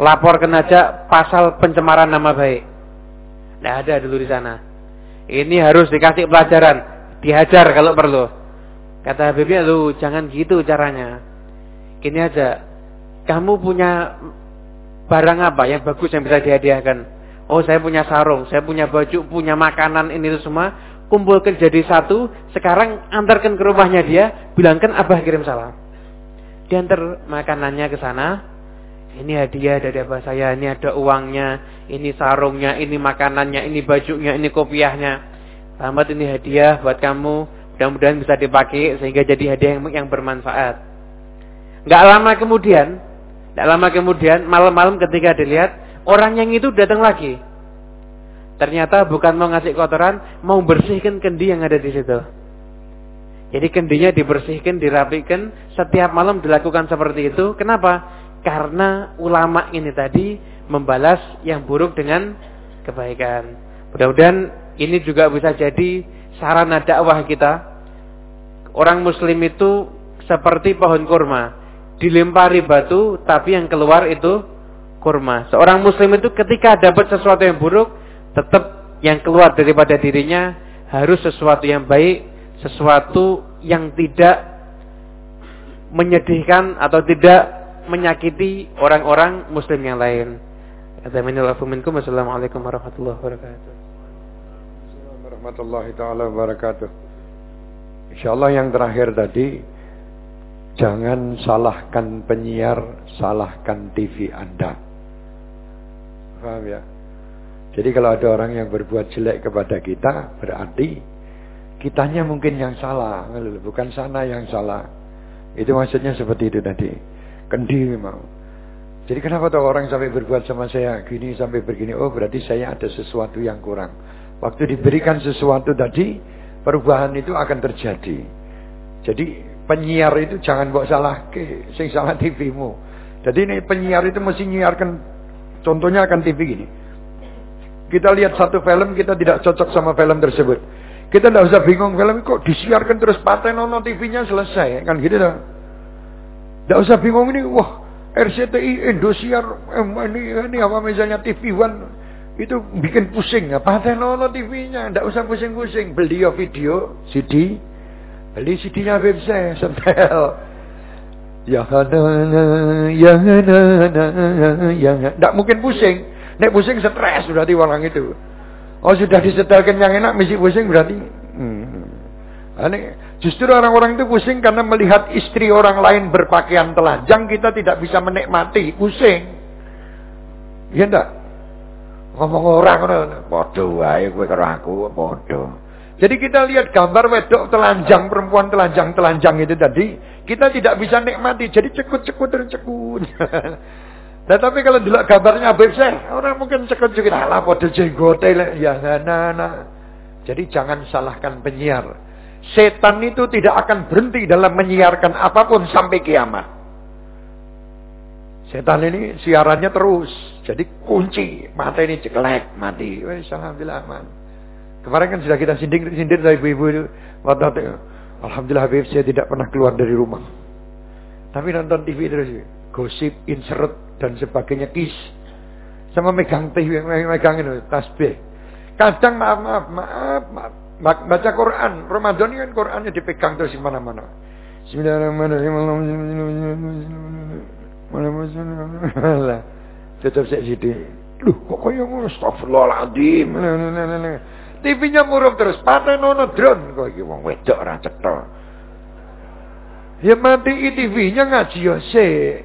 Laporkan aja pasal pencemaran nama baik. Tidak ada dulu di sana. Ini harus dikasih pelajaran dihajar kalau perlu. Kata Habibnya, lu jangan gitu caranya. Gini aja, kamu punya barang apa yang bagus yang bisa dihadiahkan? Oh saya punya sarung, saya punya baju, punya makanan ini itu semua. Kumpulkan jadi satu, sekarang antarkan ke rumahnya dia, bilangkan abah kirim salam. Diantar makanannya ke sana, ini hadiah dari abah saya, ini ada uangnya, ini sarungnya, ini makanannya, ini bajunya, ini kopiahnya. Selamat ini hadiah buat kamu. Mudah-mudahan bisa dipakai sehingga jadi hadiah yang, yang bermanfaat. Gak lama kemudian, gak lama kemudian malam-malam ketika dilihat orang yang itu datang lagi. Ternyata bukan mau ngasih kotoran, mau bersihkan kendi yang ada di situ. Jadi kendinya dibersihkan, dirapikan, setiap malam dilakukan seperti itu. Kenapa? Karena ulama ini tadi membalas yang buruk dengan kebaikan. Mudah-mudahan ini juga bisa jadi sarana dakwah kita. Orang muslim itu seperti pohon kurma. Dilempari batu, tapi yang keluar itu kurma. Seorang muslim itu ketika dapat sesuatu yang buruk, tetap yang keluar daripada dirinya harus sesuatu yang baik, sesuatu yang tidak menyedihkan atau tidak menyakiti orang-orang muslim yang lain. Assalamualaikum warahmatullahi wabarakatuh warahmatullahi taala wabarakatuh. Insyaallah yang terakhir tadi jangan salahkan penyiar, salahkan TV Anda. Paham ya? Jadi kalau ada orang yang berbuat jelek kepada kita, berarti kitanya mungkin yang salah, bukan sana yang salah. Itu maksudnya seperti itu tadi. Kendi memang. Jadi kenapa tuh orang sampai berbuat sama saya gini sampai begini? Oh berarti saya ada sesuatu yang kurang. Waktu diberikan sesuatu tadi, perubahan itu akan terjadi. Jadi penyiar itu jangan bawa salah ke, sing salah TV-mu. Jadi ini penyiar itu mesti nyiarkan, contohnya akan TV gini. Kita lihat satu film, kita tidak cocok sama film tersebut. Kita tidak usah bingung film kok disiarkan terus paten nono TV-nya selesai, kan gitu dah. Tidak usah bingung ini, wah RCTI, Indosiar, ini, ini apa misalnya TV One itu bikin pusing. Apa nono TV-nya? Tidak usah pusing-pusing. Beli video, CD, beli CD-nya web saya, setel. Ya na ya na ya Tidak mungkin pusing. Nek pusing stres di orang itu. Oh sudah disetelkan yang enak, mesti pusing berarti. Hmm. Ini justru orang-orang itu pusing karena melihat istri orang lain berpakaian telanjang kita tidak bisa menikmati, pusing. Iya enggak? Ngomong orang podo wae kowe karo aku podo. Jadi kita lihat gambar wedok telanjang, perempuan telanjang-telanjang itu tadi, kita tidak bisa nikmati. Jadi cekut-cekut dan cekut. Nah, tapi kalau dulu gambarnya Habib orang mungkin cekut-cekut. Alah, podo jenggote. Ya, nah, nah. Jadi jangan salahkan penyiar. Setan itu tidak akan berhenti dalam menyiarkan apa pun sampai kiamat. Setan ini siarannya terus. Jadi kunci. Mata ini ceklek. Mati. Alhamdulillah aman. Kemarin kan sudah kita sindir-sindir dari ibu-ibu itu. Alhamdulillah Habib saya tidak pernah keluar dari rumah. Tapi nonton TV terus. Gosip, insert, dan sebagainya. Kis. Sama megang TV, megang itu. Tasbih. Kadang maaf, maaf, maaf, maaf baca Quran. Ramadan kan Qurannya dipegang terus di mana-mana. Bismillahirrahmanirrahim. Tetap saya. Loh, kok kaya ngono? Astagfirullahaladzim. TV-nya murup terus. Patah nono drone. Kok iki wong wedok ora cetha. Ya mati TV-nya ngaji ya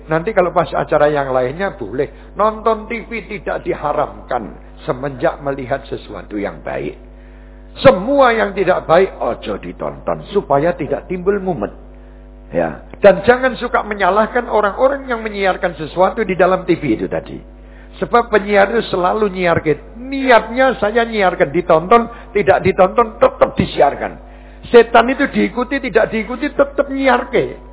Nanti kalau pas acara yang lainnya boleh. Nonton TV tidak diharamkan. Semenjak melihat sesuatu yang baik. Semua yang tidak baik ojo ditonton supaya tidak timbul mumet. Ya, dan jangan suka menyalahkan orang-orang yang menyiarkan sesuatu di dalam TV itu tadi. Sebab penyiar itu selalu nyiarkan. Niatnya saya nyiarkan ditonton, tidak ditonton tetap disiarkan. Setan itu diikuti, tidak diikuti tetap nyiarkan.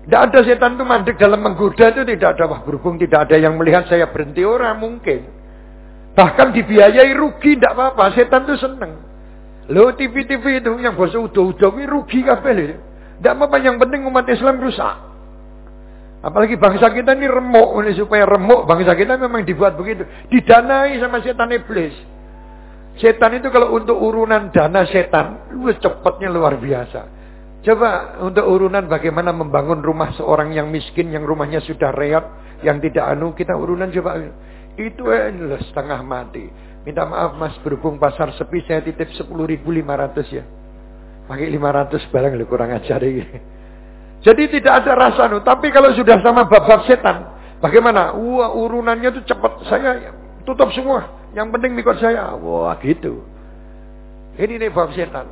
Tidak ada setan itu mandek dalam menggoda itu tidak ada. Wah berhubung tidak ada yang melihat saya berhenti orang mungkin. Bahkan dibiayai rugi tidak apa-apa. Setan itu senang. Lo TV-TV itu yang bahasa udah-udah ini rugi kabeh lho. Tidak apa yang penting umat Islam rusak. Apalagi bangsa kita ini remuk ini supaya remuk bangsa kita memang dibuat begitu. Didanai sama setan iblis. Setan itu kalau untuk urunan dana setan, lu cepatnya luar biasa. Coba untuk urunan bagaimana membangun rumah seorang yang miskin, yang rumahnya sudah reot, yang tidak anu, kita urunan coba. Itu eh, setengah mati. Minta maaf mas, berhubung pasar sepi saya titip 10.500 ya. Pakai 500 barang lebih kurang ajar ini. Jadi tidak ada rasa nu. Tapi kalau sudah sama bab-bab setan, bagaimana? Wah urunannya itu cepat. Saya tutup semua. Yang penting ikut saya. Wah gitu. Ini nih bab setan.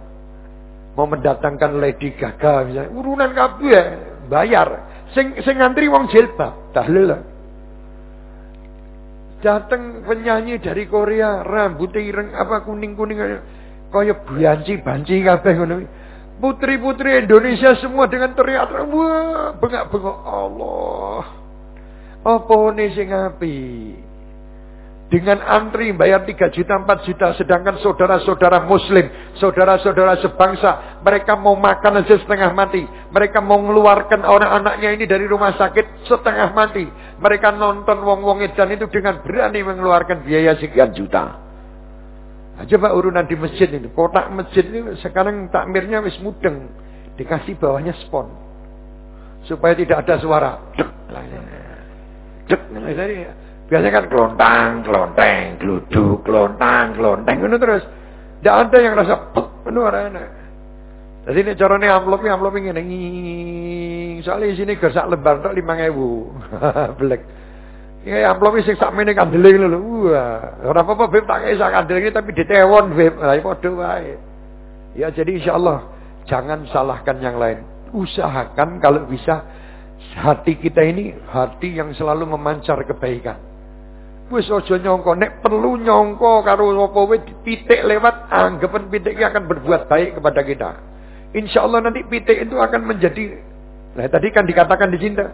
Mau mendatangkan Lady Gaga misalnya. Urunan kabeh ya. Bayar. Sing, sing ngantri wong jilbab. Tahlil lah. Datang penyanyi dari Korea, rambutnya ireng apa kuning-kuning kaya banci banci kabeh ngono. Putri-putri Indonesia semua dengan teriak, wah, bengak-bengok Allah. Apa ini sing api? dengan antri bayar 3 juta 4 juta sedangkan saudara-saudara muslim saudara-saudara sebangsa mereka mau makan aja setengah mati mereka mau mengeluarkan orang anaknya ini dari rumah sakit setengah mati mereka nonton wong-wong edan itu dengan berani mengeluarkan biaya sekian juta. Nah, coba urunan di masjid ini. Kotak masjid ini sekarang takmirnya wis mudeng. Dikasih bawahnya spon. Supaya tidak ada suara. Dek, dek, dek, Biasanya kan kelontang, kelonteng, geluduk, kelontang, kelonteng, itu terus. Tidak ada yang rasa penuh enak. Jadi ini caranya amplopnya amplopnya ini soalnya di sini gersak lembar tak lima ribu, belek. Ini amplopnya sih sak ini kandeling lho. Wah, ora apa-apa beb tak kayak sak kandeling tapi ditewon beb. Lah padha wae. Ya jadi insya Allah jangan salahkan yang lain. Usahakan kalau bisa Hati kita ini hati yang selalu memancar kebaikan. Wis aja nyongko nek perlu nyongko karo apa wae lewat anggapan pitik akan berbuat baik kepada kita. Insya Allah nanti pitik itu akan menjadi Nah tadi kan dikatakan di cinta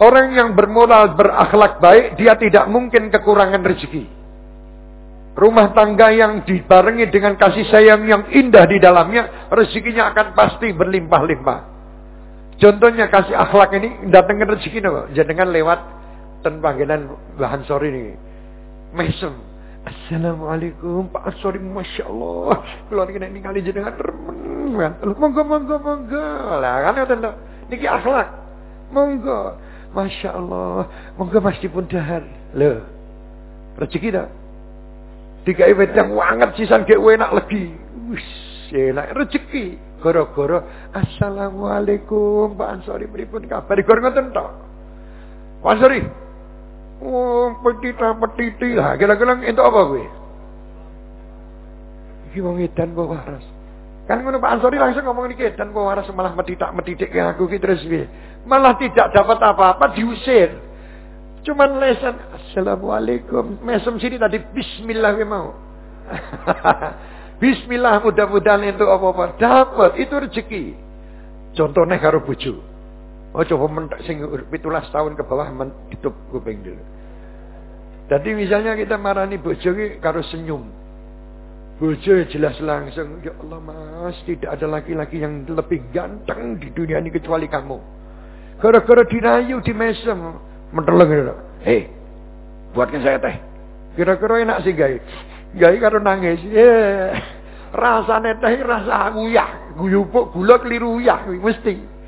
Orang yang bermoral berakhlak baik dia tidak mungkin kekurangan rezeki. Rumah tangga yang dibarengi dengan kasih sayang yang indah di dalamnya, rezekinya akan pasti berlimpah-limpah. Contohnya kasih akhlak ini datangkan rezeki no, dengan lewat dan panggilan bahan sore ini. Mesem. Assalamualaikum. Pak Ansori Masya Allah. Keluarga ini kali jenengan remen. Monggo monggo monggo. Lah kan itu Niki akhlak. Monggo. Masya Allah. Monggo pun dahar Loh Rezeki dah Dikai wedang wanget sisan gak enak lagi. Wis, enak. Rezeki. Goro-goro Assalamualaikum Pak Ansori. Pripun kabar? Goro ngoten tok. Pak Ansori. Oh, petita petiti lah. Kira-kira itu apa gue? Iki wong edan kok waras. Kan ngono Pak Ansori langsung ngomong niki edan kok waras malah metitak metitik ke aku ki terus piye? Malah tidak dapat apa-apa diusir. Cuman lesan Assalamualaikum. Mesem sini tadi Bismillah mau. Bismillah mudah-mudahan itu apa-apa. Dapat itu rezeki. Contohnya karo bojo. Oh coba mentak sing pitulas tahun ke bawah ditutup kuping dulu. Jadi misalnya kita marani bojo ki karo senyum. Bojo jelas langsung, ya Allah mas, tidak ada laki-laki yang lebih ganteng di dunia ini kecuali kamu. Gara-gara dirayu di mesem, menteleng gitu. Hei, buatkan saya teh. Kira-kira enak sih guys. Guys karo nangis. Yeah. Rasane teh rasa uyah, guyupuk gula keliru uyah mesti.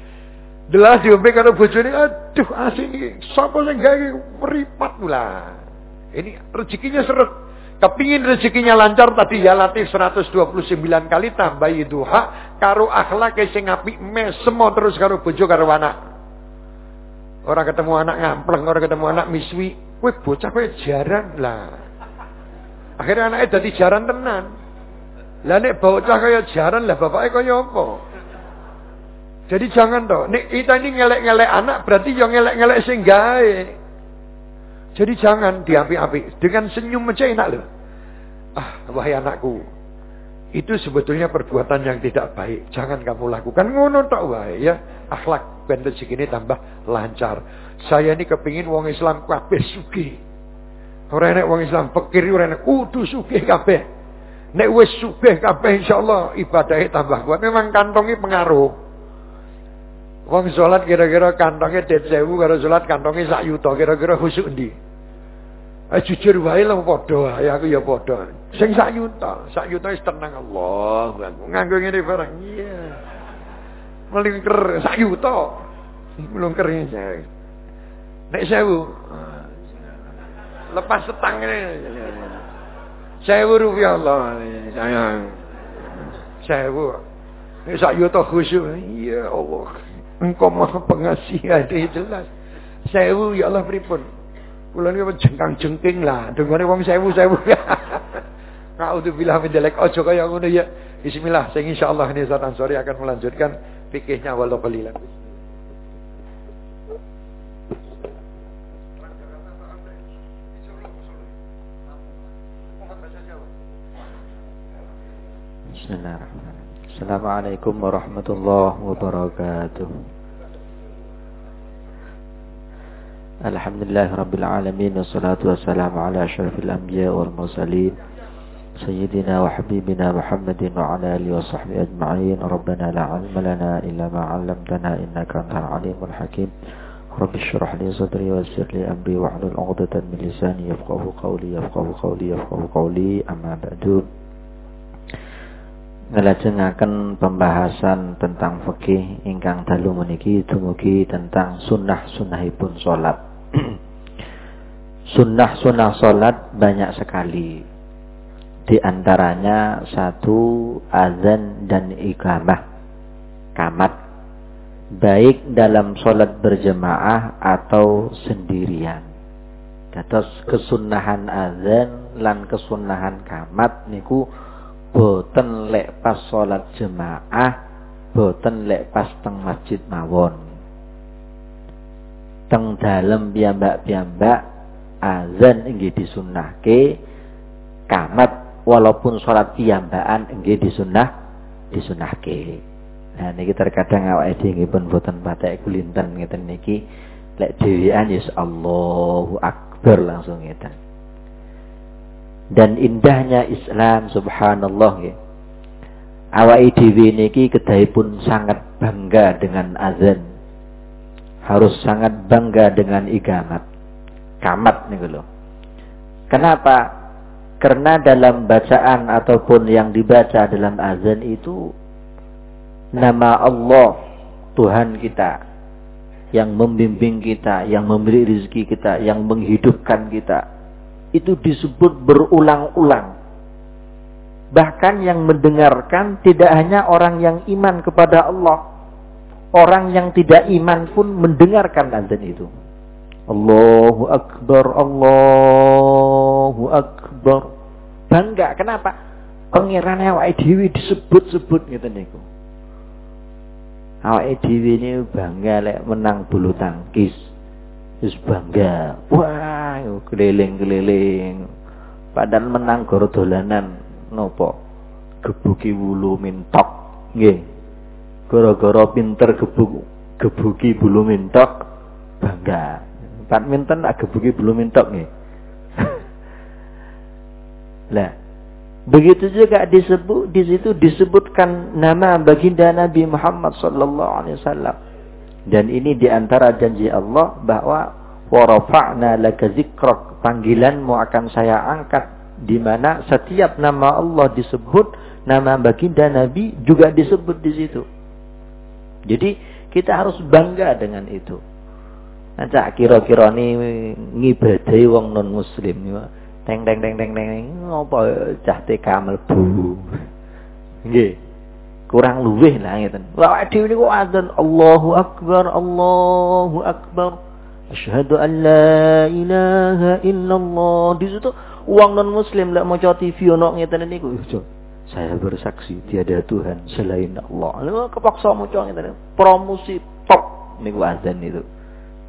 Delah diombe karo bojone, aduh asini sapa sing gawe meripat pula. Ini rezekinya seret. Kepingin rezekinya lancar tadi ya latih 129 kali tambah duha karo akhlak sing apik mesem terus karo bojo karo anak. Orang ketemu anak ngampleng, orang ketemu anak miswi. Wih bocah kowe jaran lah. Akhirnya anaknya jadi jaran tenan. Lah nek bocah kaya jaran lah bapaknya kaya apa? Jadi jangan toh. Nek kita ini ngelek-ngelek anak berarti yang ngelek-ngelek sing gawe. Jadi jangan diapi-api. Dengan senyum aja enak loh. Ah, wahai anakku. Itu sebetulnya perbuatan yang tidak baik. Jangan kamu lakukan. Ngono tok wae ya. Akhlak ben rezeki ini tambah lancar. Saya ini kepingin wong Islam kabeh sugih. Ora enek wong Islam pikir ora enek kudu sugih kabeh. Nek wis sugih kabeh insyaallah ibadahnya tambah kuat. Memang kantongi pengaruh. Wong salat kira-kira kantongnya det sewu karo salat kantongnya sak yuta kira-kira khusuk ndi? Eh jujur wae padha wae aku ya padha. Sing sak yuta, sak yuta wis Allah. Nganggo ngene barang. Iya. Melingker sak yuta. Melingker saya. Nek sewu. Lepas setang ini. Sewu rupiah Allah. Sayang. Sewu. Nek sak yuta khusyuk. Ya Allah. Engkau maha pengasih ada jelas. Sewu ya Allah pripun. Kula niki jengkang jengking lah, dengane wong sewu-sewu. Naudzubillah min dzalik. Aja kaya ngono ya. Bismillah. Sing insyaallah ini Ustaz Ansori akan melanjutkan fikihnya walau qalilan. Bismillahirrahmanirrahim. Assalamualaikum warahmatullahi wabarakatuh. Alhamdulillah Rabbil Alamin Wassalatu wassalamu ala ashrafil anbiya wal mursalin سيدنا وحبيبنا محمد وعلى آله وصحبه أجمعين ربنا لا علم لنا إلا ما علمتنا إنك أنت العليم الحكيم رب اشرح لي صدري ويسر لي أمري واحلل عقدة من لساني يفقه قولي يفقه قولي يفقه قولي أما بعد ngelajengaken pembahasan tentang fikih ingkang dalu meniki dumugi tentang sunnah sunnahipun salat. sunnah sunnah salat banyak sekali di antaranya satu azan dan iqamah kamat baik dalam sholat berjemaah atau sendirian. Dados kesunahan azan lan kesunahan kamat niku boten lek pas sholat jemaah, boten lek pas teng masjid mawon. teng dalem piyambak-piyambak azan inggih disunahke kamat walaupun sholat piyambakan inggih disunah disunahke nah niki terkadang awake dhewe pun boten patek kulinten ngeten niki. Lek dhewean yes Allahu akbar langsung ngeten dan indahnya Islam subhanallah nggih awake dhewe niki kedahipun sangat bangga dengan azan harus sangat bangga dengan igamat. Kamat nih loh. Kenapa? Karena dalam bacaan ataupun yang dibaca dalam azan itu nama Allah Tuhan kita yang membimbing kita, yang memberi rezeki kita, yang menghidupkan kita itu disebut berulang-ulang. Bahkan yang mendengarkan tidak hanya orang yang iman kepada Allah, Orang yang tidak iman pun mendengarkan azan itu. Allahu Akbar, Allahu Akbar. Bangga, kenapa? Pangeran awake dhewe disebut-sebut gitu niku. Awake dhewe ini bangga lek menang bulu tangkis. Wis bangga. Wah, keliling-keliling. Padahal menang goro dolanan nopo? Gebuki wulu mintok. Nggih gara-gara pinter gebuk gebuki bulu mintok bangga badminton agak gebuki bulu mintok nih lah begitu juga disebut di situ disebutkan nama baginda Nabi Muhammad sallallahu alaihi wasallam dan ini di antara janji Allah bahwa warafa'na laka zikrak panggilanmu akan saya angkat di mana setiap nama Allah disebut nama baginda Nabi juga disebut di situ jadi kita harus bangga dengan itu. Nanti kira-kira ini ngibadai wong non muslim teng teng teng teng teng ngopo cah TK mlebu. Nggih. Kurang luweh lah ngeten. Wah dhewe niku adzan Allahu akbar Allahu akbar. Asyhadu an la ilaha illallah. Di situ wong non muslim lek maca TV ono ngeten niku saya bersaksi tiada Tuhan selain Allah. Lalu kepaksa muncul ngene. Promosi top niku azan itu.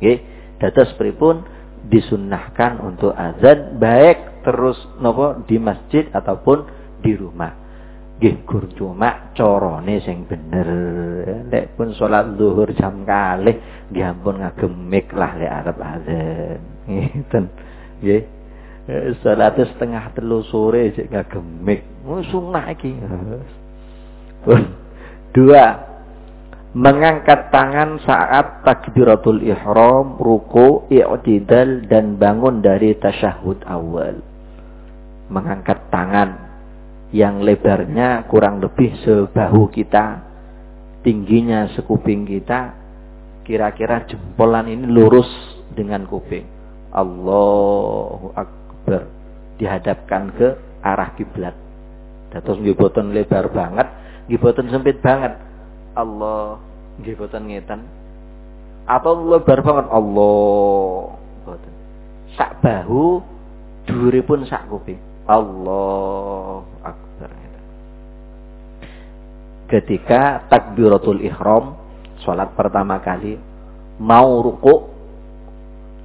Nggih, dados pripun disunnahkan untuk azan baik terus nopo di masjid ataupun di rumah. Nggih, gur cuma corone sing bener. Nek pun salat zuhur jam kalih nggih ampun ngagemik lah lek arep azan. Ngeten. Nggih. Eh, salat setengah telu sore cek gak gemik. Oh, sunnah iki. Dua, mengangkat tangan saat takbiratul ihram, ruku, i'tidal dan bangun dari tasyahud awal. Mengangkat tangan yang lebarnya kurang lebih sebahu kita, tingginya sekuping kita, kira-kira jempolan ini lurus dengan kuping. Allahu Akbar dihadapkan ke arah kiblat. Dados nggih lebar banget, nggih sempit banget. Allah nggih boten ngeten. Atau lebar banget Allah boten. Sak bahu dhuwuripun sak kuping. Allah akbar. Ketika takbiratul ihram salat pertama kali mau ruku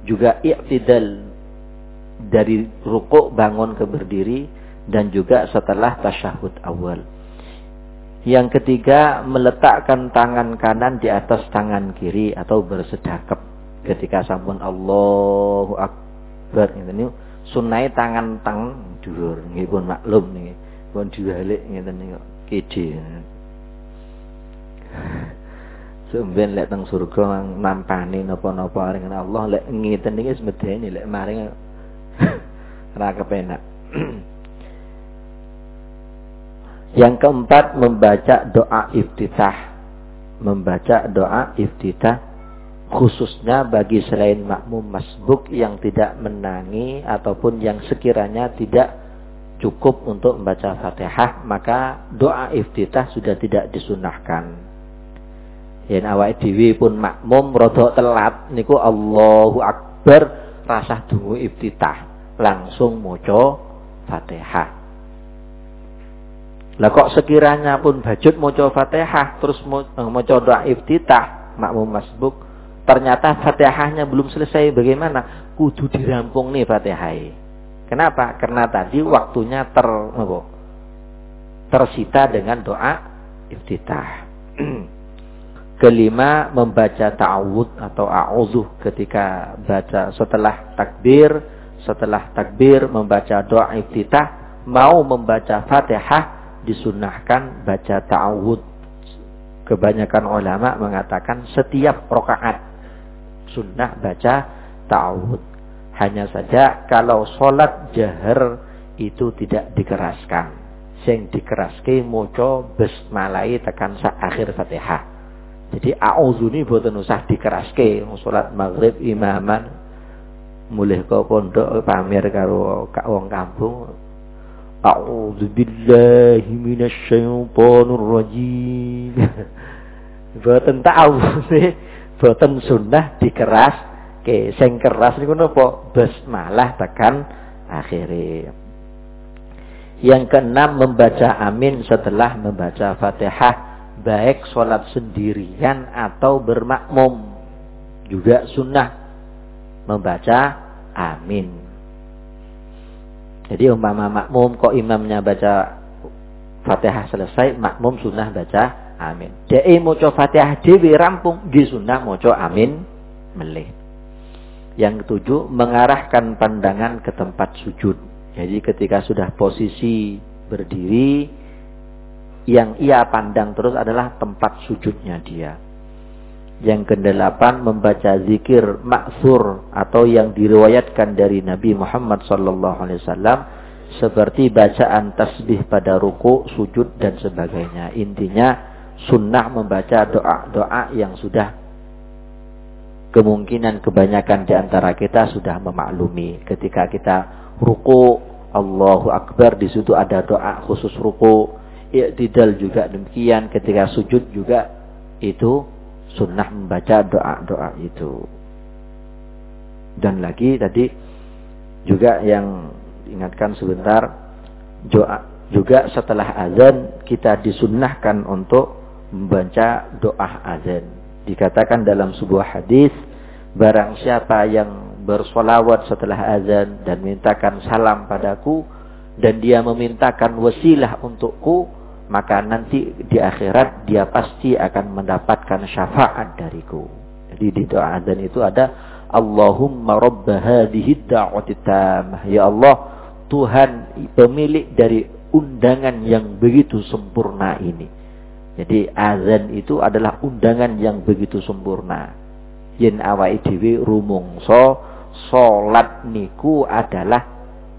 juga i'tidal dari rukuk bangun ke berdiri dan juga setelah tasyahud awal. Yang ketiga, meletakkan tangan kanan di atas tangan kiri atau bersedekap ketika sampun Allahu Akbar ini sunai tangan tang dhuwur nggih pun maklum nih pun diwalik ngeten niku kece Sumben lek teng surga nampani napa-napa ring Allah lek ngeten niki semedeni lek maring Ora kepenak. Yang keempat membaca doa iftitah. Membaca doa iftitah khususnya bagi selain makmum masbuk yang tidak menangi ataupun yang sekiranya tidak cukup untuk membaca Fatihah, maka doa iftitah sudah tidak disunahkan. Yen awake dhewe pun makmum rada telat niku Allahu Akbar rasah dungu iftitah langsung moco Fatihah. Lah kok sekiranya pun bajut moco Fatihah terus moco eh, doa iftitah makmum masbuk ternyata Fatihahnya belum selesai bagaimana? Kudu dirampung nih Fatihah. Kenapa? Karena tadi waktunya ter tersita dengan doa iftitah. Kelima membaca ta'awud atau a'udhu ketika baca setelah takbir, setelah takbir membaca doa iftitah, mau membaca Fatihah disunahkan baca ta'awud. Kebanyakan ulama mengatakan setiap rokaat sunnah baca ta'awud. Hanya saja kalau sholat jahar itu tidak dikeraskan. Sing dikeraske moco besmalai tekan sa akhir Fatihah. Jadi a'udzu ni boten usah dikeraske salat maghrib imaman mulih ke pondok pamer karo wong kampung A'udzu billahi minasyaitonir rajim. boten sih, boten sunnah dikeras. Ke sing keras niku napa? Basmalah tekan akhirnya. Yang keenam membaca amin setelah membaca Fatihah. Baik sholat sendirian atau bermakmum. Juga sunnah. Membaca amin. Jadi umpama makmum kok imamnya baca fatihah selesai makmum sunnah baca amin. Dia moco fatihah dewi rampung. Di sunnah moco amin. Melih. Yang ketujuh mengarahkan pandangan ke tempat sujud. Jadi ketika sudah posisi berdiri yang ia pandang terus adalah tempat sujudnya dia. Yang kedelapan membaca zikir maksur atau yang diriwayatkan dari Nabi Muhammad wasallam seperti bacaan tasbih pada ruku, sujud dan sebagainya. Intinya sunnah membaca doa-doa yang sudah kemungkinan kebanyakan di antara kita sudah memaklumi. Ketika kita ruku, Allahu Akbar di situ ada doa khusus ruku Iktidal juga demikian ketika sujud juga itu sunnah membaca doa-doa itu. Dan lagi tadi juga yang ingatkan sebentar doa juga setelah azan kita disunnahkan untuk membaca doa azan. Dikatakan dalam sebuah hadis barang siapa yang bersolawat setelah azan dan mintakan salam padaku dan dia memintakan wasilah untukku maka nanti di akhirat dia pasti akan mendapatkan syafaat dariku. Jadi di doa azan itu ada Allahumma rabb hadhihi da'wati. Ya Allah, Tuhan pemilik dari undangan yang begitu sempurna ini. Jadi azan itu adalah undangan yang begitu sempurna. Yen awake dhewe rumangsa salat niku adalah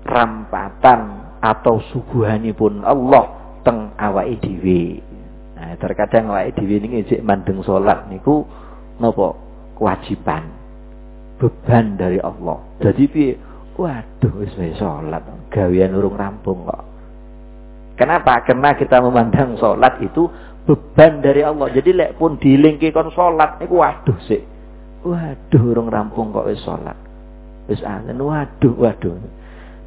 rampatan atau suguhanipun Allah teng awake dhewe. Nah, terkadang awake dhewe niki isih mandeng salat niku napa kewajiban beban dari Allah. Jadi piye? Waduh wis wae salat, gawean urung rampung kok. Kenapa? Karena kita memandang salat itu beban dari Allah. Jadi lek pun dilingke kon salat niku waduh sik. Waduh urung rampung kok wis salat. Wis azan waduh waduh.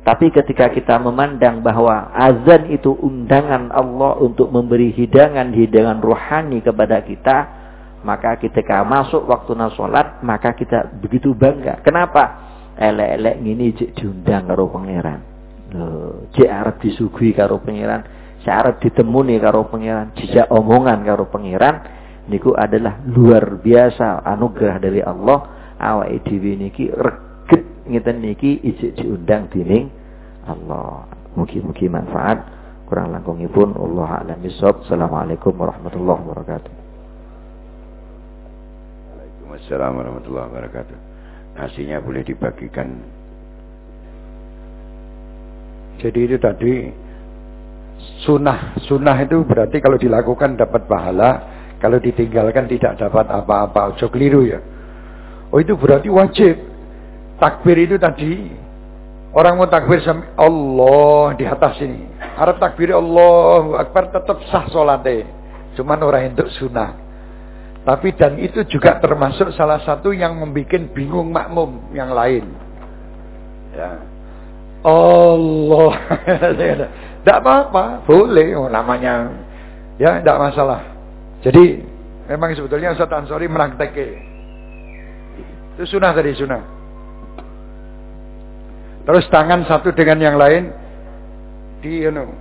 Tapi ketika kita memandang bahwa azan itu undangan Allah untuk memberi hidangan-hidangan rohani kepada kita, maka ketika masuk waktu nasolat, maka kita begitu bangga. Kenapa? Elek-elek ini cek diundang karo pangeran. Cek arep disuguhi karo pangeran, arep ditemuni karo pangeran, jejak omongan karo pangeran niku adalah luar biasa anugerah dari Allah awake dhewe niki ngeten niki ijik diundang dening Allah. Mugi-mugi manfaat. Kurang langkungipun Allah a'lam bishawab. Assalamualaikum warahmatullahi wabarakatuh. Waalaikumsalam warahmatullahi wabarakatuh. Nasinya boleh dibagikan. Jadi itu tadi sunnah. Sunnah itu berarti kalau dilakukan dapat pahala. Kalau ditinggalkan tidak dapat apa-apa. Ojo keliru ya. Oh itu berarti wajib. Takbir itu tadi Orang mau takbir sampai Allah di atas ini. Arab takbir Allah Akbar tetap sah sholatnya. Cuman orang untuk sunnah. Tapi dan itu juga termasuk salah satu yang membuat bingung makmum yang lain. Ya. Allah. Tidak apa-apa. Boleh. Oh, namanya. Ya tidak masalah. Jadi memang sebetulnya Ustaz Ansori merangtek Itu sunnah tadi sunnah. Terus tangan satu dengan yang lain di you know,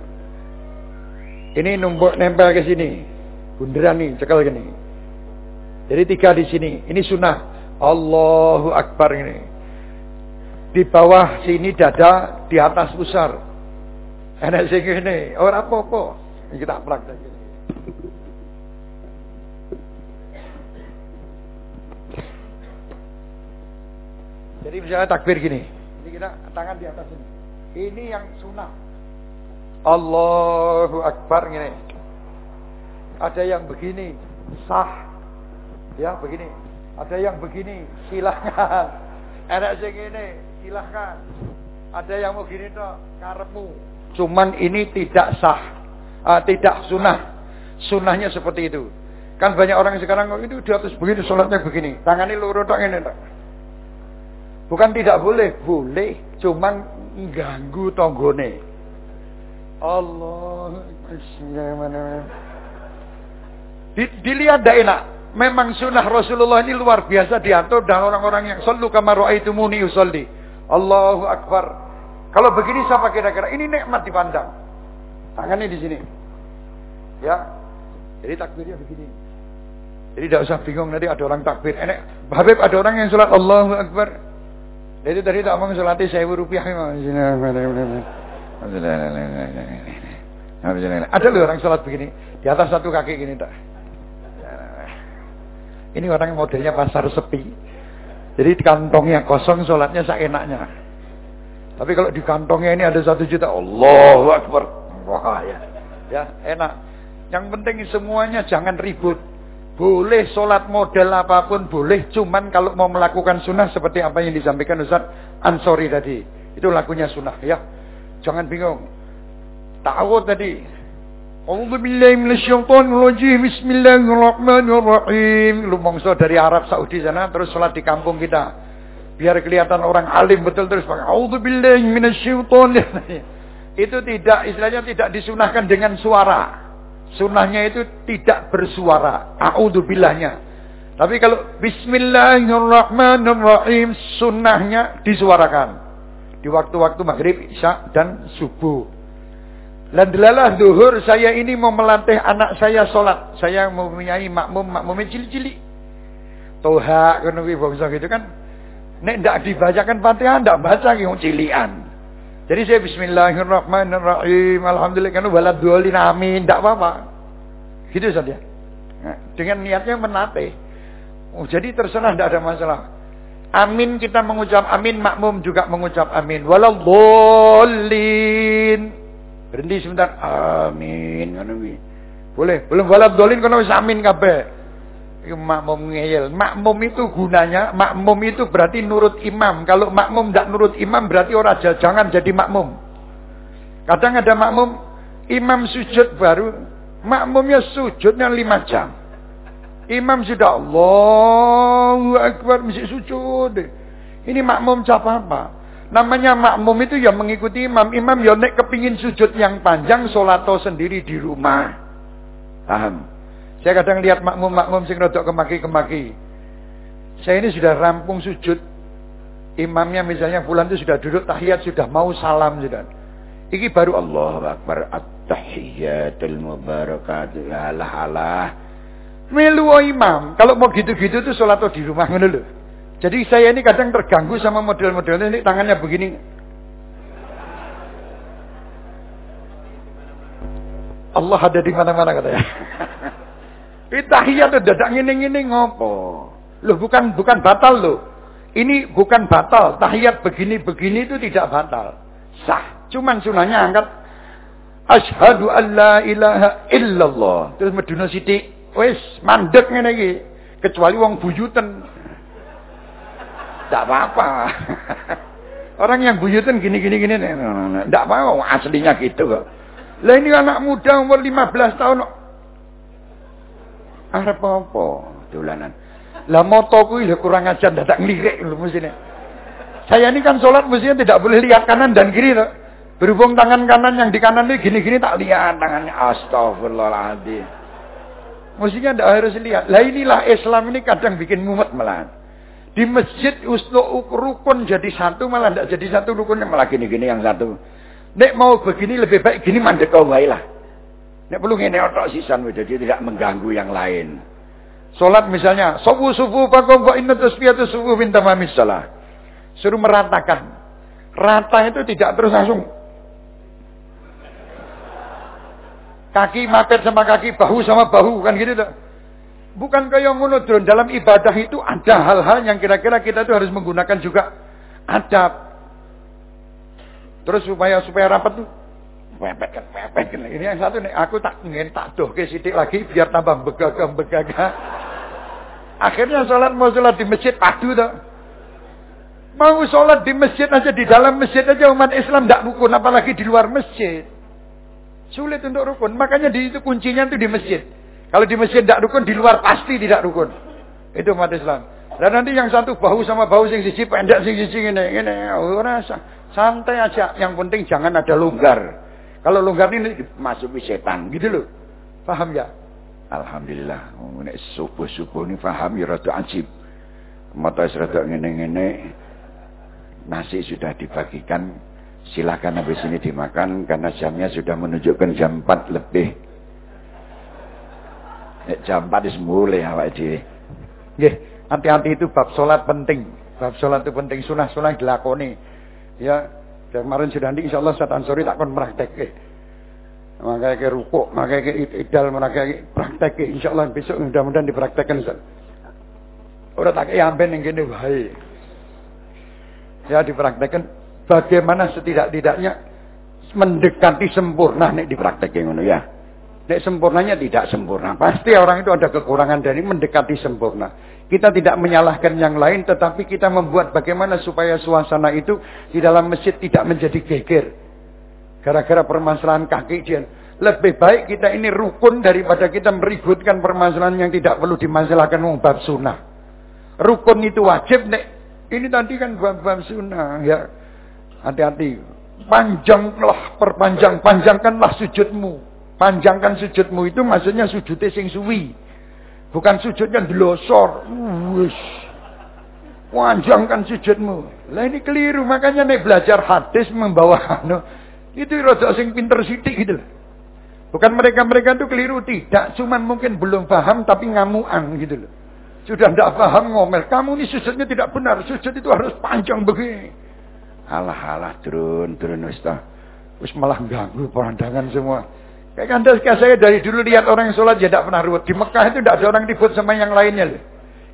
ini numpuk nempel ke sini. Bunderan nih, cekal gini. Jadi tiga di sini. Ini sunnah. Allahu Akbar ini. Di bawah sini dada, di atas pusar. Enak sing ngene, ora apa-apa. Kita praktek. Jadi misalnya takbir gini. Ini kita tangan di atas ini. Ini yang sunnah. Allahu Akbar gini. Ada yang begini, sah. Ya, begini. Ada yang begini, silahkan. Ada yang gini, silahkan. Ada yang mau gini toh, karepmu. Cuman ini tidak sah. Uh, tidak sunnah. Sunnahnya seperti itu. Kan banyak orang sekarang kok itu di atas begini, sholatnya begini. Tangannya lurus tok ini. Bukan tidak boleh, boleh, cuman ganggu tonggone. Allah, Di, dilihat tidak enak. Memang sunnah Rasulullah ini luar biasa diatur dan orang-orang yang sallu kama ra'aitumuni usolli. Allahu Akbar. Kalau begini siapa kira-kira? Ini nikmat dipandang. Tangannya di sini. Ya. Jadi takbirnya begini. Jadi tidak usah bingung nanti ada orang takbir. Enak. Habib ada orang yang sholat Allahu Akbar. Jadi tadi tak ngomong sholat sewu rupiah Ada loh orang sholat begini di atas satu kaki gini tak. Ini orang modelnya pasar sepi. Jadi kantongnya kosong sholatnya seenaknya. Tapi kalau di kantongnya ini ada satu juta, Allahu Akbar. Wah ya, ya enak. Yang penting semuanya jangan ribut. Boleh sholat model apa pun boleh. Cuman kalau mau melakukan sunnah seperti apa yang disampaikan Ustaz Ansori tadi. Itu lakunya sunnah ya. Jangan bingung. Ta'awud tadi. A'udzu billahi minasyaitonir rajim. Bismillahirrahmanirrahim. Lu mongso dari Arab Saudi sana terus sholat di kampung kita. Biar kelihatan orang alim betul terus pakai A'udzu billahi minasyaitonir. Itu tidak istilahnya tidak disunahkan dengan suara. Sunnahnya itu tidak bersuara. billahnya. Tapi kalau Bismillahirrahmanirrahim sunnahnya disuarakan. Di waktu-waktu maghrib, isya, dan subuh. Dan delalah duhur saya ini mau melatih anak saya sholat. Saya mempunyai makmum, makmumnya cili-cili. Toha, kan gitu kan. Nek tidak dibacakan fatihah, tidak baca, yang cilian. Jadi saya bismillahirrahmanirrahim. Alhamdulillah kan walad dolin amin. Tidak apa-apa. Gitu saja. Nah, dengan niatnya menate. Oh, jadi terserah tidak ada masalah. Amin kita mengucap amin, makmum juga mengucap amin. Walau dolin. Berhenti sebentar. Amin. Boleh. Belum walad dolin kalau bisa amin kabeh makmum ngeyel. Makmum itu gunanya, makmum itu berarti nurut imam. Kalau makmum tidak nurut imam berarti orang jangan jadi makmum. Kadang ada makmum, imam sujud baru, makmumnya sujudnya lima jam. Imam sudah Allahu Akbar mesti sujud. Ini makmum siapa apa? Namanya makmum itu yang mengikuti imam. Imam ya nek kepingin sujud yang panjang, solato sendiri di rumah. Paham? Saya kadang lihat makmum-makmum sing rodok kemaki-kemaki. Saya ini sudah rampung sujud. Imamnya misalnya bulan itu sudah duduk tahiyat, sudah mau salam sudah. Iki baru Allah Akbar at-tahiyatul mubarakatuh alah alah. Melu imam. Kalau mau gitu-gitu tuh sholat di rumah lho. Jadi saya ini kadang terganggu sama model-model ini tangannya begini. Allah ada di mana-mana katanya. Tahiyat itu dadak ngene-ngene ngopo? Loh bukan bukan batal loh. Ini bukan batal. Tahiyat begini-begini itu tidak batal. Sah. Cuman sunahnya angkat Ashadu an la ilaha illallah. Terus meduna sithik, wis mandek iki. Kecuali wong buyutan. Tidak apa-apa. Orang yang buyutan gini-gini gini. Tidak apa-apa. Aslinya gitu kok. Lah ini anak muda umur 15 tahun Arep apa? Dolanan. Lah moto kuwi lho kurang ajar dadak ngelirik lho mestine. Saya ini kan sholat mestinya tidak boleh lihat kanan dan kiri loh. Berhubung tangan kanan yang di kanan ini gini-gini tak lihat tangannya. Astagfirullahaladzim. Mestinya tidak harus lihat. Lah inilah Islam ini kadang bikin mumet malah. Di masjid usnu rukun jadi satu malah tidak jadi satu rukunnya malah gini-gini yang satu. Nek mau begini lebih baik gini mandek kau lah. Nek perlu ngene otak sisan jadi tidak mengganggu yang lain. Salat misalnya, sufu sufu pakom wa inna tasbihatu sufu min tamamis salah. Suruh meratakan. Rata itu tidak terus langsung kaki mepet sama kaki, bahu sama bahu kan gitu tuh. Bukan kayak ngono dalam ibadah itu ada hal-hal yang kira-kira kita tuh harus menggunakan juga adab. Terus supaya supaya rapat tuh mepet kan mepet kan. Ini yang satu nih aku tak ingin tak doh ke sidik lagi biar tambah begaga begaga. Akhirnya sholat mau sholat di masjid padu tuh. Mau sholat di masjid aja di dalam masjid aja umat Islam tidak rukun apalagi di luar masjid. Sulit untuk rukun. Makanya di itu kuncinya itu di masjid. Kalau di masjid tidak rukun, di luar pasti tidak rukun. Itu umat Islam. Dan nanti yang satu bahu sama bahu sing sisi pendek sing sisi ini, ini orang santai aja. Yang penting jangan ada longgar. Kalau longgar ini masuk setan, gitu loh. Paham ya? Alhamdulillah. Oh, nek subuh-subuh ini paham ya rada ajib. Mata rada ngene-ngene. Nasi sudah dibagikan. Silakan habis ini dimakan karena jamnya sudah menunjukkan jam 4 lebih. Nek jam 4 wis mulai awak dhewe. Nggih, hati-hati itu bab salat penting. Bab salat itu penting sunah-sunah dilakoni. Ya, kemarin sudah nanti insyaallah saat ansori tak kon praktekke. Makanya ke rukuk, makanya ke idal, makanya ke praktek insyaallah besok mudah-mudahan dipraktekkan. Ora tak amben ning kene wae. Ya dipraktekkan bagaimana setidak-tidaknya mendekati sempurna nek dipraktekkan ngono ya. Nek sempurnanya tidak sempurna. Pasti orang itu ada kekurangan dari mendekati sempurna. Kita tidak menyalahkan yang lain, tetapi kita membuat bagaimana supaya suasana itu di dalam masjid tidak menjadi geger. Gara-gara permasalahan kaki dia. Lebih baik kita ini rukun daripada kita meributkan permasalahan yang tidak perlu dimasalahkan bab sunnah. Rukun itu wajib, nek. Ini tadi kan bab-bab sunnah. Ya, hati-hati. Panjanglah, perpanjang, panjangkanlah sujudmu. Panjangkan sujudmu itu maksudnya sujudnya sing suwi. Bukan sujudnya delosor. Wush. Panjangkan sujudmu. Lah ini keliru. Makanya nih belajar hadis membawa anu. Itu rada sing pinter sidik gitu Bukan mereka-mereka itu keliru. Tidak. Cuman mungkin belum paham tapi ngamuan gitu loh. Sudah tidak paham ngomel. Kamu ini sujudnya tidak benar. Sujud itu harus panjang begini. Alah alah turun turun Ustaz. Terus malah ganggu pemandangan semua. Kayak kan saya dari dulu lihat orang yang sholat dia tidak pernah ruwet. Di Mekah itu tidak ada orang ribut sama yang lainnya.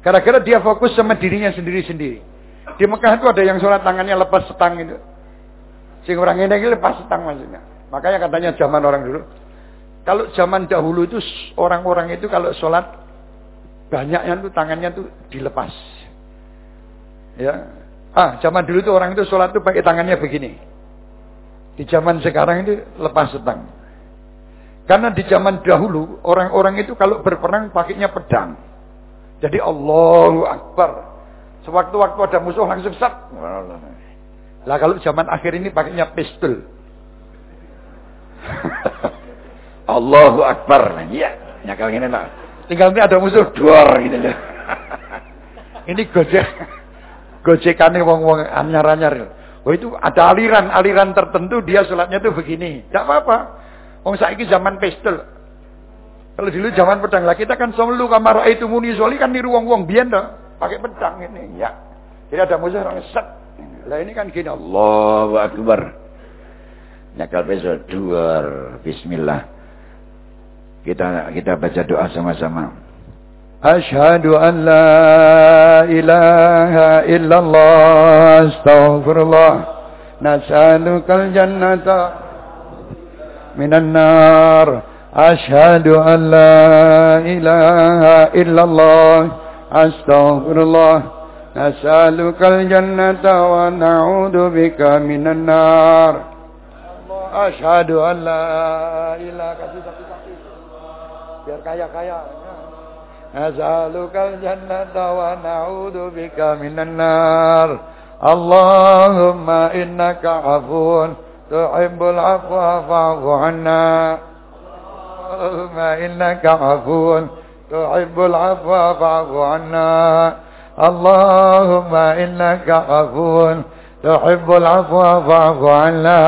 Gara-gara dia fokus sama dirinya sendiri-sendiri. Di Mekah itu ada yang sholat tangannya lepas setang itu. Sehingga orang ini lepas setang maksudnya. Makanya katanya zaman orang dulu. Kalau zaman dahulu itu orang-orang itu kalau sholat banyaknya tuh tangannya tuh dilepas. Ya. Ah, zaman dulu itu orang itu sholat tuh pakai tangannya begini. Di zaman sekarang itu lepas setang. Karena di zaman dahulu orang-orang itu kalau berperang pakainya pedang. Jadi Allahu Akbar. Sewaktu-waktu ada musuh langsung sat. Lah kalau zaman akhir ini pakainya pistol. Allahu Akbar. Iya, nyakal ini nak. Tinggal ini ada musuh dua gitu loh. ini gojek gojekane wong-wong anyar-anyar. Oh itu ada aliran-aliran tertentu dia sholatnya tuh begini. Tidak apa-apa. Wong saiki zaman pistol. Kalau dulu zaman pedang lah kita kan selalu kamar itu muni soli kan niru wong-wong biyen dah pakai pedang ini ya. Jadi ada musuh orang set. Lah ini kan gini Allahu Akbar. Nyakal besok dua Bismillah. Kita kita baca doa sama-sama. Asyhadu an la ilaha illallah astaghfirullah nas'alukal jannata من النار. أشهد أن لا إله إلا الله. أستغفر الله نسألك الجنة ونعوذ بك من النار. أشهد أن لا إله. biar kaya-kaya. As'aluka al-jannata wa na'udhu bika minan Allahumma innaka afun تحب العفو فاعف عنا. اللهم إنك عفو تحب العفو فاعف عنا. اللهم إنك عفو تحب العفو فاعف عنا.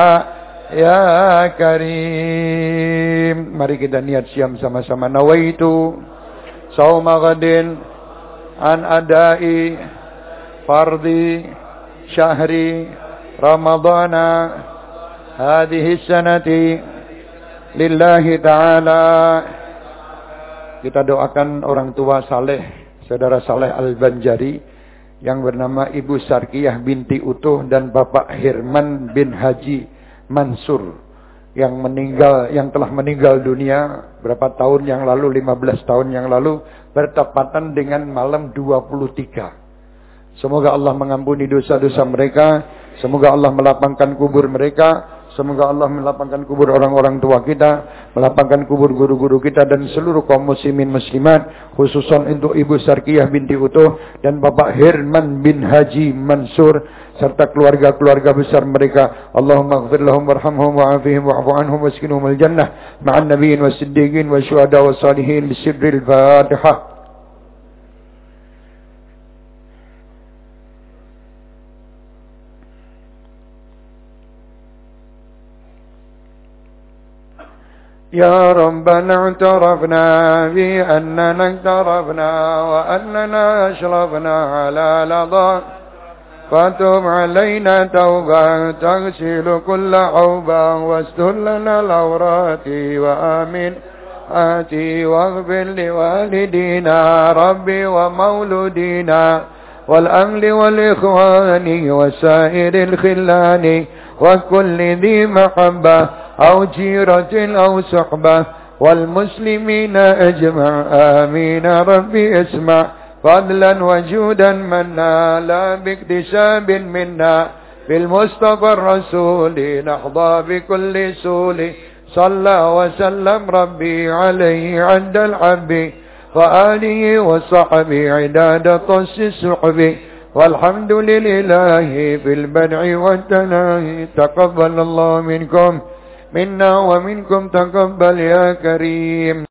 يا كريم. Mari kita niat siam sama-sama. Nawaitu صوم غد عن ادائي فرضي شهري رمضان Hadihi sanati Lillahi ta'ala Kita doakan orang tua saleh Saudara Saleh Al-Banjari Yang bernama Ibu Sarkiyah binti Utuh Dan Bapak Hirman bin Haji Mansur yang meninggal yang telah meninggal dunia berapa tahun yang lalu 15 tahun yang lalu bertepatan dengan malam 23 semoga Allah mengampuni dosa-dosa mereka semoga Allah melapangkan kubur mereka Semoga Allah melapangkan kubur orang-orang tua kita, melapangkan kubur guru-guru kita dan seluruh kaum muslimin muslimat, khususan untuk Ibu Sarkiyah binti Utuh dan Bapak Herman bin Haji Mansur serta keluarga-keluarga besar mereka. Allahumma ighfir lahum warhamhum wa'afihim wa'fu anhum waskinhum al-jannah ma'an nabiyyin was-siddiqin wasyuhada was-salihin bisirril Fatihah. يا ربنا اعترفنا بأننا اقترفنا وأننا أشرفنا على لظى فتب علينا توبة تغسل كل عوبة واستر لنا العورات وآمن آتي واغفر لوالدينا ربي ومولودينا والأهل والإخوان وسائر الخلان وكل ذي محبة. أو جيرة أو صحبة والمسلمين أجمع. آمين. ربي اسمع. فضلا وجودا منا لا باكتساب منا. بالمصطفى الرسول نحظى بكل سول صلى وسلم ربي عليه عند الحب. وآله وصحبه عداد طس السحب. والحمد لله في البدع والتناهي. تقبل الله منكم. منا ومنكم تقبل يا كريم